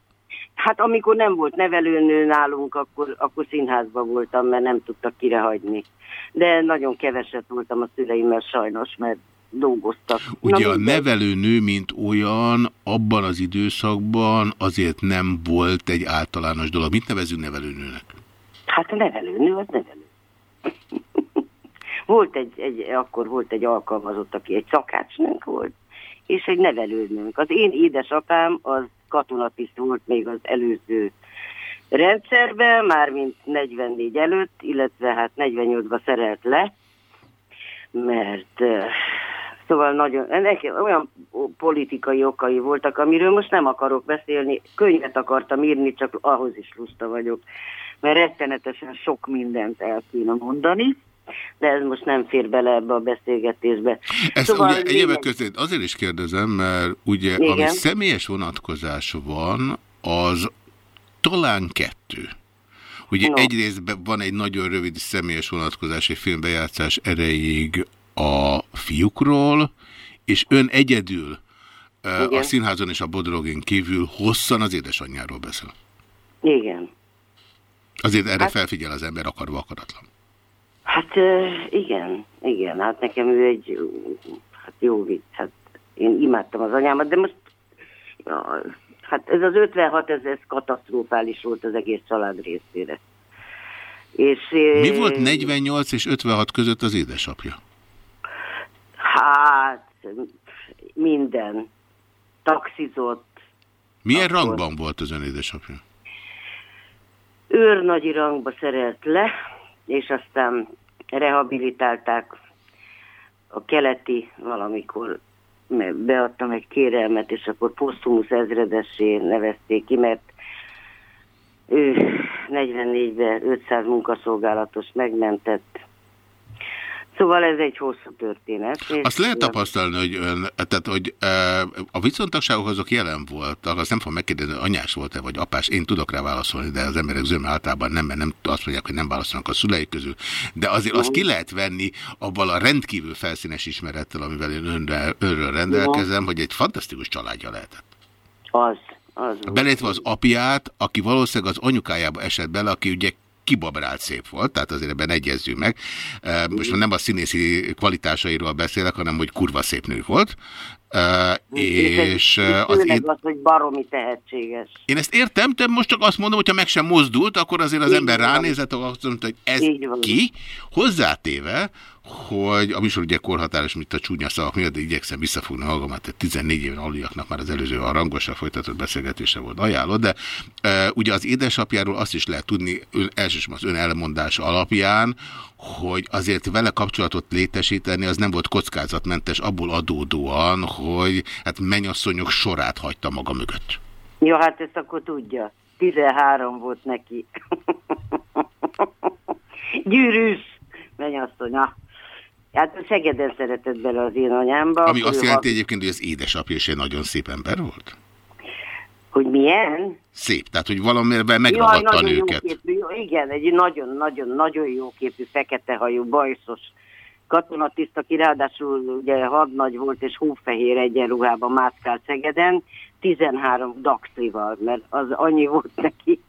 Hát amikor nem volt nevelőnő nálunk, akkor, akkor színházban voltam, mert nem tudtak kire hagyni. De nagyon keveset voltam a szüleimmel sajnos, mert dolgoztak. Ugye Na a nevelőnő, mint olyan, abban az időszakban azért nem volt egy általános dolog. Mit nevezünk nevelőnőnek? Hát a nevelőnő az nevelő. (laughs) volt egy, egy, akkor volt egy alkalmazott, aki egy szakácsnőnk volt, és egy nevelőnőnk. Az én édesapám az katonatiszt volt még az előző rendszerben, mármint 44 előtt, illetve hát 48-ba szerelt le, mert eh, szóval nagyon, ennek olyan politikai okai voltak, amiről most nem akarok beszélni. Könyvet akartam írni, csak ahhoz is lusta vagyok, mert rettenetesen sok mindent el kéne mondani, de ez most nem fér bele ebbe a beszélgetésbe. Ezt Szóval ugye egyébként között azért is kérdezem, mert ugye Igen. ami személyes vonatkozás van, az talán kettő. Ugye No. egyrészt van egy nagyon rövid személyes vonatkozás egy filmbejátszás erejéig a fiúkról, és ön egyedül eh, a Igen. színházon és a Bodrogin kívül hosszan az édesanyjáról beszél. Igen. Azért erre Hát- felfigyel az ember akarva akaratlan. Hát igen, igen, hát nekem ő egy hát jó vicc, hát én imádtam az anyámat, de most ja, hát ez az 56 ez, ez katasztrofális volt az egész család részére. És, Mi volt 48 és 56 között az édesapja? Minden. Taxizott, Milyen rangban volt az ön édesapja? őrnagyi rangba szerelt le, és aztán rehabilitálták a keleti valamikor beadtam egy kérelmet, és akkor posztumusz ezredessé nevezték ki, mert ő 44-ben 500 munkaszolgálatos megmentett. Szóval ez egy hosszú történet. Azt lehet tapasztalni, hogy ön, tehát, hogy e, a viszontagságok azok jelen voltak, azt nem fogom megkérdezni, hogy anyás volt-e, vagy apás, én tudok rá válaszolni, de az emberek zöme általában nem, mert nem azt mondják, hogy nem válaszolnak a szüleik közül, de azért azt ki lehet venni abban a rendkívül felszínes ismerettel, amivel én önre, önről rendelkezem, hogy egy fantasztikus családja lehetett. Az, az. Belétve az apját, aki valószínűleg az anyukájába esett bele, aki ugye kibabrált szép volt, tehát azért ebben egyezzünk meg. Most már nem a színészi kvalitásairól beszélek, hanem hogy kurva szép nő volt. És az én, az, hogy baromi tehetséges. én ezt értem, de most csak azt mondom, hogyha meg sem mozdult, akkor azért az Így ember van. ránézett, akkor azt mondta, hogy ez ki, hozzátéve, hogy a műsor ugye korhatáros, mint a csúnya szavak miatt, de igyekszem visszafogni magamat, tehát 14 éven aluliaknak már az előző a rangosan folytatott beszélgetése volt ajánlott, de e, ugye az édesapjáról azt is lehet tudni, ön, elsősorban az ön elmondása alapján, hogy azért vele kapcsolatot létesíteni, az nem volt kockázatmentes abból adódóan, hogy hát mennyasszonyok sorát hagyta maga mögött. Ja, hát ezt akkor tudja. 13 volt neki. (laughs) Gyűrűs mennyasszonya. Hát a Szegeden szeretett bele az én anyámba. Ami azt jelenti hat- egyébként, hogy az édesapja is egy nagyon szép ember volt? Hogy milyen? Szép, tehát hogy valamivel Jaj, megragadta a nagyon nőket. jóképű, jó, igen, egy nagyon-nagyon-nagyon jóképű, fekete hajú, bajszos katonatiszt, aki ráadásul ugye hadnagy volt és hófehér egyenruhában mászkált Szegeden, 13 daxlival, mert az annyi volt neki,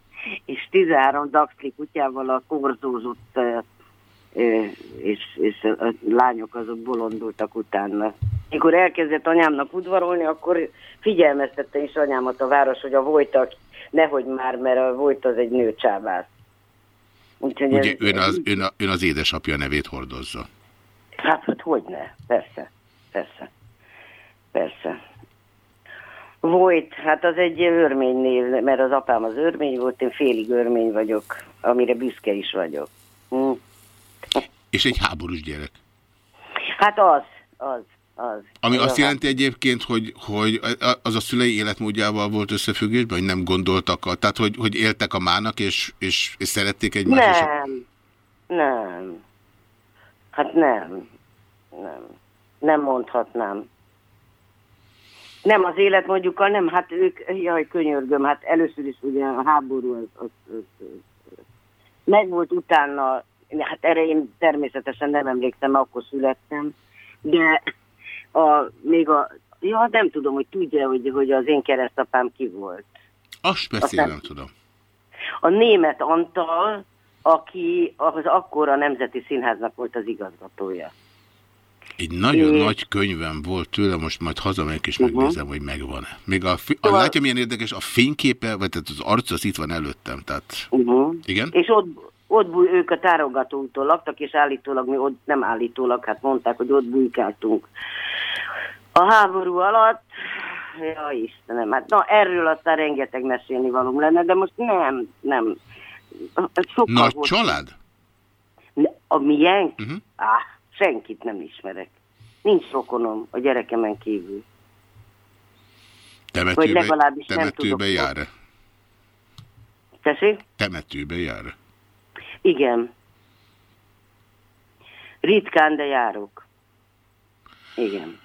és 13 daxli kutyával a korzózott, ö, és, és a lányok azok bolondultak utána. Mikor elkezdett anyámnak udvarolni, akkor figyelmeztette is anyámat a város, hogy a Vojtak, nehogy már, mert a Vojt az egy nőcsábász. Úgyhogy Ugye ez- ön az, ön, a, ön az édesapja nevét hordozza. Hát, hát hogyne, persze, persze, persze. Vojt, hát az egy örmény név, mert az apám az örmény volt, én félig örmény vagyok, amire büszke is vagyok. Hm. És egy háborús gyerek. Hát az, az, az. Ami Az azt jelenti egyébként, hogy, hogy az a szülei életmódjával volt összefüggésben, hogy nem gondoltak, a, tehát hogy, hogy éltek a mának, és, és, és szerették egymást. és a- Nem, nem. Hát nem, nem. Nem mondhatnám. Nem az életmódjukkal, nem, hát ők, jaj, könyörgöm, hát először is ugye a háború az, az, az, az meg volt utána, hát erre én természetesen nem emlékszem, akkor születtem, de a, még a, ja, nem tudom, hogy tudja, hogy, hogy az én keresztapám ki volt. Azt Aztán- nem tudom. A német Antal, aki az akkor a Nemzeti Színháznak volt az igazgatója. Egy nagyon É. nagy könyvem volt tőle, most majd hazamegyek és Uh-huh. megnézem, hogy megvan-e. Még a, a, látja, milyen érdekes, a fényképe, vagy tehát az arc, az itt van előttem, tehát... Uh-huh. Igen? És ott, ott búj, ők a tárogatóúton laktak, és állítólag mi ott, nem állítólag, hát mondták, hogy ott bujkáltunk. A háború alatt, ja Istenem, hát na erről aztán rengeteg mesélni valóm lenne, de most nem, nem. Sokkal Nagy volt- család? A miénk? Uh-huh. Á, senkit nem ismerek. Nincs rokonom a gyerekemen kívül. Temetőbe, legalábbis nem temetőbe tudok. jár-e? Tessék? Temetőbe jár-e? Igen. Ritkán, de járok. Igen.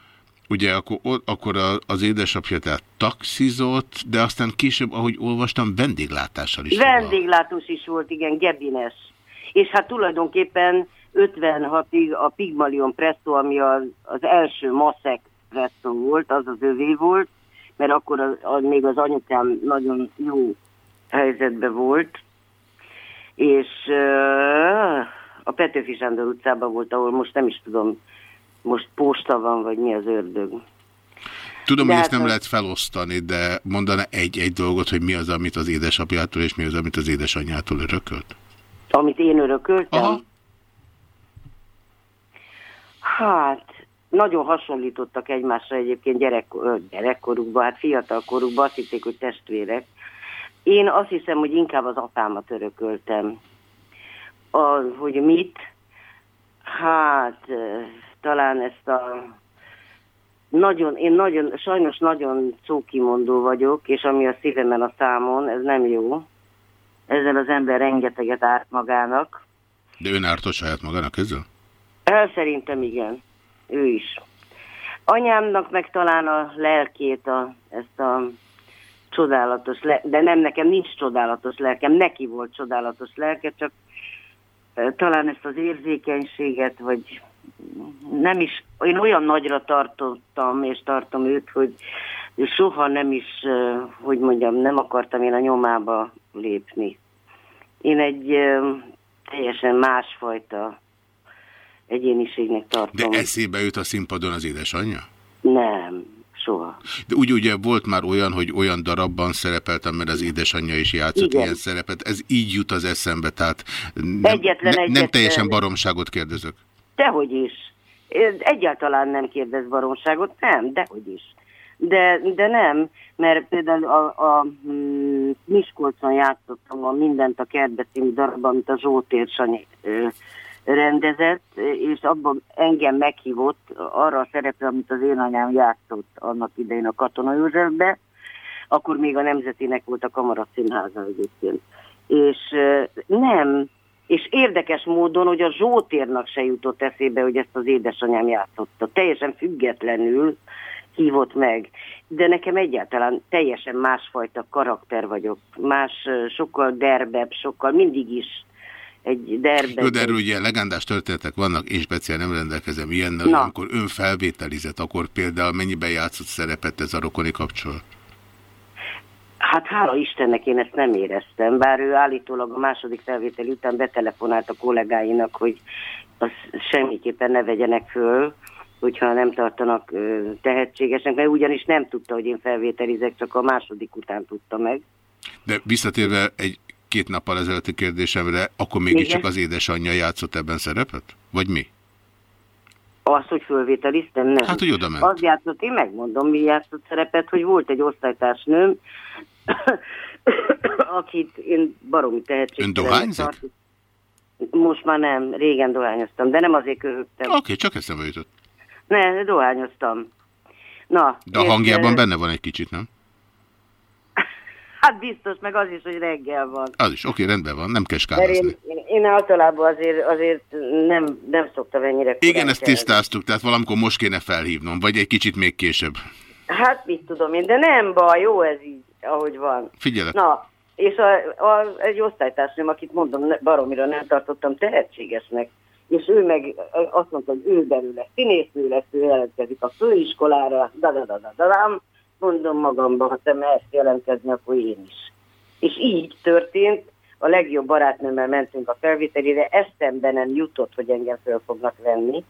Ugye akkor, akkor az édesapja tehát taxizott, de aztán később, ahogy olvastam, vendéglátással is. Vendéglátós is volt, igen, Gebines. És hát tulajdonképpen 56-ig a Pygmalion Presto, ami az, az első Maszek Presto volt, az az övé volt, mert akkor az, az, még az anyukám nagyon jó helyzetben volt, és a Petőfi Sándor utcában volt, ahol most nem is tudom, most posta van, vagy mi az ördög. Tudom, De hogy ezt hát nem az- lehet felosztani, de mondana egy-egy dolgot, hogy mi az, amit az édesapjától, és mi az, amit az édesanyjától örökölt? Amit én örököltem? Aha. Hát, nagyon hasonlítottak egymásra egyébként gyerek, gyerekkorukban, hát fiatal korukban, azt hitték, hogy testvérek. Én azt hiszem, hogy inkább az apámat örököltem. A, hogy mit? Hát, talán ezt a... Nagyon, én nagyon, sajnos nagyon szókimondó vagyok, és ami a szívemen a számon, ez nem jó. Ezzel az ember rengeteget árt magának. De ön ártott saját magának ezzel? El szerintem igen, ő is. Anyámnak meg talán a lelkét, a, ezt a csodálatos, le, de nem nekem nincs csodálatos lelkem, neki volt csodálatos lelke, csak talán ezt az érzékenységet, vagy nem is, én olyan nagyra tartottam, és tartom őt, hogy soha nem is, hogy mondjam, nem akartam én a nyomába lépni. Én egy teljesen másfajta egyéniségnek tartom. De eszébe jut a színpadon az édesanyja? Nem, soha. De úgy ugye volt már olyan, hogy olyan darabban szerepeltem, mert az édesanyja is játszott Igen. ilyen szerepet. Ez így jut az eszembe, tehát nem, Egyetlen ne, nem egyet- teljesen baromságot kérdezök. Dehogy is. Egyáltalán nem kérdez baromságot, nem, dehogy is. De, de nem, mert például a, a mm, Miskolcon játszottam a Mindent a kertbe című darabban, amit a Zsótér Sanyi ö, rendezett, és abban engem meghívott arra a szerepre, amit az én anyám játszott annak idején a Katona Józsefbe, akkor még a Nemzetinek volt a Kamara Színháza egyébként. És nem, és érdekes módon, hogy a Zsótérnak se jutott eszébe, hogy ezt az édesanyám játszotta. Teljesen függetlenül hívott meg. De nekem egyáltalán teljesen másfajta karakter vagyok. Más, sokkal derbebb, sokkal mindig is egy derbe. Jó, de erről ugye legendás történetek vannak, én speciál nem rendelkezem ilyennel, Na. amikor ön felvételizett, akkor például mennyiben játszott szerepet ez a rokoni kapcsolat? Hát hála Istennek én ezt nem éreztem, bár ő állítólag a második felvétel után betelefonált a kollégáinak, hogy azt semmiképpen ne vegyenek föl, hogyha nem tartanak tehetségesnek, mert ugyanis nem tudta, hogy én felvételizek, csak a második után tudta meg. De visszatérve egy két nappal ezelőtti kérdésemre, akkor mégiscsak az édesanyja játszott ebben szerepet? Vagy mi? Azt, hogy fölvételiztem, nem. Hát, hogy oda ment. Az játszott, én megmondom, mi játszott szerepet, hogy volt egy osztálytársnőm, (coughs) akit én baromi tehetségtelennek Ön dohányzik? tartok. Most már nem, régen dohányoztam, de nem azért köhögtem. Oké, okay, csak eszembe jutott. Ne, dohányoztam. Na, De a hangjában benne van egy kicsit, nem? Hát biztos, meg az is, hogy reggel van. Az is, oké, rendben van, nem kell Mert skározni. én, én, általában azért, azért nem, nem szoktam ennyire Igen, ezt tisztáztuk, tehát valamikor most kéne felhívnom, vagy egy kicsit még később. Hát mit tudom én, de nem baj, jó ez így, ahogy van. Figyelek. Na, és a, a, egy osztálytársnőm, akit mondom, baromira nem tartottam tehetségesnek, és ő meg azt mondta, hogy ő belőle színésznő lesz, ő jelentkezik a főiskolára, da da da da da da mondom magamba, ha te mersz jelentkezni, akkor én is. És így történt, a legjobb barátnőmmel mentünk a felvételére, eszembe nem jutott, hogy engem föl fognak venni,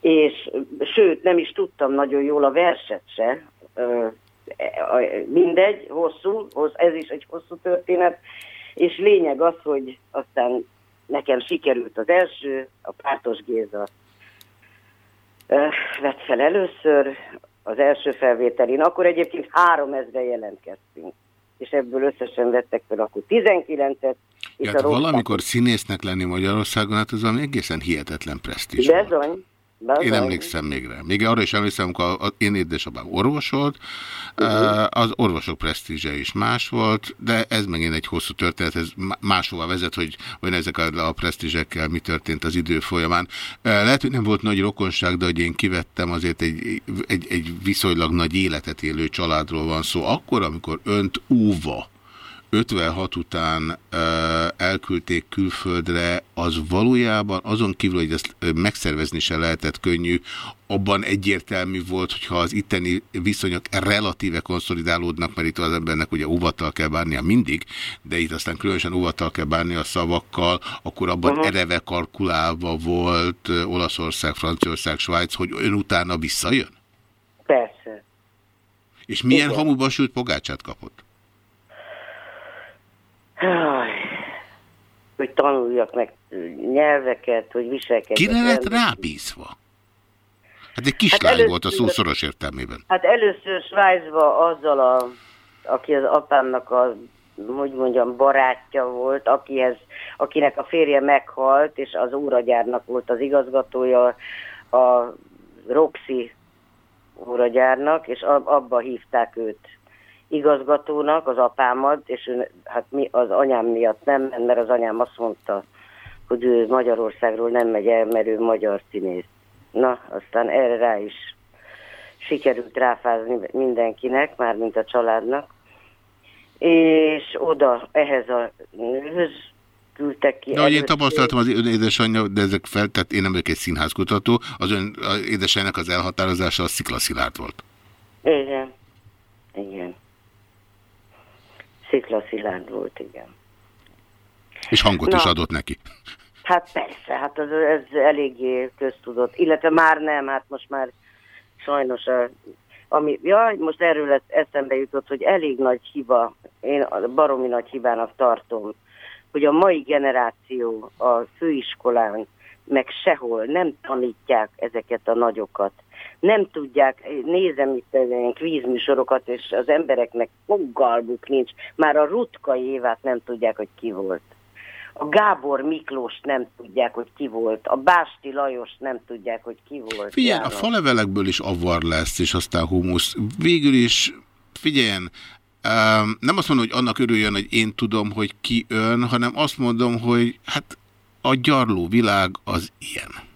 és sőt, nem is tudtam nagyon jól a verset se, mindegy, hosszú, hossz, ez is egy hosszú történet, és lényeg az, hogy aztán nekem sikerült az első, a Pártos Géza vett fel először az első felvételén, akkor egyébként három ezre jelentkeztünk, és ebből összesen vettek fel akkor 19-et, és Ja, hát valamikor színésznek lenni Magyarországon, hát ez valami egészen hihetetlen presztízs. Bezony, bezony. Én emlékszem még rá. Még arra is emlékszem, amikor én édesapám orvos volt, uh, az orvosok presztízse is más volt, de ez megint egy hosszú történet, ez má- máshova vezet, hogy olyan ezek a, presztízsekkel mi történt az idő folyamán. Uh, lehet, hogy nem volt nagy rokonság, de hogy én kivettem, azért egy, egy, egy viszonylag nagy életet élő családról van szó. Akkor, amikor önt óva 56 után ö, elküldték külföldre, az valójában azon kívül, hogy ezt megszervezni se lehetett könnyű, abban egyértelmű volt, hogyha az itteni viszonyok relatíve konszolidálódnak, mert itt az embernek ugye óvattal kell bánnia mindig, de itt aztán különösen óvattal kell bánni a szavakkal, akkor abban Mhm. uh -huh. ereve kalkulálva volt Olaszország, Franciaország, Svájc, hogy ön utána visszajön? Persze. És milyen Igen. hamuba sült pogácsát kapott? Hogy tanuljak meg nyelveket, hogy viselkedjek. Kire lett rábízva? Hát egy kislány Hát volt a szó szoros értelmében. Hát először Svájcba azzal, a, aki az apámnak a, hogy mondjam, barátja volt, akihez, akinek a férje meghalt, és az óragyárnak volt az igazgatója, a Roxy óragyárnak, és ab, abba hívták őt igazgatónak, az apámat, és ő, hát mi, az anyám miatt nem, mert az anyám azt mondta, hogy ő Magyarországról nem megy el, mert ő magyar színész. Na, aztán erre rá is sikerült ráfázni mindenkinek, mármint a családnak. És oda, ehhez a nőhöz küldtek ki. De ahogy én tapasztaltam az ön édesanyja, de ezek fel, tehát én nem vagyok egy színházkutató, az ön az édesanyjának az elhatározása a sziklaszilárd volt. Igen. Igen. Szikla Szilárd volt, igen. És hangot Na. is adott neki. Hát persze, hát az, ez eléggé köztudott. Illetve már nem, hát most már sajnos a, ami, jaj, most erről lesz, eszembe jutott, hogy elég nagy hiba, én baromi nagy hibának tartom, hogy a mai generáció a főiskolán, meg sehol nem tanítják ezeket a nagyokat. Nem tudják, nézem itt ilyen kvízműsorokat, és az embereknek fogalmuk nincs. Már a Rutkai Évát nem tudják, hogy ki volt. A Gábor Miklós nem tudják, hogy ki volt. A Básti Lajos nem tudják, hogy ki volt. Figyelj, a falevelekből is avar lesz, és aztán humusz. Végül is, figyeljen, nem azt mondom, hogy annak örüljön, hogy én tudom, hogy ki ön, hanem azt mondom, hogy hát a gyarló világ az ilyen.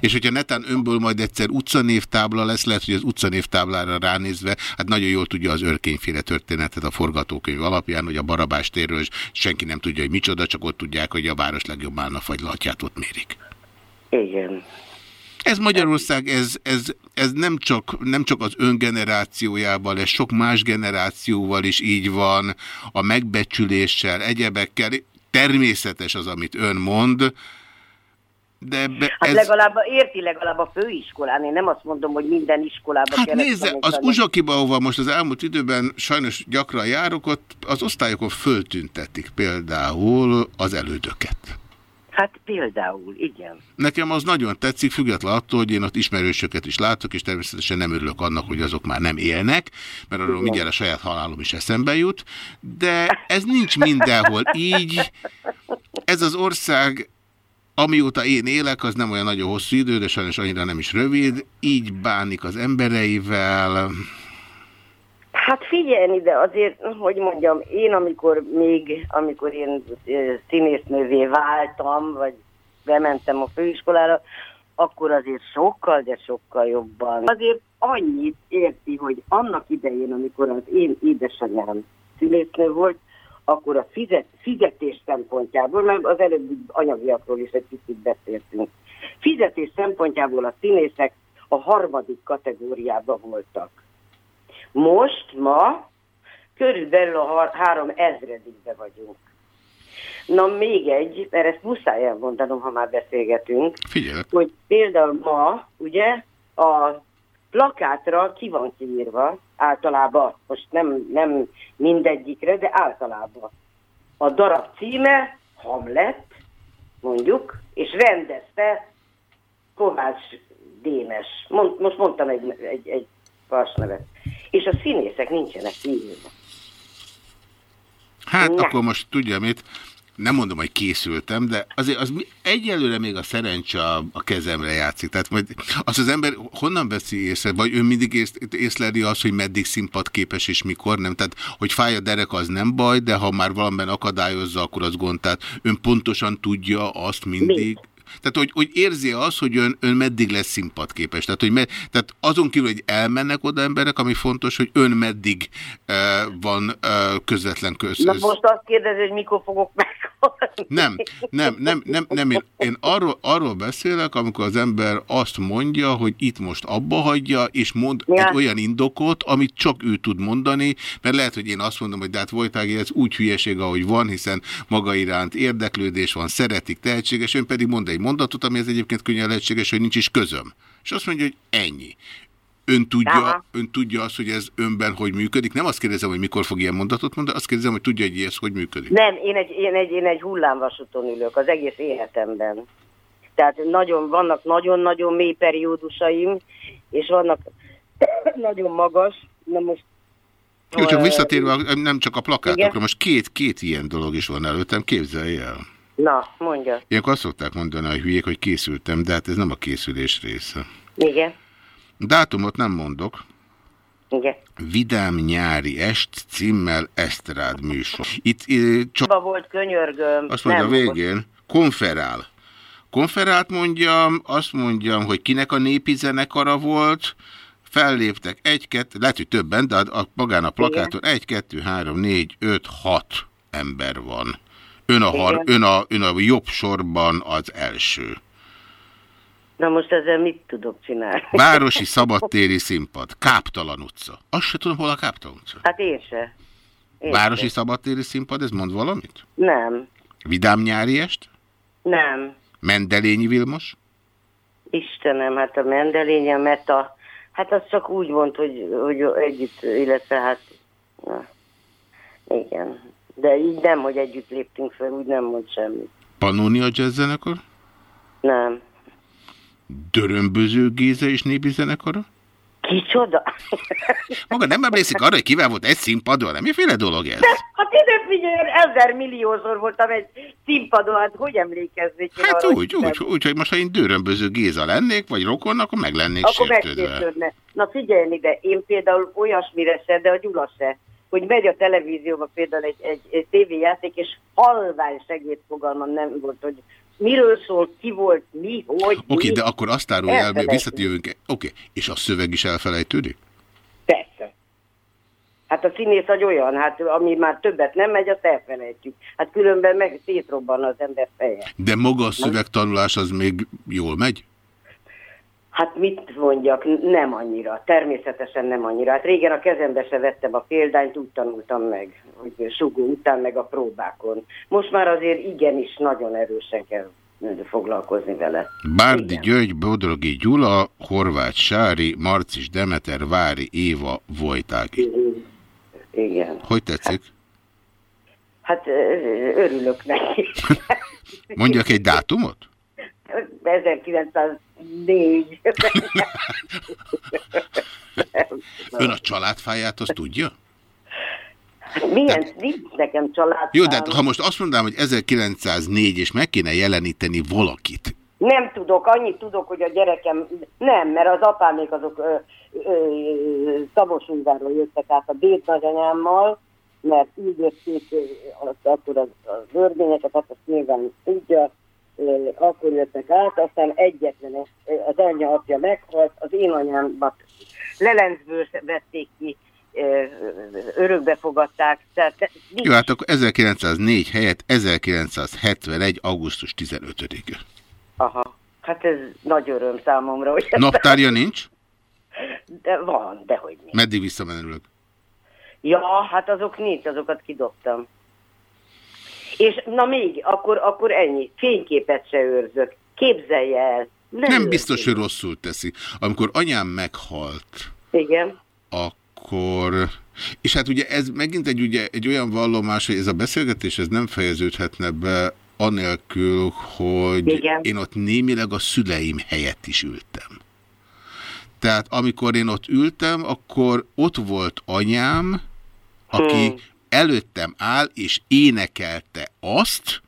És hogyha netán önből majd egyszer utcanévtábla lesz, lehet, hogy az utcanévtáblára ránézve, hát nagyon jól tudja az örkényféle történetet a forgatókönyv alapján, hogy a Barabás térről senki nem tudja, hogy micsoda, csak ott tudják, hogy a város legjobb állnafagylatját ott mérik. Igen. Ez Magyarország, ez, ez, ez nem, csak, nem csak az ön generációjával, ez sok más generációval is így van, a megbecsüléssel, egyebekkel. Természetes az, amit ön mond, de ebbe, Hát ez... legalább, érti legalább a főiskolán. Én nem azt mondom, hogy minden iskolában Hát kellett nézze, az. Uzsakiba, ahova most az elmúlt időben sajnos gyakran járok, ott az osztályokon föltüntetik például az elődöket. Hát például, igen. Nekem az nagyon tetszik, független attól, hogy én ott ismerősöket is látok, és természetesen nem örülök annak, hogy azok már nem élnek, mert arról mindjárt a saját halálom is eszembe jut, de ez nincs mindenhol így. Ez az ország amióta én élek, az nem olyan nagyon hosszú idő, de sajnos annyira nem is rövid, így bánik az embereivel. Hát figyelni, de azért, hogy mondjam, én amikor még, amikor én színésznővé váltam, vagy bementem a főiskolára, akkor azért sokkal, de sokkal jobban. Azért annyit érti, hogy annak idején, amikor az én édesanyám színésznő volt, akkor a fizet, fizetés szempontjából, mert az előbbi anyagiakról is egy kicsit beszéltünk, fizetés szempontjából a színészek a harmadik kategóriában voltak. Most, ma körülbelül a három ezredikbe vagyunk. Na még egy, mert ezt muszáj elmondanom, ha már beszélgetünk, Figyelek. hogy például ma, ugye, a plakátra ki van kiírva, általában, most nem, nem mindegyikre, de általában. A darab címe Hamlet, mondjuk, és rendezte Kovács Dénes. Mond, most mondtam egy, egy, egy fals nevet. És a színészek nincsenek kiírva. Hát akkor most tudja mit, nem mondom, hogy készültem, de azért az egyelőre még a szerencse a, a kezemre játszik. Tehát majd az az ember honnan veszi észre, vagy ön mindig ész, észleli azt, hogy meddig színpadképes és mikor nem. Tehát, hogy fáj a derek, az nem baj, de ha már valamiben akadályozza, akkor az gond. Tehát ön pontosan tudja azt mindig. Tehát, hogy, hogy érzi azt, hogy ön, ön meddig lesz színpadképes. Tehát, hogy me, tehát azon kívül, hogy elmennek oda emberek, ami fontos, hogy ön meddig uh, van uh, közvetlen köz. Na most azt kérdezi, hogy mikor fogok meghalni. Nem, nem, nem, nem, nem én, én arról, arról beszélek, amikor az ember azt mondja, hogy itt most abba hagyja, és mond Ja. egy olyan indokot, amit csak ő tud mondani, mert lehet, hogy én azt mondom, hogy de hát Vojtági, ez úgy hülyeség, ahogy van, hiszen maga iránt érdeklődés van, szeretik, tehetséges, ön pedig mond egy mondatot, ami ez egyébként könnyen lehetséges, hogy nincs is közöm. És azt mondja, hogy ennyi. Ön tudja, Aha. ön tudja azt, hogy ez önben hogy működik. Nem azt kérdezem, hogy mikor fog ilyen mondatot mondani, azt kérdezem, hogy tudja, hogy ez hogy működik. Nem, én egy, én, egy, én egy hullámvasúton ülök az egész életemben. Tehát nagyon, vannak nagyon-nagyon mély periódusaim, és vannak (coughs) nagyon magas. Na most Jó, csak visszatérve nem csak a plakátokra, Igen. most két, két ilyen dolog is van előttem, képzelj el. Na, mondja. Ilyenkor azt szokták mondani a hülyék, hogy készültem, de hát ez nem a készülés része. Igen, Dátumot nem mondok. igen. Vidám nyári est címmel Esztrád műsor. Itt eh, csak Ba volt könyörgöm. azt mondja a nem, végén, konferál. Konferált mondjam, azt mondjam, hogy kinek a népi zenekara volt, felléptek egy-kettő, lehet, hogy többen, de a, a magán a plakáton egy, kettő, három, négy, öt, hat ember van. Ön a, har, ön, a, ön a jobb sorban az első. Na most ezzel mit tudok csinálni? Városi szabadtéri színpad, Káptalan utca. Azt se tudom, hol a Káptalan utca. Hát én se. Én Városi se. szabadtéri színpad, ez mond valamit? Nem, Vidám nyári est? nem. Mendelényi Vilmos? Istenem, hát a Mendelény, a Meta, hát az csak úgy volt, hogy, hogy együtt, illetve hát, na, igen. De így nem, hogy együtt léptünk fel, úgy nem mond semmit. Pannonia Jazz zenekar? Nem. Dörömböző Géza és népi zenekara? Kicsoda? (laughs) Maga nem emlékszik arra, hogy kivel volt egy színpadon? Nem miféle dolog ez? Hát én figyelj, ezer milliószor voltam egy színpadon, hát hogy emlékeznék? Hát arra, úgy, úgy, úgy, hogy most ha én Dörömböző Géza lennék, vagy rokon, akkor meg lennék Akkor sértődve. Na figyelj ide, én például olyasmire se, de a Gyula se, hogy megy a televízióba például egy, egy, egy tévéjáték, és halvány segédfogalmam nem volt, hogy miről szól, ki volt, mi, hogy, Oké, mi. de akkor azt árulja el, visszatérünk. Oké, és a szöveg is elfelejtődik? Persze. Hát a színész egy olyan, hát ami már többet nem megy, azt elfelejtjük. Hát különben meg szétrobban az ember feje. De maga a szövegtanulás az még jól megy? Hát mit mondjak, nem annyira, természetesen nem annyira. Hát régen a kezembe se vettem a példányt, úgy tanultam meg, hogy sugó után meg a próbákon. Most már azért igenis nagyon erősen kell foglalkozni vele. Bárdi György, Bodrogi Gyula, Horváth Sári, Marcis Demeter, Vári Éva, Vojtági. Igen. Hogy tetszik? Hát ö, örülök neki. (laughs) Mondjak egy dátumot? 1904. (laughs) Ön a családfáját azt tudja? Milyen, nincs nekem család. Jó, de ha most azt mondanám, hogy 1904, és meg kéne jeleníteni valakit, Nem tudok, annyit tudok, hogy a gyerekem, nem, mert az apámék azok ö, ö, Szabosújváról jöttek át a déd nagyanyámmal, mert úgy jötték akkor az, az örvényeket, hát azt nyilván tudja, akkor jöttek át, aztán egyetlen az anyja apja meghalt, az én anyámat Lelencből vették ki, örökbe fogadták, tehát Jó, hát akkor 1904 helyett 1971. augusztus 15-e. Aha, hát ez nagy öröm számomra, hogy Naptárja nincs? De van, dehogy nincs. Meddig visszamenőleg? Ja, hát azok nincs, azokat kidobtam. És na még, akkor, akkor ennyi. Fényképet se őrzök. Képzelje el. Nem őrzök. biztos, hogy rosszul teszi. Amikor anyám meghalt, Igen. akkor... És hát ugye ez megint egy, ugye, egy olyan vallomás, hogy ez a beszélgetés ez nem fejeződhetne be anélkül, hogy Igen. én ott némileg a szüleim helyett is ültem. Tehát amikor én ott ültem, akkor ott volt anyám, aki Hmm. Előttem áll, és énekelte azt,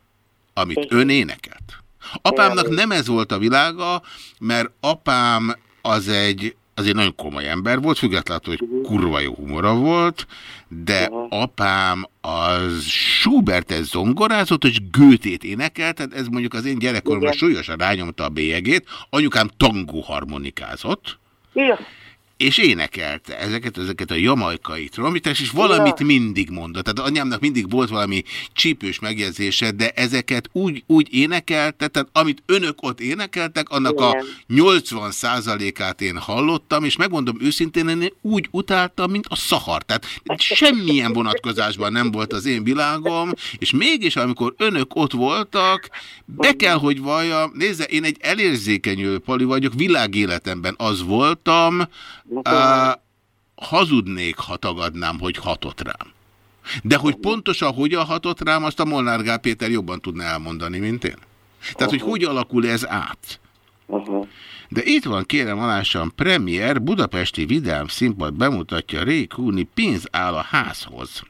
amit ön énekelt. Apámnak nem ez volt a világa, mert apám az egy, az egy nagyon komoly ember volt, függetlenül, hogy kurva jó humora volt, de apám az Schubertet zongorázott, és Götét énekelt, tehát ez mondjuk az én gyerekkoromban Igen. súlyosan rányomta a bélyegét, anyukám tangó harmonikázott. És énekelte ezeket, ezeket a jamaikai trombitást, és valamit mindig mondott. Tehát anyámnak mindig volt valami csípős megjegyzése, de ezeket úgy, úgy énekelte, tehát amit önök ott énekeltek, annak a Igen. 80%-át én hallottam, és megmondom őszintén, én úgy utáltam, mint a szahar. Tehát semmilyen vonatkozásban nem volt az én világom, és mégis, amikor önök ott voltak, be kell, hogy valljam, nézze, én egy elérzékenyő pali vagyok, világéletemben az voltam, á, hazudnék, ha tagadnám, hogy hatott rám. De hogy pontosan hogyan hatott rám, azt a Molnár Gál Péter jobban tudna elmondani, mint én. Tehát, hogy hogy alakul ez át. De itt van, kérem alássam, premier Budapesti Vidám Színpad bemutatja Ray Cooney Pénz áll a házhoz.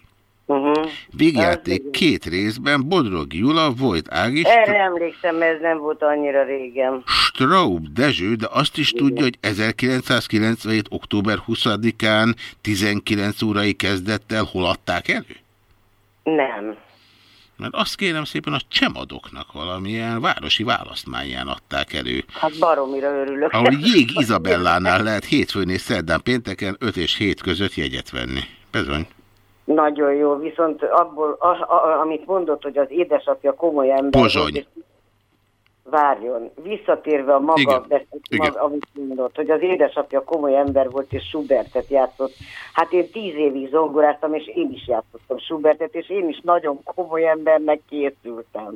Uh-huh. Végjáték két részben Bodrog Jula, Vojt Ági, Erre emlékszem, ez nem volt annyira régen. Straub Dezső, de azt is tudja, hogy 1997. október 20-án 19 órai kezdettel hol adták elő? Nem. Mert azt kérem szépen a csemadoknak valamilyen városi választmányán adták elő. Hát baromira örülök. Ahol Jég (laughs) Izabellánál lehet hétfőn és szerdán pénteken 5 és 7 között jegyet venni. Bizony. Nagyon jó, viszont abból, a, a, amit mondott, hogy az édesapja komoly ember Pozsony. várjon, visszatérve a maga, Igen, besz- igen. maga, amit mondott, hogy az édesapja komoly ember volt, és Schubertet játszott. Hát én tíz évig zongoráztam, és én is játszottam Schubertet, és én is nagyon komoly embernek készültem.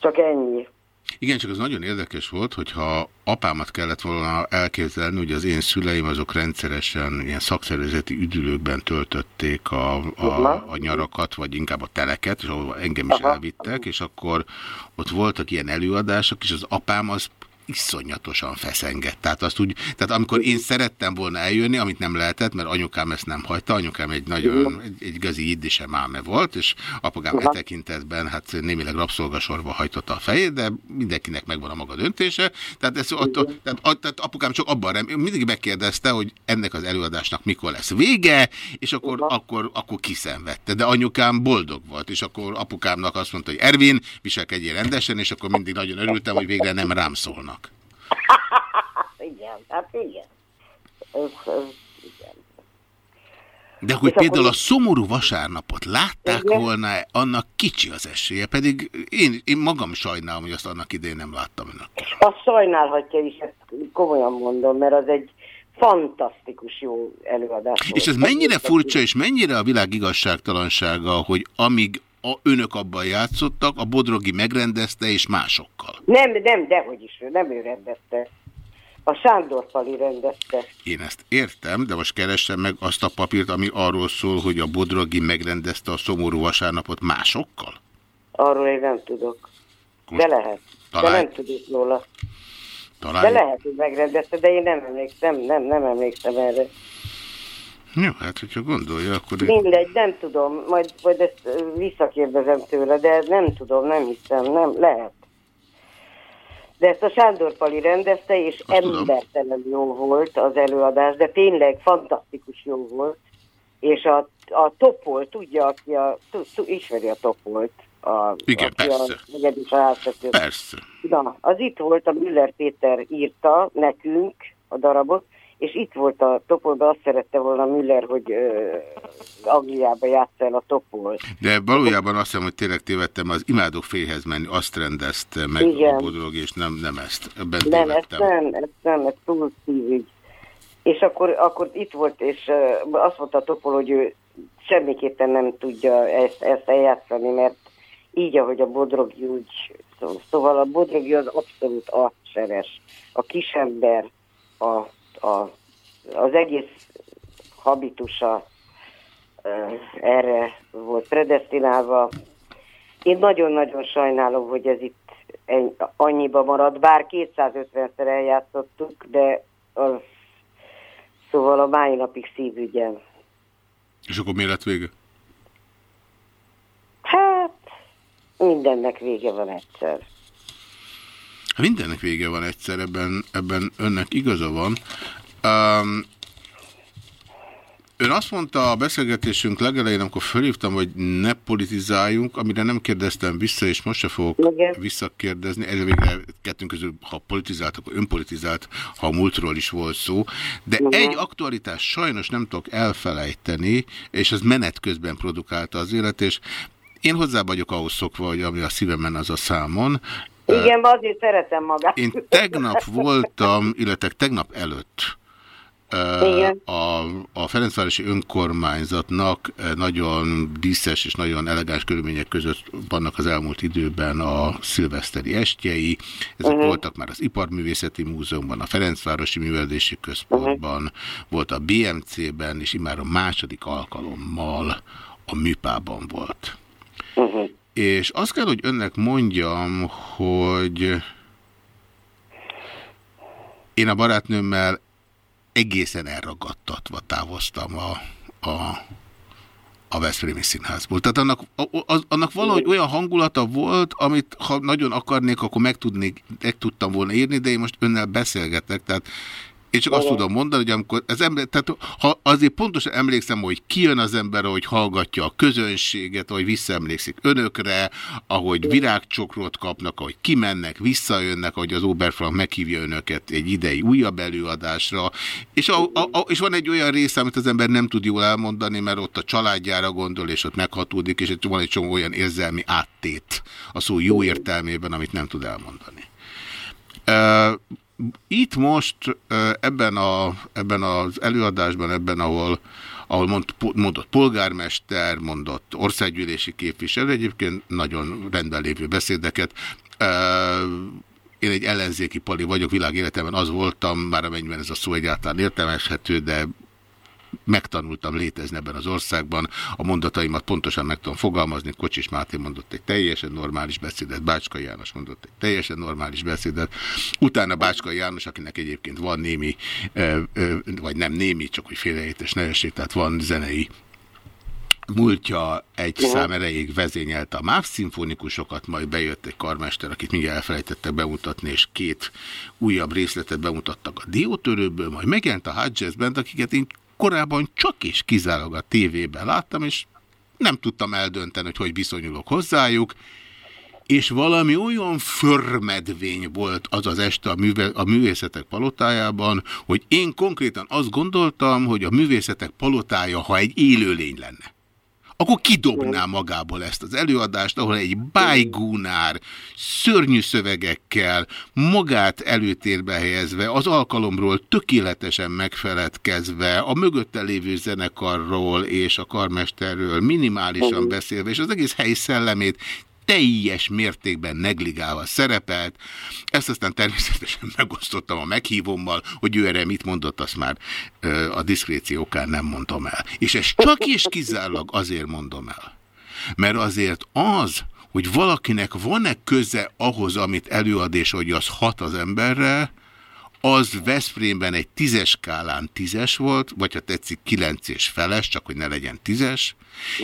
Csak ennyi. Igen, csak az nagyon érdekes volt, hogyha apámat kellett volna elképzelni, hogy az én szüleim azok rendszeresen ilyen szakszervezeti üdülőkben töltötték a, a, a nyarakat, vagy inkább a teleket, és ahol engem is elvittek, és akkor ott voltak ilyen előadások, és az apám az iszonyatosan feszengett. Tehát, azt úgy, tehát amikor én szerettem volna eljönni, amit nem lehetett, mert anyukám ezt nem hagyta, anyukám egy nagyon, egy, egy igazi iddise máme volt, és apukám e Aha. tekintetben hát némileg rabszolgasorba hajtotta a fejét, de mindenkinek megvan a maga döntése. Tehát, ez, ott, tehát, a- tehát apukám csak abban rem, mindig megkérdezte, hogy ennek az előadásnak mikor lesz vége, és akkor, akkor, akkor kiszenvedte. De anyukám boldog volt, és akkor apukámnak azt mondta, hogy Ervin, viselkedjél rendesen, és akkor mindig nagyon örültem, hogy végre nem rám szólnak. (laughs) Igen, hát igen. Ez, ez, igen. De hogy És akkor például a így- szomorú vasárnapot látták Igen. volna, annak kicsi az esélye, pedig én, én magam sajnálom, hogy azt annak idején nem láttam önök. Azt sajnálhatja is, ezt komolyan mondom, mert az egy fantasztikus jó előadás. És ez mennyire furcsa, és mennyire a világ igazságtalansága, hogy amíg a, önök abban játszottak, a Bodrogi megrendezte, és másokkal. Nem, nem, dehogy is, nem ő rendezte. A Sándor Pali rendezte. Én ezt értem, de most keressem meg azt a papírt, ami arról szól, hogy a Bodrogi megrendezte a szomorú vasárnapot másokkal? Arról én nem tudok. De lehet. talán- De nem tudok róla. Talán... De lehet, hogy megrendezte, de én nem emlékszem, nem, nem emlékszem erre. Jó, hát hogyha gondolja, akkor... Mindegy, nem tudom, majd, majd ezt visszakérdezem tőle, de nem tudom, nem hiszem, nem, lehet. De ezt a Sándor Pali rendezte, és embertelen jó volt az előadás, de tényleg fantasztikus jó volt. És a, a Topol, tudja, aki a, tu, tu, ismeri a Topolt. A, Igen, aki persze. A háztető. Persze. Na, az itt volt, a Müller Péter írta nekünk a darabot, és itt volt a Topolban, azt szerette volna Müller, hogy ö, Angliába játsza el a Topol. De valójában azt hiszem, hogy tényleg tévedtem, az imádok félhez menni, azt rendezte meg Igen. a bodrog, és nem, nem ezt. Ebben Nem, ez tévedtem. nem, ez nem, ez túl szívügy. És akkor, akkor itt volt, és uh, azt mondta a Topol, hogy ő semmiképpen nem tudja ezt, ezt eljátszani, mert így, ahogy a Bodrogi úgy, szó- szóval a Bodrogi az abszolút a seres. A kisember, a, a, az egész habitusa erre volt predestinálva. Én nagyon-nagyon sajnálom, hogy ez itt annyiba maradt, bár 250-szer eljátszottuk, de az, szóval a mai napig szívügyem. És akkor mi lett vége? Hát, mindennek vége van egyszer. Mindennek vége van egyszer, ebben, ebben önnek igaza van. Um, ön azt mondta a beszélgetésünk legelején, amikor fölhívtam, hogy ne politizáljunk, amire nem kérdeztem vissza, és most se fogok Igen. visszakérdezni. Ez végre kettőnk közül, ha politizált, akkor önpolitizált, ha a múltról is volt szó. De Igen. egy aktualitás sajnos nem tudok elfelejteni, és ez menet közben produkálta az élet, és én hozzá vagyok ahhoz szokva, hogy ami a szívemen, az a számon. Igen, de azért szeretem magát. Én tegnap voltam, illetve tegnap előtt Igen. a, a Ferencvárosi önkormányzatnak nagyon díszes és nagyon elegáns körülmények között vannak az elmúlt időben a szilveszteri estjei. Ezek Mhm. voltak már az Iparművészeti Múzeumban, a Ferencvárosi Művelési Központban, volt a BMC-ben, és immár a második alkalommal a Műpában volt. Uh-huh. És azt kell, hogy önnek mondjam, hogy én a barátnőmmel egészen elragadtatva távoztam a, a, a Veszprémi Színházból. Tehát annak, az, annak valahogy olyan hangulata volt, amit ha nagyon akarnék, akkor meg, tudnék, meg tudtam volna írni, de én most önnel beszélgetek, tehát én csak azt Igen. tudom mondani, hogy amikor az ember, tehát ha azért pontosan emlékszem, hogy kijön az ember, ahogy hallgatja a közönséget, ahogy visszaemlékszik önökre, ahogy virágcsokrot kapnak, ahogy kimennek, visszajönnek, ahogy az Oberfrank meghívja önöket egy idei újabb előadásra, és, a, a, a, és van egy olyan része, amit az ember nem tud jól elmondani, mert ott a családjára gondol, és ott meghatódik, és ott van egy csomó olyan érzelmi áttét a szó jó értelmében, amit nem tud elmondani. Uh, itt most ebben, a, ebben az előadásban, ebben, ahol, ahol mond, mondott polgármester, mondott országgyűlési képviselő, egyébként nagyon rendben lévő beszédeket, én egy ellenzéki pali vagyok, világéletemben az voltam, már amennyiben ez a szó egyáltalán értelmeshető, de megtanultam létezni ebben az országban, a mondataimat pontosan meg tudom fogalmazni, Kocsis Máté mondott egy teljesen normális beszédet, Bácskai János mondott egy teljesen normális beszédet, utána Bácskai János, akinek egyébként van némi, vagy nem némi, csak hogy félreértés ne essék, tehát van zenei múltja egy Mhm. szám erejéig vezényelte a MÁV szimfonikusokat, majd bejött egy karmester, akit mindjárt elfelejtettek bemutatni, és két újabb részletet bemutattak a diótörőből, majd megjelent a Jazz Band, akiket én korábban csak és kizárólag a tévében láttam, és nem tudtam eldönteni, hogy hogy viszonyulok hozzájuk, és valami olyan förmedvény volt az az este a, műve, a művészetek palotájában, hogy én konkrétan azt gondoltam, hogy a művészetek palotája, ha egy élőlény lenne, akkor kidobná magából ezt az előadást, ahol egy bájgúnár, szörnyű szövegekkel, magát előtérbe helyezve, az alkalomról tökéletesen megfeledkezve, a mögötte lévő zenekarról és a karmesterről minimálisan beszélve, és az egész hely szellemét teljes mértékben negligálva szerepelt. Ezt aztán természetesen megosztottam a meghívommal, hogy ő erre mit mondott, azt már ö, a diszkréció okán nem mondom el. És ezt csak és kizárólag azért mondom el. Mert azért az, hogy valakinek van-e köze ahhoz, amit előad, és hogy az hat az emberre, az Veszprémben egy tízes skálán tízes volt, vagy ha tetszik kilenc és feles, csak hogy ne legyen tízes,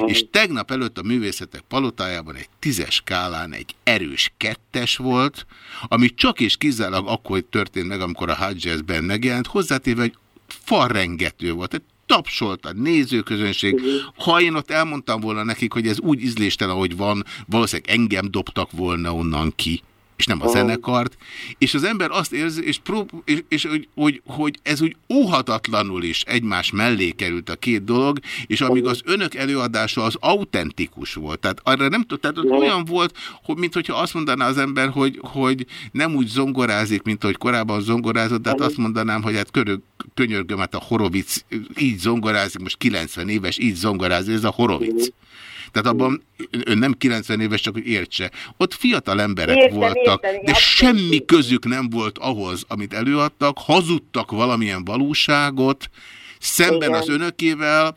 és tegnap előtt a művészetek palotájában egy tízes skálán egy erős kettes volt, ami csak és kizárólag akkor történt meg, amikor a Jazzben megjelent, hozzátéve, hogy farrengető volt, egy tapsolt a nézőközönség. Ha én ott elmondtam volna nekik, hogy ez úgy ízléstelen, ahogy van, valószínűleg engem dobtak volna onnan ki és nem a zenekart, és az ember azt érzi, és, prób és, és hogy, hogy, hogy ez úgy óhatatlanul is egymás mellé került a két dolog, és amíg az önök előadása az autentikus volt, tehát arra nem tud, tehát ott olyan volt, hogy, mint hogyha azt mondaná az ember, hogy, hogy nem úgy zongorázik, mint ahogy korábban zongorázott, de hát azt mondanám, hogy hát körök, könyörgöm, hát a Horovic így zongorázik, most 90 éves, így zongorázik, ez a Horovic. Tehát abban ön nem 90 éves, csak hogy értse. Ott fiatal emberek Értem, voltak, értem, de abszolút. semmi közük nem volt ahhoz, amit előadtak, hazudtak valamilyen valóságot, szemben Igen. az önökével,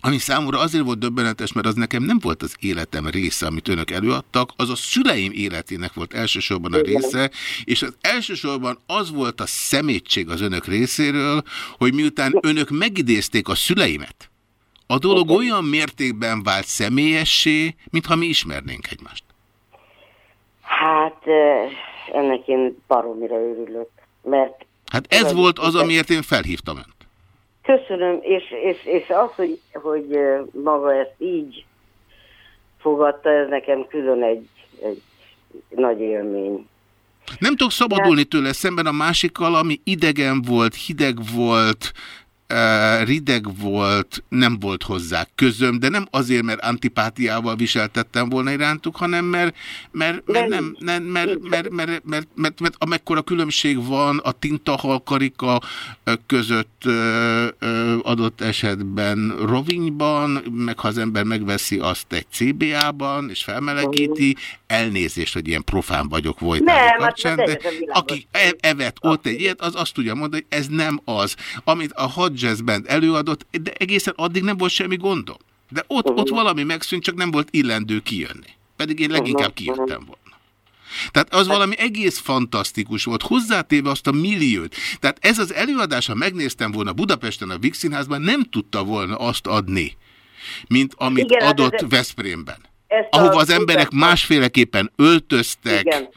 ami számomra azért volt döbbenetes, mert az nekem nem volt az életem része, amit önök előadtak, az a szüleim életének volt elsősorban a része, és az elsősorban az volt a szemétség az önök részéről, hogy miután önök megidézték a szüleimet, a dolog olyan mértékben vált személyessé, mintha mi ismernénk egymást. Hát ennek én baromira örülök, mert Hát ez volt az, amiért én felhívtam önt. köszönöm, és, és, és az, hogy, hogy maga ezt így fogadta, ez nekem külön egy, egy nagy élmény. Nem tudok szabadulni tőle szemben a másikkal, ami idegen volt, hideg volt, rideg volt, nem volt hozzá közöm, de nem azért, mert antipátiával viseltettem volna irántuk, hanem mert, mert, mert, nem, nem, mert, mert, mert, mert, mert, mert amekkora különbség van a tintahalkarika között adott esetben rovinyban, meg ha az ember megveszi azt egy CBA-ban, és felmelegíti, elnézést, hogy ilyen profán vagyok volt Nem, hát kapcsán, de aki e- evett ott egy ilyet, az azt tudja mondani, hogy ez nem az. Amit a Hot Jazz Band előadott, de egészen addig nem volt semmi gondom. De ott, ott valami megszűnt, csak nem volt illendő kijönni. Pedig én leginkább kijöttem volna. Tehát az valami egész fantasztikus volt, hozzátéve azt a milliót. Tehát ez az előadás, ha megnéztem volna Budapesten a Vix Színházban, nem tudta volna azt adni, mint amit Igen, hát adott ez- Veszprémben. Ahova az emberek igen. másféleképpen öltöztek, Igen,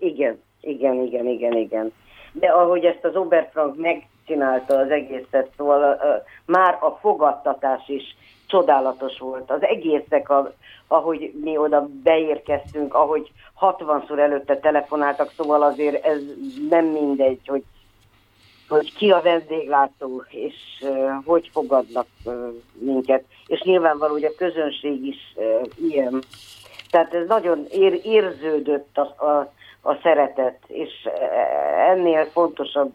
igen, igen, igen, igen, igen. De ahogy ezt az Oberfrank megcsinálta az egészet, szóval már a fogadtatás is csodálatos volt. Az egészek, a, ahogy mi oda beérkeztünk, ahogy 60-szor előtte telefonáltak, szóval azért ez nem mindegy, hogy hogy ki a vendéglátó, és uh, hogy fogadnak uh, minket. És nyilvánvaló, hogy a közönség is uh, ilyen. Tehát ez nagyon ér, érződött a, a, a szeretet, és ennél fontosabb,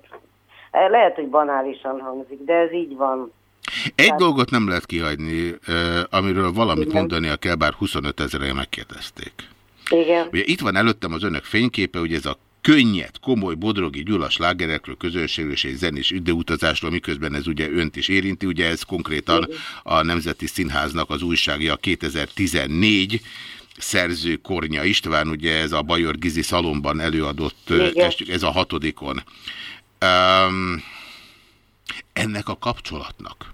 lehet, hogy banálisan hangzik, de ez így van. Egy dolgot nem lehet kihagyni, amiről valamit Igen. mondania kell, bár 25 ezeren megkérdezték. Igen. Ugye itt van előttem az önök fényképe, ugye ez a könnyed, komoly, bodrogi gyulas lágerekről, közönségről és zenés időutazásról, miközben ez ugye önt is érinti, ugye ez konkrétan a Nemzeti Színháznak az újságja 2014 szerző Kornya István, ugye ez a Bajor Gizi szalomban előadott Igen. ez a hatodikon. Um, ennek a kapcsolatnak,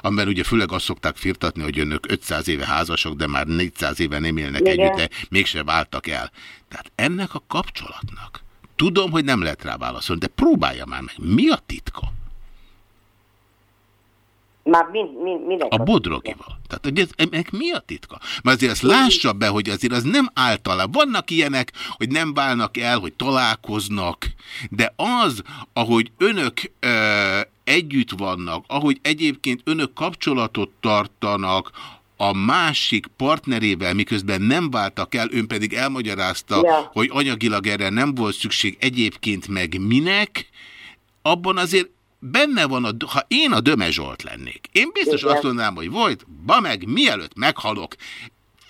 amiben ugye főleg azt szokták firtatni, hogy önök 500 éve házasok, de már 400 éve nem élnek Igen. együtt, de mégse váltak el. Tehát ennek a kapcsolatnak, tudom, hogy nem lehet rá válaszolni, de próbálja már meg. Mi a titka? Már mind, mind, minek A bodrogival. Tehát, hogy ez, ennek mi a titka? Mert azért azt lássa be, hogy azért az nem általában. Vannak ilyenek, hogy nem válnak el, hogy találkoznak, de az, ahogy önök ö, együtt vannak, ahogy egyébként önök kapcsolatot tartanak, a másik partnerével, miközben nem váltak el, ön pedig elmagyarázta, Ja. hogy anyagilag erre nem volt szükség, egyébként meg minek, abban azért benne van, a, ha én a Döme Zsolt lennék, én biztos Igen. azt mondanám, hogy volt, ba meg, mielőtt meghalok,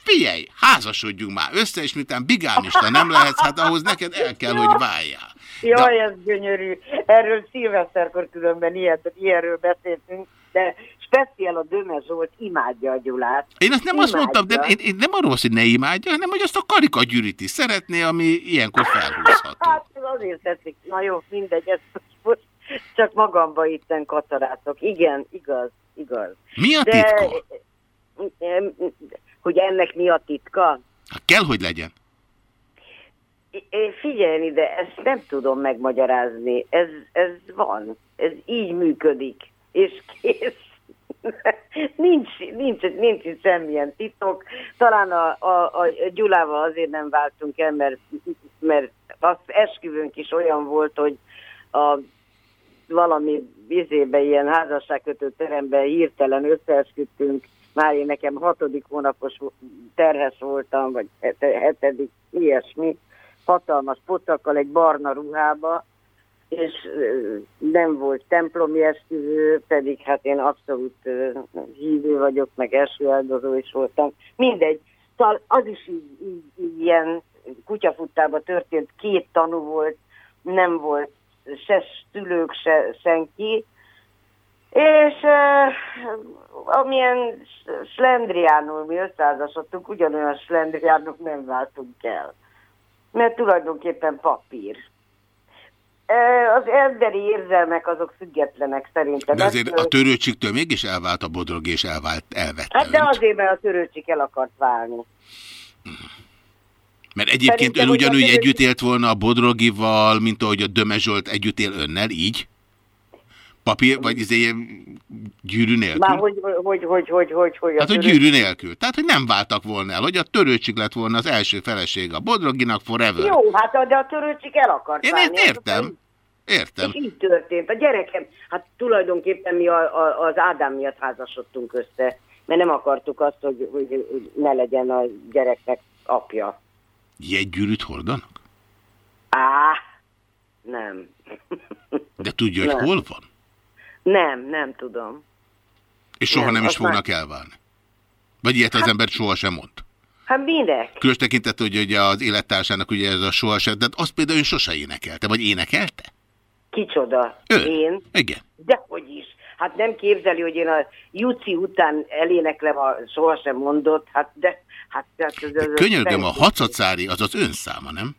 figyelj, házasodjunk már össze, és miután bigámista nem lehetsz, hát ahhoz neked el kell, hogy váljál. Jaj, ez gyönyörű. Erről szilveszterkor különben ilyet, ilyenről beszéltünk, de speciál a Döme Zsolt imádja a Gyulát. Én ezt nem azt mondtam, de Imádja. én, én nem arról, hogy ne imádja, hanem hogy azt a karikagyűrit is szeretné, ami ilyenkor felhúzható. Hát, azért tetszik. Na jó, mindegy, ezt csak magamba itten katarátok. Igen, igaz, igaz. Mi a De, titka? Hogy ennek mi a titka? Kell, hogy legyen. Figyelj ide, ezt nem tudom megmagyarázni. Ez, ez van. Ez így működik. És kész. (laughs) nincs, nincs, nincs itt semmilyen titok. Talán a, a, a Gyulával azért nem váltunk el, mert, mert az esküvőnk is olyan volt, hogy a valami vizébe, ilyen házasságkötő teremben hirtelen összeesküdtünk. Már én nekem hatodik hónapos terhes voltam, vagy hete- hetedik, ilyesmi. Hatalmas pocakkal egy barna ruhába, és nem volt templomi esküvő, pedig hát én abszolút hívő vagyok, meg esőáldozó is voltam. Mindegy, szóval az is így, így, így ilyen kutyafuttában történt, két tanú volt, nem volt se szülők, se senki, és uh, amilyen slendriánul mi összeházasodtunk, ugyanolyan slendriánul nem váltunk el. Mert tulajdonképpen papír. Uh, az emberi érzelmek azok függetlenek szerintem. De azért a törőcsiktől mégis elvált a bodrog, és elvált, elvette Hát de önt. azért, mert a törőcsik el akart válni. Mert egyébként Szerintem, ön ugyanúgy törőcsik- együtt élt volna a Bodrogival, mint ahogy a Döme Zsolt együtt él önnel, így? Papír, vagy izé gyűrű nélkül? Már hogy, hogy, hogy, hogy, hogy, hogy Hát, hogy törőcsik- gyűrű nélkül. Tehát, hogy nem váltak volna el, hogy a törőcsik lett volna az első feleség a Bodroginak forever. Jó, hát de a törőcsik el akart Én válni. értem. Értem. És így történt. A gyerekem, hát tulajdonképpen mi a, a, az Ádám miatt házasodtunk össze, mert nem akartuk azt, hogy, hogy, hogy ne legyen a gyereknek apja. Jegygyűrűt hordanak? Á, nem. (laughs) De tudja, hogy Nem. hol van? Nem, nem tudom. És soha Nem, nem, is azt már- fognak elválni. Vagy ilyet az ember sohasem mond. Hát minek? Különös tekintet, hogy ugye az élettársának ugye ez a sohasem, de azt például ön sose énekelte, vagy énekelte? Kicsoda? Ön. Én? Igen. Dehogy is. Hát nem képzeli, hogy én a Juci után eléneklem a sohasem mondott, hát de... Hát, hát, ez, ez, Könyörgöm, a hacacári az az ön száma, nem?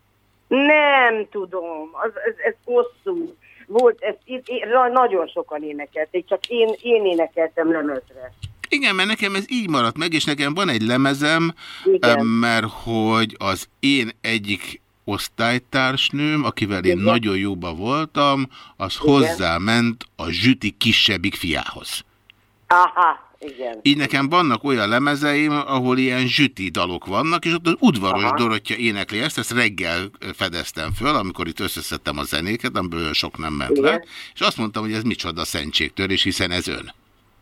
Nem tudom, az, ez, ez hosszú. Volt, ez, itt, én, nagyon sokan énekelték, csak én, én énekeltem lemezre. Igen, mert nekem ez így maradt meg, és nekem van egy lemezem, Igen. mert hogy az én egyik osztálytársnőm, akivel én Igen. nagyon jóba voltam, az Igen. hozzáment a zsüti kisebbik fiához. Aha, igen. Így nekem vannak olyan lemezeim, ahol ilyen zsüti dalok vannak, és ott az udvaros Aha. Dorottya énekli ezt, ezt reggel fedeztem föl, amikor itt összeszedtem a zenéket, amiből olyan sok nem ment Igen. le, és azt mondtam, hogy ez micsoda szentségtörés, hiszen ez ön.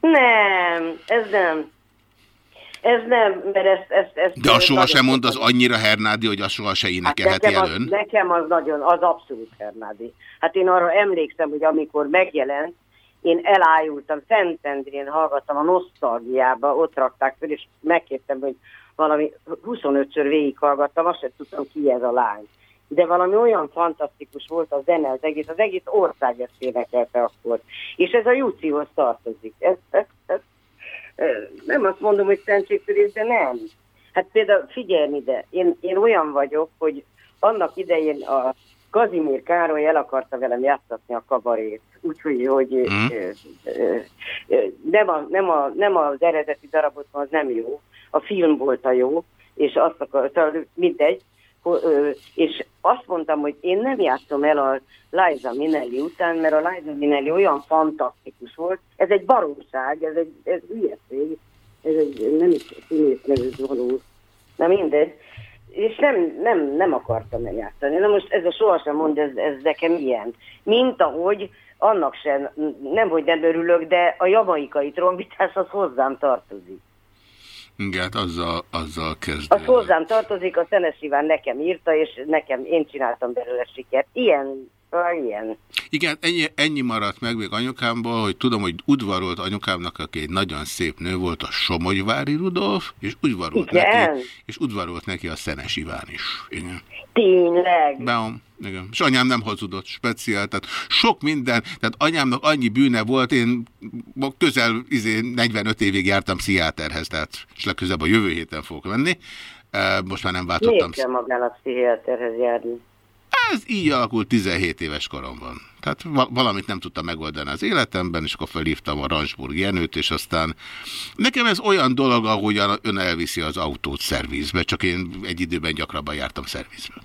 Nem, ez nem. Ez nem, mert ezt... ezt, ezt De a soha nagyon sem mond az annyira Hernádi, hogy a soha se Hát énekelheti nekem el az, nekem az nagyon, az abszolút Hernádi. Hát én arra emlékszem, hogy amikor megjelent, én elájultam, Szentendrén hallgattam a nosztalgiába, ott rakták fel, és megkértem, hogy valami 25-ször végighallgattam, azt sem tudtam ki ez a lány. De valami olyan fantasztikus volt a zene, az egész, az egész ország ezt énekelte akkor. És ez a Jucihoz tartozik. Ez, ez, ez, nem azt mondom, hogy szentségtörés, de nem. Hát például figyelj ide, én, én olyan vagyok, hogy annak idején a Kazimír Károly el akarta velem játszatni a kabarét. Úgyhogy hogy, Mhm. ö, ö, ö, nem, a, nem, a, nem az eredeti darabot, az nem jó. A film volt a jó, és azt akarta, mindegy. És azt mondtam, hogy én nem játszom el a Liza Minnelli után, mert a Liza Minnelli olyan fantasztikus volt. Ez egy baromság, ez egy ez hülyeség. Ez egy nem is színész nevű való. Na mindegy. És nem, nem, nem akartam eljátszani. Na most ez a sohasem mond, ez, ez nekem ilyen. Mint ahogy annak sem, nem hogy nem örülök, de a jamaikai trombitás az hozzám tartozik. Igen, hát azzal, azzal kezd. Az hozzám tartozik, a Szenes Iván nekem írta, és nekem, én csináltam belőle sikert. Ilyen, ah, ilyen. Igen, ennyi, ennyi maradt meg még anyukámból, hogy tudom, hogy udvarolt anyukámnak, aki egy nagyon szép nő volt, a Somogyvári Rudolf, és udvarolt, Igen? neki, és udvarolt neki a Szenes Iván is. Igen. Tényleg? Beom, igen. És anyám nem hazudott speciál, tehát sok minden, tehát anyámnak annyi bűne volt, én közel izé, 45 évig jártam pszichiáterhez, tehát és legközelebb a jövő héten fogok menni. Eh, Most már nem váltottam. Miért kell magának pszichiáterhez járni? Ez így alakult 17 éves koromban. Tehát va- valamit nem tudtam megoldani az életemben, és akkor felhívtam a Ransburg Jenőt, és aztán nekem ez olyan dolog, ahogyan ön elviszi az autót szervizbe, csak én egy időben gyakrabban jártam szervizbe.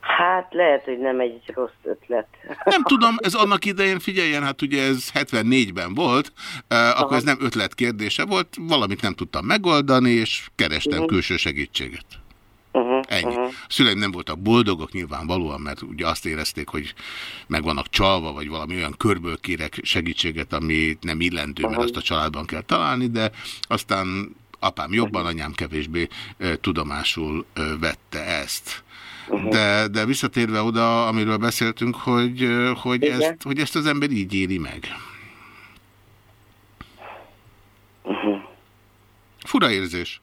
Hát lehet, hogy nem egy rossz ötlet. Nem tudom, ez annak idején, figyeljen, hát ugye ez 74-ben volt, eh, akkor ez nem ötlet kérdése volt, valamit nem tudtam megoldani, és kerestem külső segítséget. Uh-huh, Ennyi. A szüleim nem voltak boldogok nyilvánvalóan, mert ugye azt érezték, hogy meg vannak csalva, vagy valami olyan körből kérek segítséget, ami nem illendő, mert azt a családban kell találni, de aztán apám jobban, anyám kevésbé tudomásul vette ezt. De, de visszatérve oda, amiről beszéltünk, hogy, hogy, Igen. ezt, hogy ezt az ember így éli meg. Fura érzés.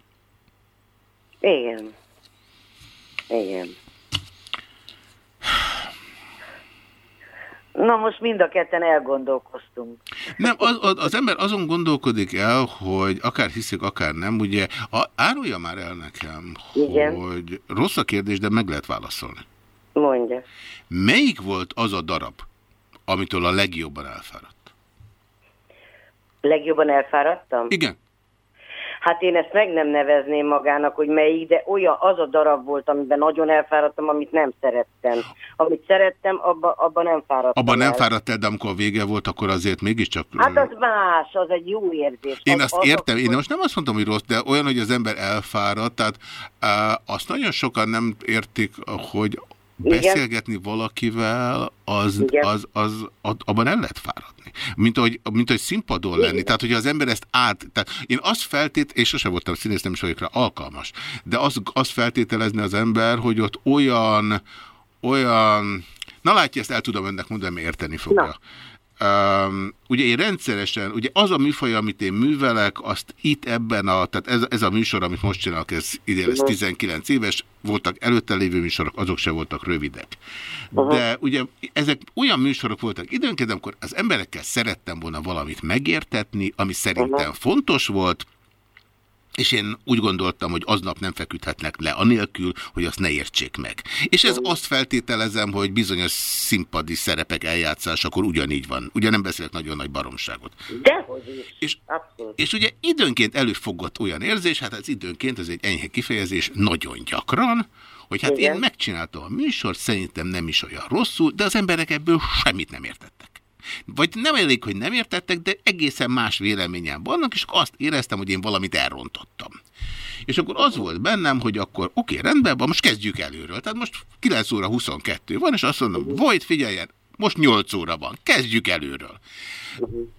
Igen. Igen. Na most mind a ketten elgondolkoztunk. Nem, az, az, az ember azon gondolkodik el, hogy akár hiszik, akár nem, ugye, a, árulja már el nekem, Igen. hogy rossz a kérdés, de meg lehet válaszolni. Mondja. Melyik volt az a darab, amitől a legjobban elfáradt? Legjobban elfáradtam? Igen. Hát én ezt meg nem nevezném magának, hogy melyik, de olyan az a darab volt, amiben nagyon elfáradtam, amit nem szerettem. Amit szerettem, abban abba nem fáradtam Abban nem el. fáradt el, de amikor a vége volt, akkor azért mégiscsak... Hát az más, az egy jó érzés. Én az, azt az, értem, én most nem azt mondtam, hogy rossz, de olyan, hogy az ember elfáradt, tehát uh, azt nagyon sokan nem értik, hogy beszélgetni valakivel, az, az, az, az, abban nem lehet fáradni. Mint hogy, mint hogy színpadon lenni. Tehát, hogyha az ember ezt át... Tehát én azt feltét, és sose voltam színész, nem is vagyok rá alkalmas, de azt, azt feltételezni az ember, hogy ott olyan, olyan... Na látja, ezt el tudom önnek mondani, érteni fogja. Na. Um, ugye én rendszeresen, ugye az a műfaj, amit én művelek, azt itt ebben a, tehát ez, ez a műsor, amit most csinálok, ez idén lesz 19 éves, voltak előtte lévő műsorok, azok se voltak rövidek. De ugye ezek olyan műsorok voltak időnként, amikor az emberekkel szerettem volna valamit megértetni, ami szerintem fontos volt, és én úgy gondoltam, hogy aznap nem feküdhetnek le, anélkül, hogy azt ne értsék meg. És ez azt feltételezem, hogy bizonyos színpadi szerepek eljátszásakor ugyanígy van. Ugye nem beszélek nagyon nagy baromságot. Dehogy is. És, Abszolút. és ugye időnként előfogott olyan érzés, hát ez időnként, ez egy enyhe kifejezés, nagyon gyakran, hogy hát Igen. én megcsináltam a műsort, szerintem nem is olyan rosszul, de az emberek ebből semmit nem értettek. Vagy nem elég, hogy nem értettek, de egészen más véleményen vannak, és azt éreztem, hogy én valamit elrontottam. És akkor az volt bennem, hogy akkor oké, rendben van, most kezdjük előről. Tehát most 9 óra 22 van, és azt mondom, Vojt, figyeljen, most 8 óra van, kezdjük előről.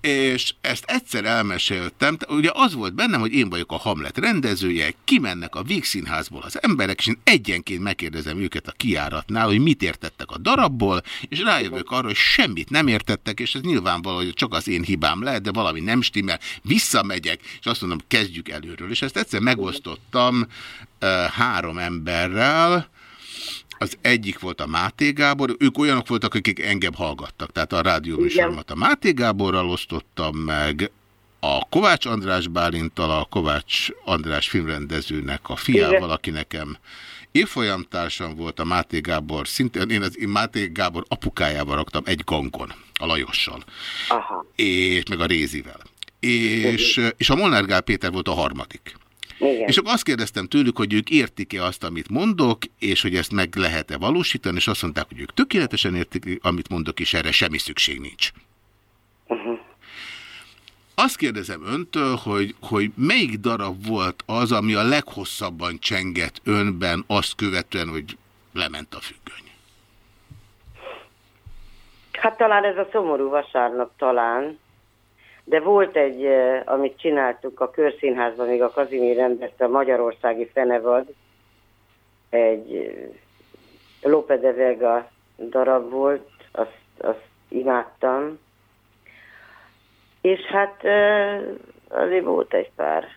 És ezt egyszer elmeséltem, te- ugye az volt bennem, hogy én vagyok a Hamlet rendezője, kimennek a Víg Színházból az emberek, és én egyenként megkérdezem őket a kiáratnál, hogy mit értettek a darabból, és rájövök arra, hogy semmit nem értettek, és ez nyilvánvaló, hogy csak az én hibám lehet, de valami nem stimmel, visszamegyek, és azt mondom, kezdjük előről. És ezt egyszer megosztottam uh, három emberrel, az egyik volt a Máté Gábor, ők olyanok voltak, akik engem hallgattak, tehát a rádióműsoromat a Máté Gáborral osztottam meg, a Kovács András Bálintal, a Kovács András filmrendezőnek a fiával, Igen. aki nekem évfolyamtársam volt, a Máté Gábor, szintén én az én Máté Gábor apukájával raktam egy gangon, a Lajossal, Aha. és meg a Rézivel. És, és a Molnár Gál Péter volt a harmadik. Igen. És akkor azt kérdeztem tőlük, hogy ők értik-e azt, amit mondok, és hogy ezt meg lehet-e valósítani, és azt mondták, hogy ők tökéletesen értik, amit mondok, és erre semmi szükség nincs. Azt kérdezem öntől, hogy, hogy melyik darab volt az, ami a leghosszabban csengett önben azt követően, hogy lement a függöny. Hát talán ez a szomorú vasárnap talán, de volt egy, eh, amit csináltuk a Körszínházban, még a Kazimír rendezte, a Magyarországi Fenevad, egy eh, Lope de Vega darab volt, azt, azt imádtam. És hát eh, azért volt egy pár.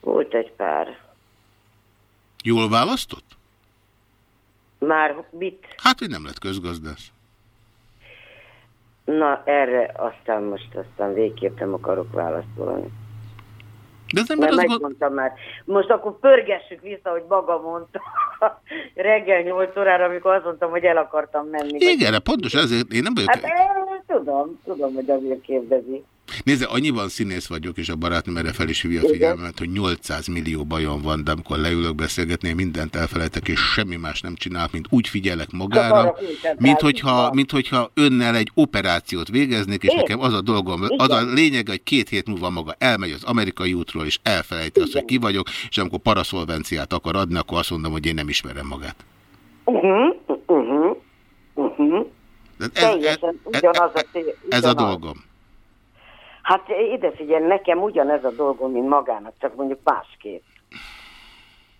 Volt egy pár. Jól választott? Már mit? Hát, hogy nem lett közgazdász. Na, erre aztán most aztán végképp nem akarok válaszolni. De az ember Mert azt gond- megmondtam már. Most akkor pörgessük vissza, hogy maga mondta (laughs) reggel 8 órára, amikor azt mondtam, hogy el akartam menni. Igen, de pontosan ezért én nem vagyok... Hát eh, tudom, tudom, hogy azért kérdezi. Nézze, annyiban színész vagyok, és a barátnőm erre fel is hívja a Igen. figyelmet, hogy 800 millió bajom van, de amikor leülök beszélgetni, én mindent elfelejtek, és semmi más nem csinálok, mint úgy figyelek magára, mint hogyha, mint hogyha önnel egy operációt végeznék, és Én? nekem az a dolgom, az a lényeg, hogy két hét múlva maga elmegy az amerikai útról, és elfelejti azt, hogy ki vagyok, és amikor paraszolvenciát akar adni, akkor azt mondom, hogy én nem ismerem magát. Uh-huh, uh-huh, ez, ez, Teljesen ugyanaz a té- ez a ugyanaz. dolgom. Hát ide figyelj, nekem ugyanez a dolgom, mint magának, csak mondjuk másképp.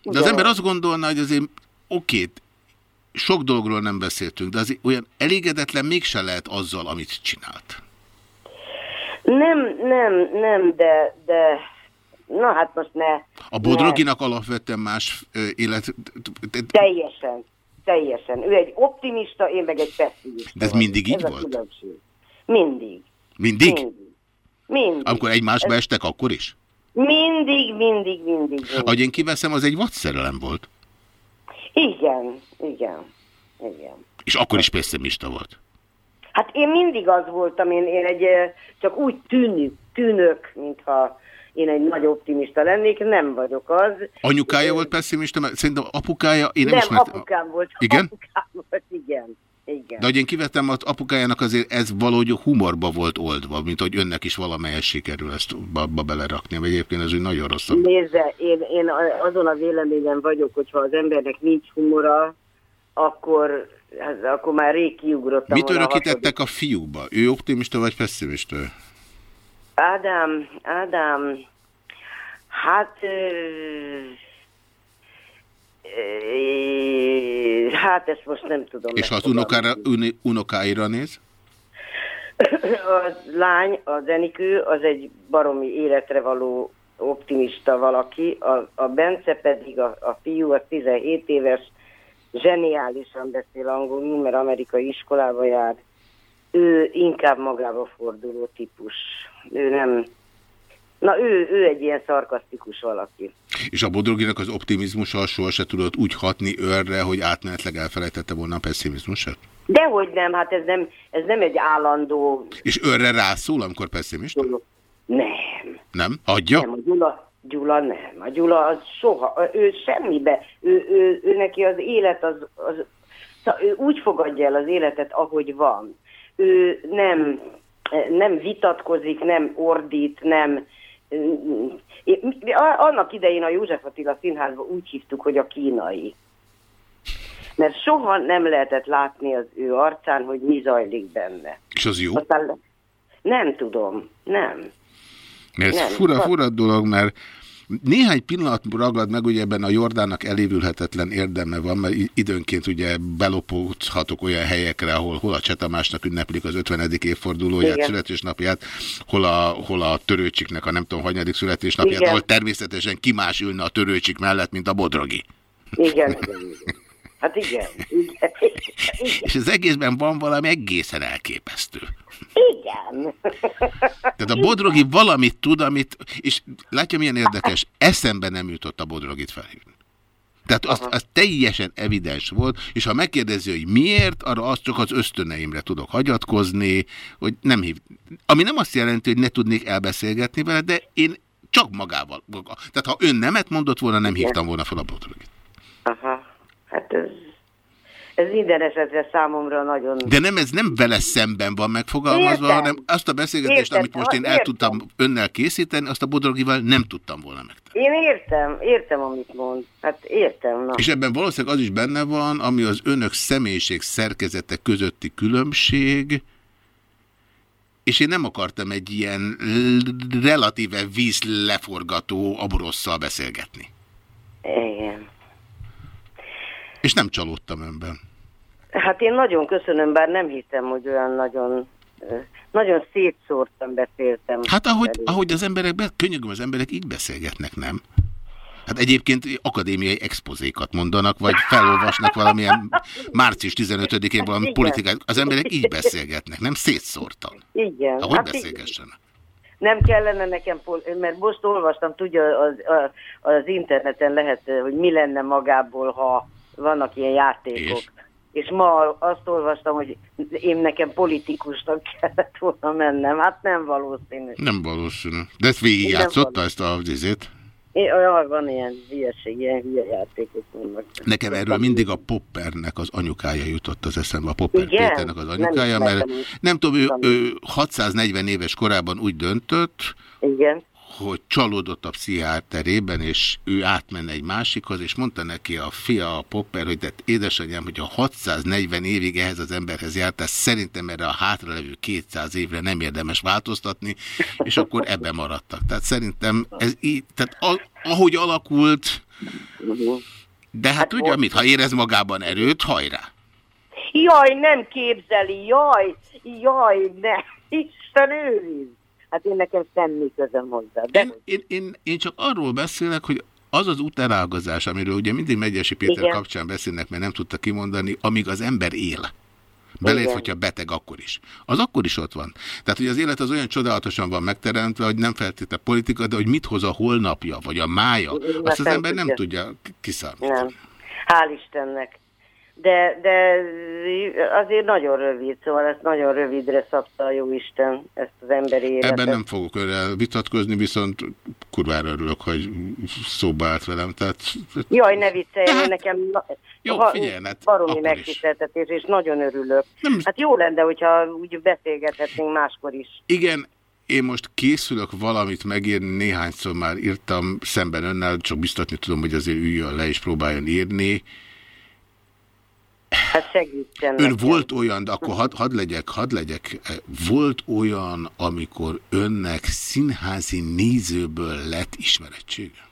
De az ember azt gondolna, hogy azért oké, sok dologról nem beszéltünk, de azért olyan elégedetlen mégse lehet azzal, amit csinált. Nem, nem, nem, de, de, na hát most ne. A Bodroginak alapvetően más élet... Teljesen, teljesen. Ő egy optimista, én meg egy pessimista. De ez vagyok. mindig így ez a volt? különbség. Mindig. Mindig? Mindig. Mindig. Amikor egymásba Ez- estek, akkor is? Mindig, mindig, mindig. mindig. Ahogy én kiveszem, az egy vadszerelem volt. Igen, igen, igen. És akkor is pessimista volt. Hát én mindig az voltam, én, én egy, csak úgy tűnök, tűnök, mintha én egy nagy optimista lennék, nem vagyok az. Anyukája volt pessimista, mert szerintem apukája, én nem, nem, ismertem. apukám volt. Igen? Apukám volt, igen. igen. De hogy én kivettem az apukájának azért ez valahogy humorba volt oldva, mint hogy önnek is valamelyes sikerül ezt abba belerakni, vagy egyébként ez úgy nagyon rossz. Nézze, én, én azon a véleményen vagyok, hogyha az embernek nincs humora, akkor, hát, akkor már rég kiugrottam Mit volna a örökítettek a fiúba? Ő optimista vagy pessimista? Ádám, Ádám, hát... Ö, hát ezt most nem tudom. És az unokára, uni- unokáira néz? (clears throat) A lány, a zenikő, az egy baromi életre való optimista valaki, a, a Bence pedig, a, a fiú, az 17 éves, zseniálisan beszél angolul, mert amerikai iskolába jár. Ő inkább magába forduló típus. Ő nem... Na, ő, ő egy ilyen szarkasztikus valaki. És a Bodroginak az optimizmusa soha se tudott úgy hatni őrre, hogy átmenetleg elfelejtette volna a pessimizmusát? Dehogy nem, hát ez nem, ez nem egy állandó... És őrre rászól, amikor pessimista? Nem. Nem? Adja? Nem, a Gyula, Gyula nem. A Gyula az soha, ő semmibe, ő, ő, ő neki az élet az, az szóval ő úgy fogadja el az életet, ahogy van. Ő nem, nem vitatkozik, nem ordít, nem... Annak idején a József Attila színházban úgy hívtuk, hogy a kínai. Mert soha nem lehetett látni az ő arcán, hogy mi zajlik benne. És az jó? Aztán nem tudom, nem. Mert ez Nem, fura, van. fura dolog, mert néhány pillanat ragad meg, ugye ebben a Jordának elévülhetetlen érdeme van, mert időnként ugye belopódhatok olyan helyekre, ahol hol a Csetamásnak ünneplik az 50. évfordulóját, Igen. születésnapját, hol a, hol a törőcsiknek a nem tudom, hanyadik születésnapját, Igen. ahol természetesen ki más ülne a törőcsik mellett, mint a Bodrogi. Igen, igen, (laughs) igen. Hát igen. (laughs) igen. És az egészben van valami egészen elképesztő. Igen. (laughs) Tehát a Bodrogi valamit tud, amit, és látja milyen érdekes, eszembe nem jutott a Bodrogit felhívni. Tehát az, az teljesen evidens volt, és ha megkérdezi, hogy miért, arra azt csak az ösztöneimre tudok hagyatkozni, hogy nem hív. Ami nem azt jelenti, hogy ne tudnék elbeszélgetni vele, de én csak magával. Tehát ha ön nemet mondott volna, nem hívtam volna fel a Bodrogit. Aha. Hát ez, ez minden esetre számomra nagyon... De nem, ez nem vele szemben van megfogalmazva, Értem. hanem azt a beszélgetést, Értem. amit most én el Értem. tudtam önnel készíteni, azt a Bodrogival nem tudtam volna meg. Én értem, értem, amit mond. Hát értem, na. És ebben valószínűleg az is benne van, ami az önök személyiség szerkezete közötti különbség, és én nem akartam egy ilyen relatíve vízleforgató aborosszal beszélgetni. Igen. És nem csalódtam önben. Hát én nagyon köszönöm, bár nem hittem, hogy olyan nagyon, nagyon szétszórtan beszéltem. Hát ahogy, ahogy az emberek, be, könyörgöm, az emberek így beszélgetnek, nem? Hát egyébként akadémiai expozékat mondanak, vagy felolvasnak valamilyen március 15-én valami politikát. Az emberek így beszélgetnek, nem szétszórtan. Igen. Ahogy hát beszélgessenek. Nem kellene nekem, mert most olvastam, tudja, az, az, az interneten lehet, hogy mi lenne magából, ha vannak ilyen játékok. És? És ma azt olvastam, hogy én nekem politikusnak (laughs) kellett volna mennem. Hát nem valószínű. Nem valószínű. De ezt végigjátszotta ezt a vizét? Olyan, van ilyen hülyeség, ilyen hülye játékok vannak. Nekem erről mindig a Poppernek az anyukája jutott az eszembe, a Popper Igen? Péternek az Nem anyukája, mert ismertem őt. nem tudom, ő, ő 640 éves korában úgy döntött, Igen. Hogy csalódott a pszichiáterében, és ő átmenne egy másikhoz, és mondta neki a fia, a Popper, hogy de édesanyám, hogyha 640 évig ehhez az emberhez jártál, szerintem erre a hátralevő 200 évre nem érdemes változtatni, és akkor ebben maradtak. Tehát szerintem ez így, tehát ahogy alakult, de hát, hát ugye, mit, ha érez magában erőt, hajrá! Jaj, nem képzeli, jaj, jaj, ne, Isten őriz. Hát én nekem semmi közöm hozzá. De Én, én, én, én csak arról beszélek, hogy az az utelágazás, amiről ugye mindig Megyesi Péter Igen. kapcsán beszélnek, mert nem tudta kimondani, amíg az ember él. Belét, hogyha beteg, akkor is. Az akkor is ott van. Tehát, hogy az élet az olyan csodálatosan van megteremtve, hogy nem feltétlenül politika, de hogy mit hoz a holnapja, vagy a mája, Igen, azt az ember nem tudja. tudja kiszámítani. nem. Hál' Istennek. De, de azért nagyon rövid, szóval ezt nagyon rövidre szabta a jó Isten, ezt az emberi életet. Ebben nem fogok önre vitatkozni, viszont kurvára örülök, hogy szóba állt velem. Tehát, Jaj, ne viccelj, én nekem Jó, ha- figyelj, hát baromi megtiszteltetés, és nagyon örülök. Hát jó lenne, hogyha úgy beszélgethetnénk máskor is. Igen, én most készülök valamit megírni, néhányszor már írtam szemben önnel, csak biztatni tudom, hogy azért üljön le és próbáljon írni. Hát Ön volt olyan, de akkor hadd had legyek, hadd legyek, eh, volt olyan, amikor önnek színházi nézőből lett ismerettsége?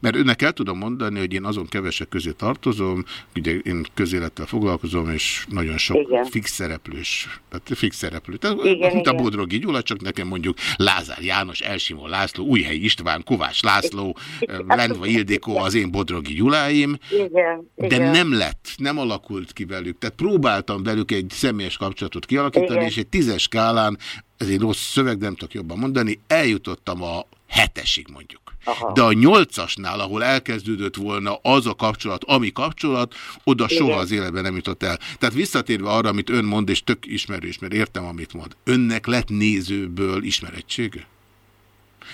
Mert önnek el tudom mondani, hogy én azon kevesek közé tartozom, ugye én közélettel foglalkozom, és nagyon sok Igen. fix szereplős, tehát fix szereplő. Tehát, Igen, mint a igen. Bodrogi Gyula, csak nekem mondjuk Lázár János, Elsimó László, Újhelyi István, Kovács László, eh, Lendva Ildikó az én Bodrogi Gyuláim, Igen, de igen. nem lett, nem alakult ki velük. Tehát próbáltam velük egy személyes kapcsolatot kialakítani, Igen. és egy tízes skálán, ez egy rossz szöveg, nem tudok jobban mondani, eljutottam a hetesig mondjuk. Aha. De a nyolcasnál, ahol elkezdődött volna az a kapcsolat, ami kapcsolat, oda Igen. soha az életben nem jutott el. Tehát visszatérve arra, amit ön mond, és tök ismerős, mert értem, amit mond. Önnek lett nézőből ismerettsége?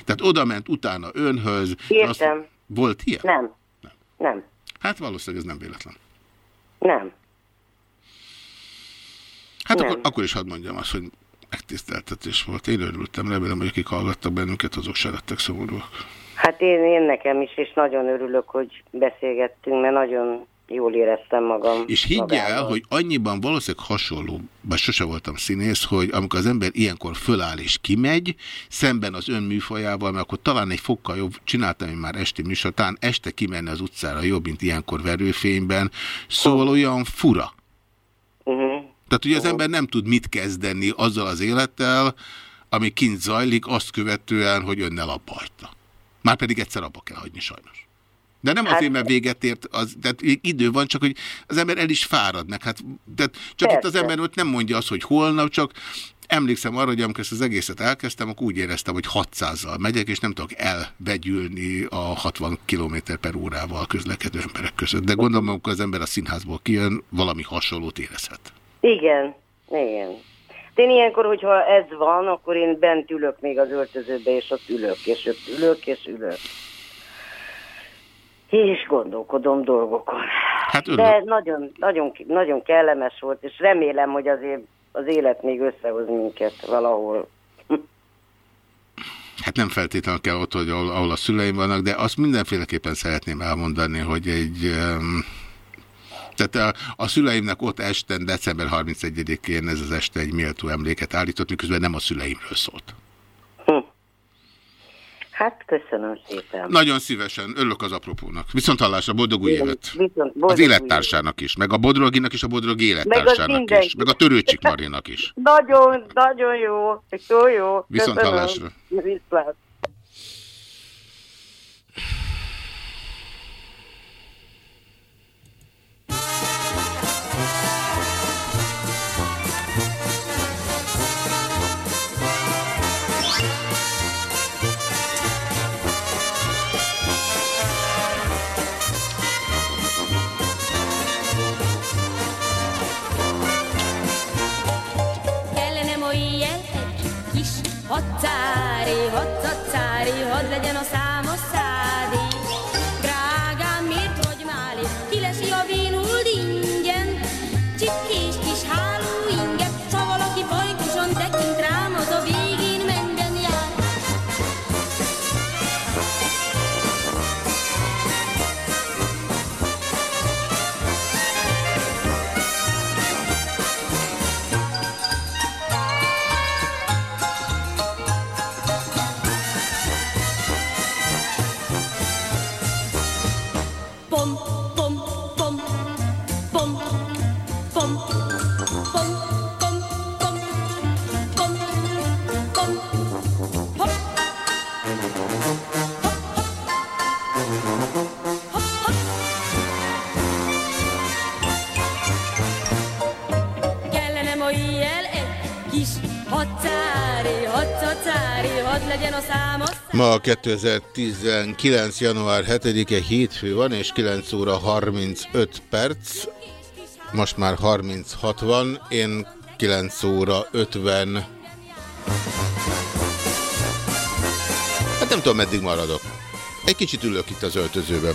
Tehát oda ment utána önhöz. Értem. volt ilyen? Nem. Nem. Hát valószínűleg ez nem véletlen. Nem. Hát Nem. akkor, akkor is hadd mondjam azt, hogy megtiszteltetés volt. Én örültem, remélem, hogy akik hallgattak bennünket, azok se lettek szomorúak. Hát én, én nekem is, és nagyon örülök, hogy beszélgettünk, mert nagyon jól éreztem magam. És higgye magával. el, hogy annyiban valószínűleg hasonló, bár sose voltam színész, hogy amikor az ember ilyenkor föláll és kimegy, szemben az ön műfajával, mert akkor talán egy fokkal jobb, csináltam én már esti műsor, talán este kimenni az utcára jobb, mint ilyenkor verőfényben, szóval olyan fura. Uh-huh. Tehát ugye az ember nem tud mit kezdeni azzal az élettel, ami kint zajlik, azt követően, hogy önnel abba hagyta. Már pedig egyszer abba kell hagyni sajnos. De nem azért, mert véget ért, az, tehát még idő van, csak hogy az ember el is fárad meg. Hát, tehát csak itt az Persze. ember ott nem mondja azt, hogy holnap, csak emlékszem arra, hogy amikor ezt az egészet elkezdtem, akkor úgy éreztem, hogy 600-zal megyek, és nem tudok elvegyülni a 60 km per órával közlekedő emberek között. De gondolom, amikor az ember a színházból kijön, valami hasonlót érezhet. Igen, igen. De Én ilyenkor, hogyha ez van, akkor én bent ülök még az öltözőbe, és ott ülök, és ott ülök, és ülök. És gondolkodom dolgokon. Hát De nagyon, nagyon, nagyon kellemes volt, és remélem, hogy azért az élet még összehoz minket valahol. Hát nem feltétlenül kell ott, hogy ahol, ahol a szüleim vannak, de azt mindenféleképpen szeretném elmondani, hogy egy... Um, tehát a, a szüleimnek ott este, december 31-én ez az este egy méltó emléket állított, miközben nem a szüleimről szólt. Hát köszönöm szépen. Nagyon szívesen, örülök az apropónak. Viszont hallásra, boldog új évet! Viszont boldog Az élettársának is, meg a Bodroginak is, a Bodrog Meg az élettársának mindenki. is, meg a Törőcsik Marinak is. Nagyon, nagyon jó. Jó, jó. Viszont Köszönöm. hallásra. Viszlát. Ma 2019. január 7-e hétfő van, és 9 óra 35 perc. Most már 36 van, én 9 óra 50. Hát nem tudom, meddig maradok. Egy kicsit ülök itt az öltözőben.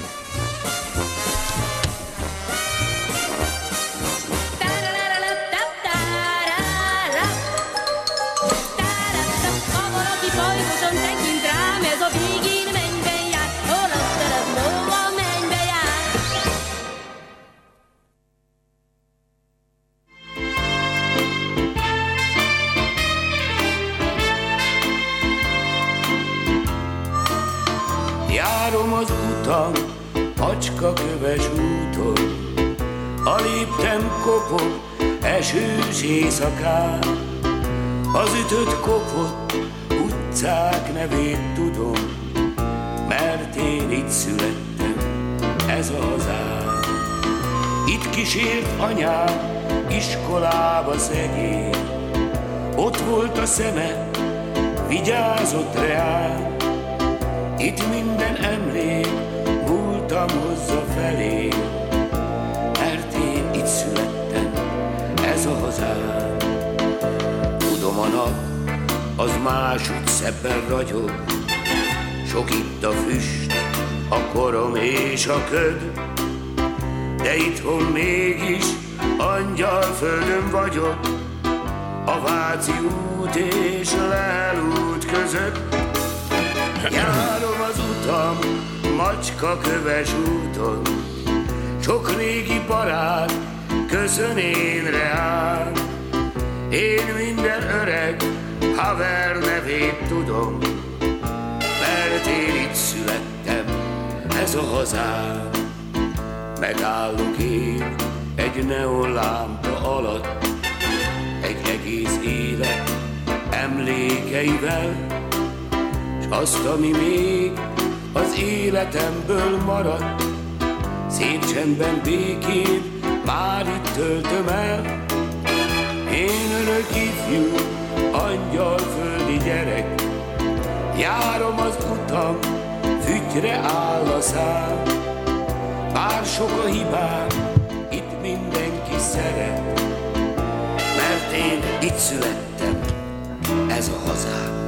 Az utam, macska köves úton, a léptem kopog, esős éjszakán, az ütött kopott utcák nevét tudom, mert én itt születtem, ez a hazám. Itt kísért anyám iskolába szegény, ott volt a szeme, vigyázott reám, itt minden emlék, múltam hozza felé, mert én itt születtem, ez a hazám. Tudom a nap, az máshogy szebben ragyog, sok itt a füst, a korom és a köd, de itthon mégis angyal földön vagyok, a Váci út és Lehel út között. Járom utam, macska köves úton, sok régi barát köszön én reál. Én minden öreg haver nevét tudom, mert én itt születtem, ez a hazám. Megállok én egy neonlámpa alatt, egy egész élet emlékeivel, s azt, ami még az életemből maradt, szép csendben békén már itt töltöm el. Én örök ifjú, angyal földi gyerek, járom az utam, fügyre áll a szám. Bár sok a hibám, itt mindenki szeret, mert én itt születtem, ez a hazám.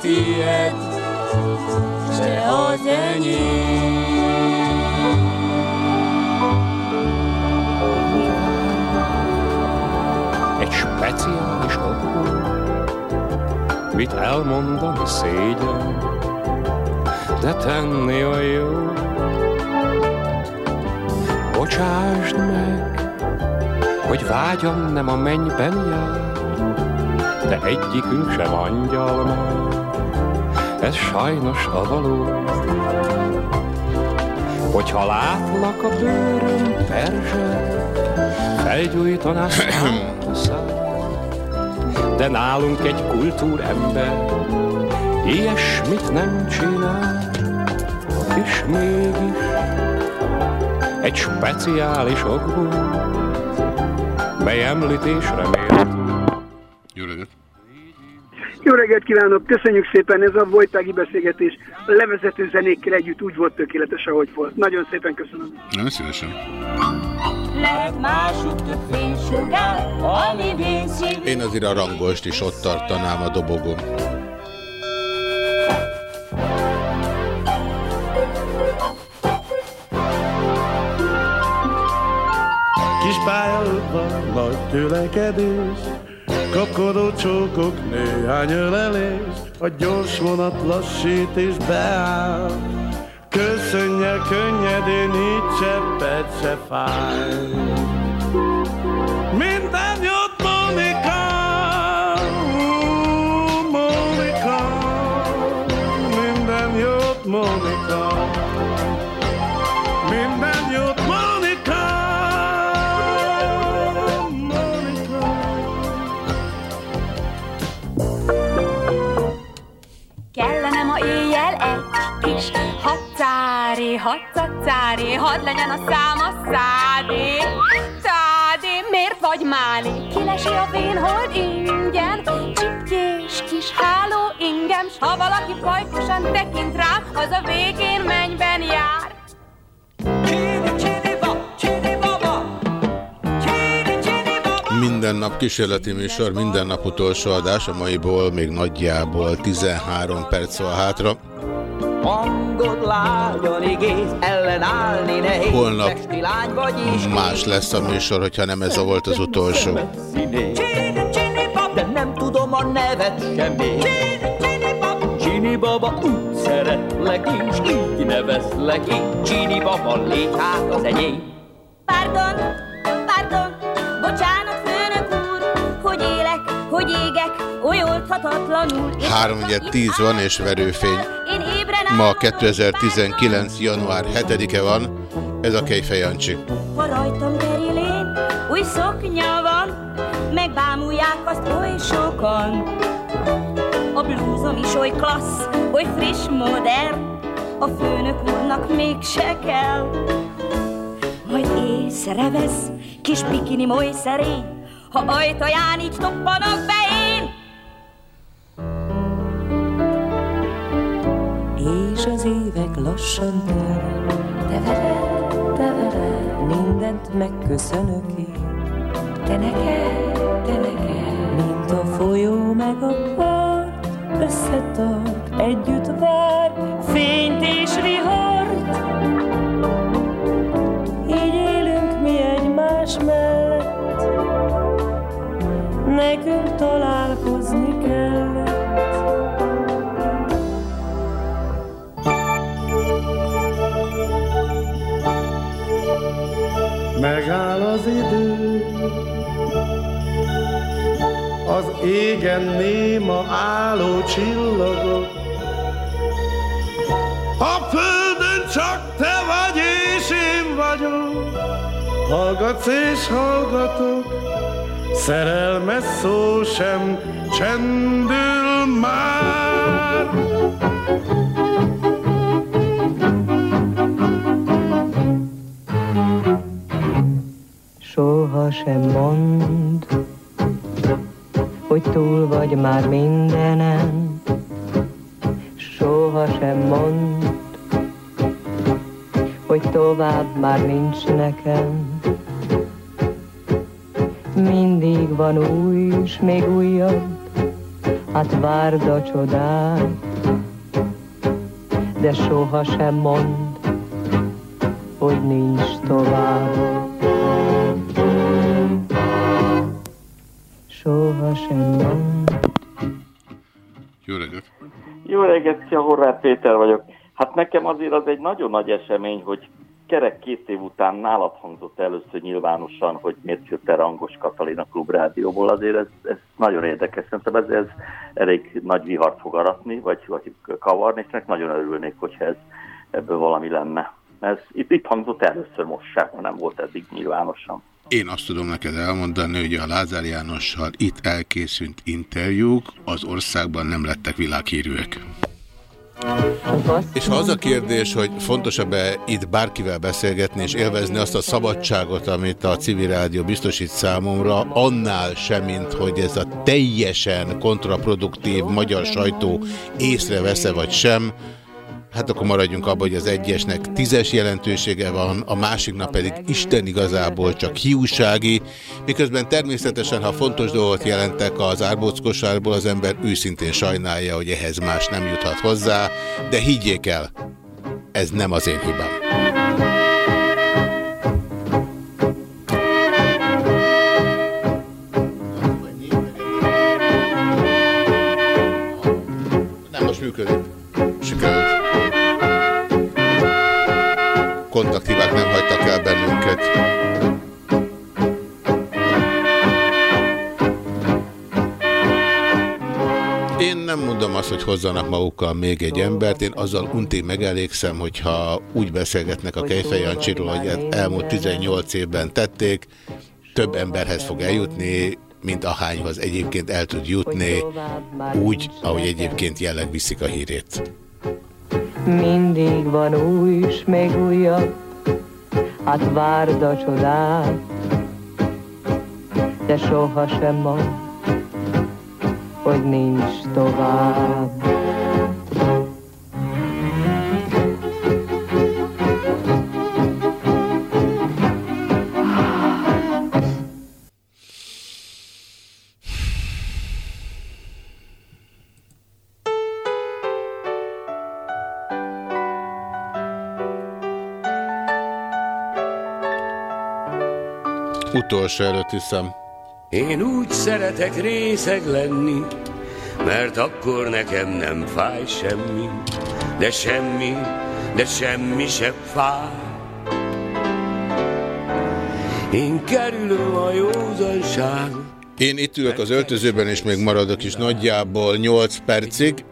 Tiéd, s te az Egy speciális okból, mit elmondani szégyen, de tenni a jó. Bocsásd meg, hogy vágyam nem a mennyben jár, de egyikünk sem angyal már, ez sajnos a való. Hogyha látlak a bőröm perzsel, felgyújtaná (coughs) szállt a szál. De nálunk egy kultúrember ilyesmit nem csinál, és mégis egy speciális okból, mely említésre kívánok, köszönjük szépen, ez a Vojtági beszélgetés a levezető zenékkel együtt úgy volt tökéletes, ahogy volt. Nagyon szépen köszönöm. Nagyon szívesen. Lehet másút több fénysugár, ami vénszív. Én azért a rangost is ott tartanám a dobogon. Kis pályaudvar, nagy tőlekedés, kapkodó csókok, néhány ölelés, a gyors vonat lassít és beáll. Köszönje könnyedén, így cseppet se fáj. Éjjel egy kis hatszári, hatszatszári, hadd legyen a szám a szádé. Szádé, miért vagy máli? Kilesi a vénhold ingyen, csipkés kis háló ingem, s ha valaki pajkosan tekint rám, az a végén mennyben jár. Minden nap kísérleti műsor, minden nap utolsó adás, a maiból még nagyjából 13 perc van hátra. Hangod lágyan igész, ellenállni nehéz. Holnap. Más lesz a műsor, hogyha nem ez a volt az utolsó. De nem tudom a nevet semmi. Csini baba, úgy szeretlek, és így nevezlek én. Csini baba, légy hát az enyém. Pardon, pardon, hogy égek, oly oldhatatlanul. és 3 ugye 10 van és verőfény. Ma 2019. január 7-e van. Ez a Kejfej Jancsi. Ha rajtam terülén új szoknya van, megbámulják azt oly sokan. A blúzom is oly klassz, oly friss, modern, a főnök úrnak mégse kell. Majd észrevesz, kis bikini moly szerény, ha ajtaján így toppanak be én. És az évek lassan telnek, te veled, te veled, mindent megköszönök én. Te neked, te neked, mint a folyó meg a part, összetart, együtt vár, fényt és vihart. Nekünk találkozni kellett. Megáll az idő, az égen néma álló csillagok. A földön csak te vagy és én vagyok, hallgatsz és hallgatok, szerelmes szó sem csendül már. Soha sem mond, hogy túl vagy már mindenen. Soha sem mond, hogy tovább már nincs nekem. Mindig van új, és még újabb, hát várd a csodát, de soha sem mond, hogy nincs tovább. Soha sem mond. Jó reggelt! Jó reggelt, szia, Horváth Péter vagyok. Hát nekem azért az egy nagyon nagy esemény, hogy kerek két év után nálad hangzott először nyilvánosan, hogy miért jött el Rangos Katalin a klubrádióból. Azért ez, ez nagyon érdekes. Szerintem ez, ez elég nagy vihart fog aratni, vagy, vagy kavarni, és nagyon örülnék, hogyha ez, ebből valami lenne. Ez itt, itt hangzott először most sem, nem volt eddig nyilvánosan. Én azt tudom neked elmondani, hogy a Lázár Jánossal itt elkészült interjúk az országban nem lettek világhírűek. És ha az a kérdés, hogy fontosabb-e itt bárkivel beszélgetni és élvezni azt a szabadságot, amit a civil rádió biztosít számomra, annál sem, mint hogy ez a teljesen kontraproduktív magyar sajtó észrevesz-e vagy sem, Hát akkor maradjunk abban, hogy az egyesnek tízes jelentősége van, a másiknak pedig Isten igazából csak hiúsági, miközben természetesen, ha fontos dolgot jelentek az árbóckosárból, az ember őszintén sajnálja, hogy ehhez más nem juthat hozzá, de higgyék el, ez nem az én hibám. Működik. Kontaktívák nem hagytak el bennünket. Én nem mondom azt, hogy hozzanak magukkal még egy embert, én azzal unti megelégszem, hogyha úgy beszélgetnek a Kejfej Jancsiról, hogy elmúlt 18 évben tették, több emberhez fog eljutni, mint ahányhoz egyébként el tud jutni, úgy, ahogy egyébként jelleg viszik a hírét. Mindig van új, és még újabb, hát várd a csodát, de soha sem mond, hogy nincs tovább. Utolsó előtt hiszem. Én úgy szeretek részeg lenni, mert akkor nekem nem fáj semmi, de semmi, de semmi se fáj. Én kerülöm a józanság, Én itt ülök az öltözőben, és még maradok is nagyjából 8 percig.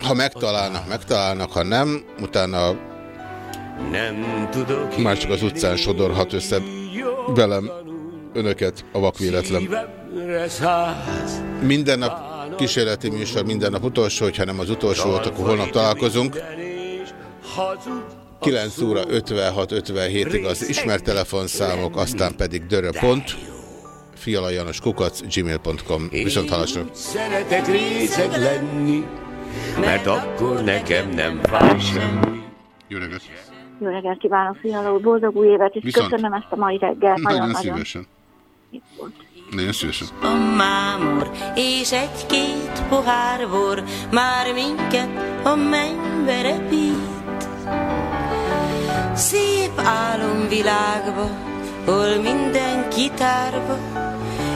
Ha megtalálnak, megtalálnak, ha nem, utána nem tudok már csak az utcán sodorhat össze velem önöket a vakvéletlen. Minden nap kísérleti műsor, minden nap utolsó, hogyha nem az utolsó volt, akkor holnap találkozunk. Hazud 9 óra 56-57-ig az ismert telefonszámok, aztán pedig dörö pont, fialajanos kukac, gmail.com. Viszont hallásra. Szeretek részeg lenni, mert akkor nekem nem fáj semmi. Jó reggelt! Jó reggelt kívánok, Fiala úr, boldog új évet, és Viszont. köszönöm ezt a mai reggel. Nagyon Nagyon-nagyon. szívesen. Nagyon szívesen. A mámor és egy-két pohár vor már minket a mennybe repít. Szép álomvilágba, hol minden kitárva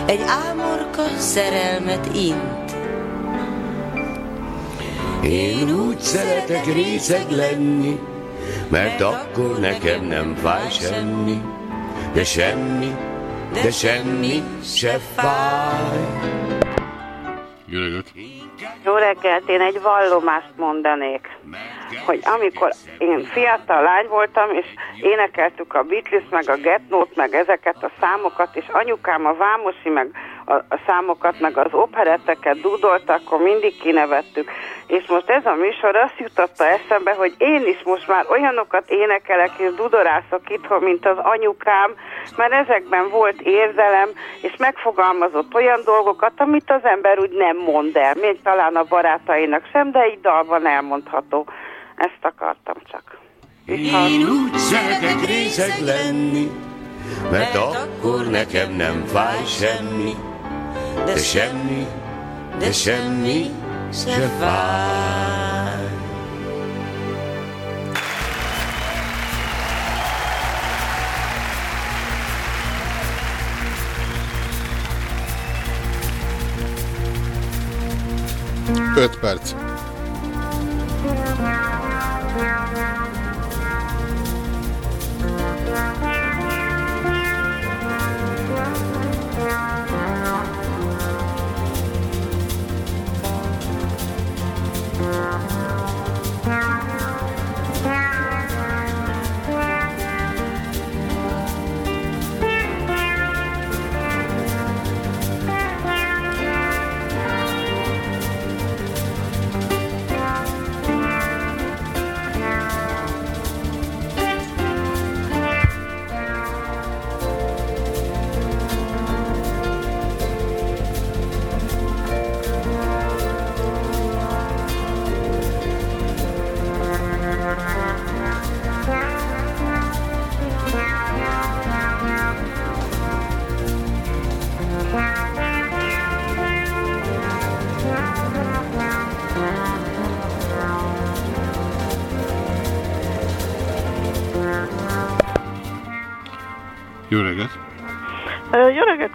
egy ámorka szerelmet int. Én úgy szeretek részeg lenni, mert akkor nekem nem fáj semmi, de semmi, de semmi se fáj. Jó reggelt! Én egy vallomást mondanék, hogy amikor én fiatal lány voltam, és énekeltük a Beatles, meg a Get Note, meg ezeket a számokat, és anyukám a Vámosi, meg a, a számokat, meg az operetteket dudolta, akkor mindig kinevettük. És most ez a műsor azt jutotta eszembe, hogy én is most már olyanokat énekelek és dudorászok itthon, mint az anyukám, mert ezekben volt érzelem, és megfogalmazott olyan dolgokat, amit az ember úgy nem mond el, még talán a barátainak sem, de így dalban elmondható. Ezt akartam csak. Én úgy szeretek részeg lenni, mert akkor nekem nem fáj semmi, de semmi, de semmi se fáj. Öt perc. Jó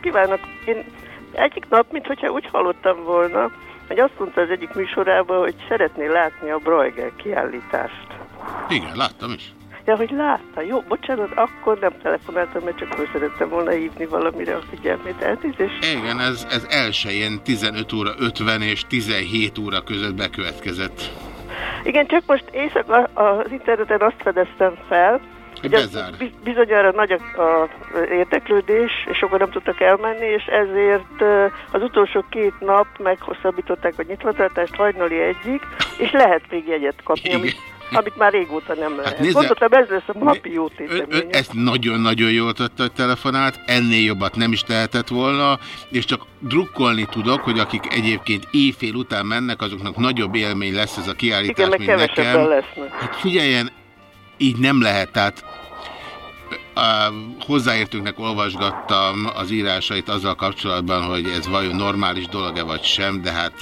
Reggelt kívánok! Én egyik nap, mintha úgy hallottam volna, hogy azt mondta az egyik műsorában, hogy szeretné látni a Bruegel kiállítást. Igen, láttam is. Ja, hogy látta. Jó, bocsánat, akkor nem telefonáltam, mert csak föl szerettem volna hívni valamire a figyelmét. Elnézést. Igen, ez, ez elsőjén 15 óra 50 és 17 óra között bekövetkezett. Igen, csak most éjszaka az interneten azt fedeztem fel, Bezár. bi- bizonyára nagy a, a érdeklődés, és sokan nem tudtak elmenni, és ezért az utolsó két nap meghosszabbították a nyitvatartást hajnali egyik, és lehet még jegyet kapni, amit, amit már régóta nem lehet. Hát nézze- Gondoltam, ez lesz a napi Ön, ön ezt nagyon-nagyon jól tette, hogy telefonált, ennél jobbat nem is tehetett volna, és csak drukkolni tudok, hogy akik egyébként éjfél után mennek, azoknak nagyobb élmény lesz ez a kiállítás, Igen, mint kevesebben nekem. lesznek. Hát figyeljen, így nem lehet, tehát a hozzáértőknek olvasgattam az írásait azzal kapcsolatban, hogy ez vajon normális dolog-e vagy sem, de hát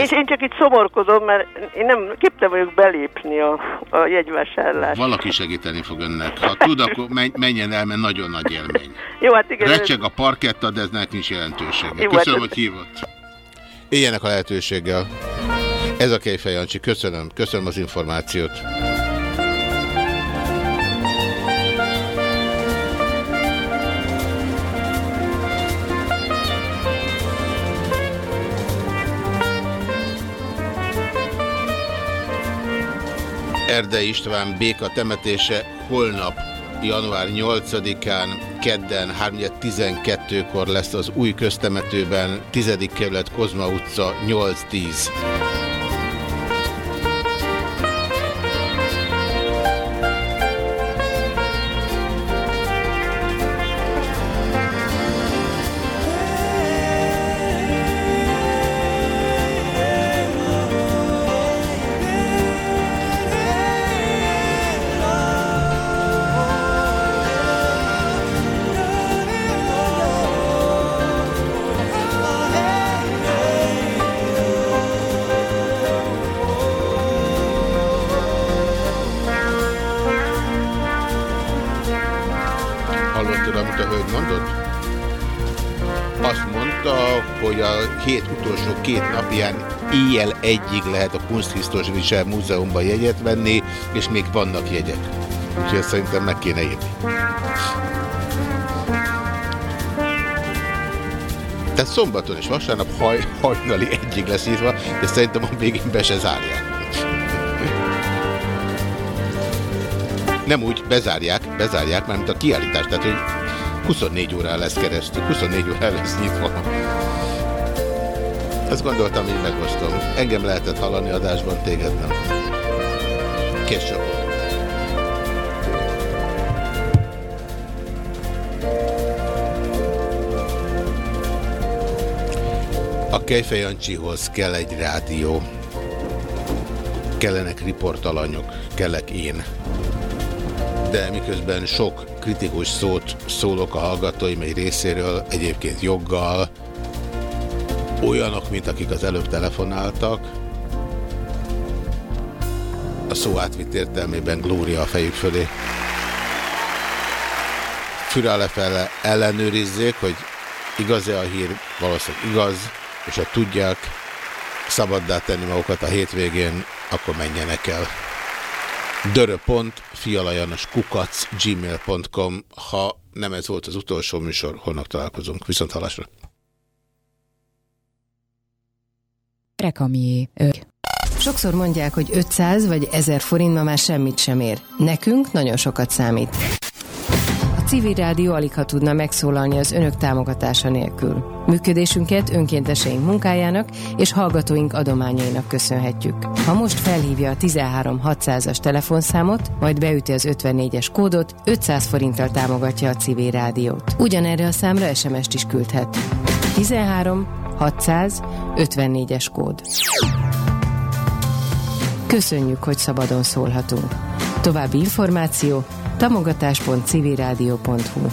És én csak itt szomorkodom, mert én nem képtelen vagyok belépni a, a jegyvásárlásra. valaki segíteni fog önnek. Ha tud, akkor menj- menjen el, mert nagyon nagy élmény. Jó, hát igen. Recseg a parketta, de eznek nincs jelentősége. Jó, Köszönöm, hát- hogy hívott. Éljenek a lehetőséggel. Ez a Kejfej Jancsi. Köszönöm. Köszönöm az információt. Erdei István béka temetése holnap, január 8-án, kedden 3.12-kor lesz az új köztemetőben, 10. kerület Kozma utca 8-10. éjjel egyig lehet a Kunsthistorische Múzeumban jegyet venni, és még vannak jegyek. Úgyhogy szerintem meg kéne írni. Tehát szombaton és vasárnap haj, hajnali egyig lesz írva, de szerintem a végén be se zárják. Nem úgy, bezárják, bezárják, mármint a kiállítást, tehát hogy 24 órán lesz keresztül, 24 órán lesz nyitva. Ezt gondoltam, így megosztom. Engem lehetett hallani adásban, téged nem. Később. A Kejfej Jancsihoz kell egy rádió. Kellenek riportalanyok, kellek én. De miközben sok kritikus szót szólok a hallgatóim egy részéről, egyébként joggal, olyanok, mint akik az előbb telefonáltak, a szó átvitt értelmében glória a fejük fölé. Fürel lefele ellenőrizzék, hogy igaz-e a hír, valószínűleg igaz, és ha tudják szabaddá tenni magukat a hétvégén, akkor menjenek el. Dörö.fialajanos kukac gmail.com Ha nem ez volt az utolsó műsor, holnap találkozunk. Viszont halásra. Rekamié. Sokszor mondják, hogy 500 vagy 1000 forint ma már semmit sem ér. Nekünk nagyon sokat számít. A civil rádió alig ha tudna megszólalni az önök támogatása nélkül. Működésünket önkénteseink munkájának és hallgatóink adományainak köszönhetjük. Ha most felhívja a 13 600-as telefonszámot, majd beüti az 54-es kódot, 500 forinttal támogatja a civil rádiót. Ugyanerre a számra SMS-t is küldhet. 13 600 54-es kód. Köszönjük, hogy szabadon szólhatunk. További információ támogatás.civilradio.hu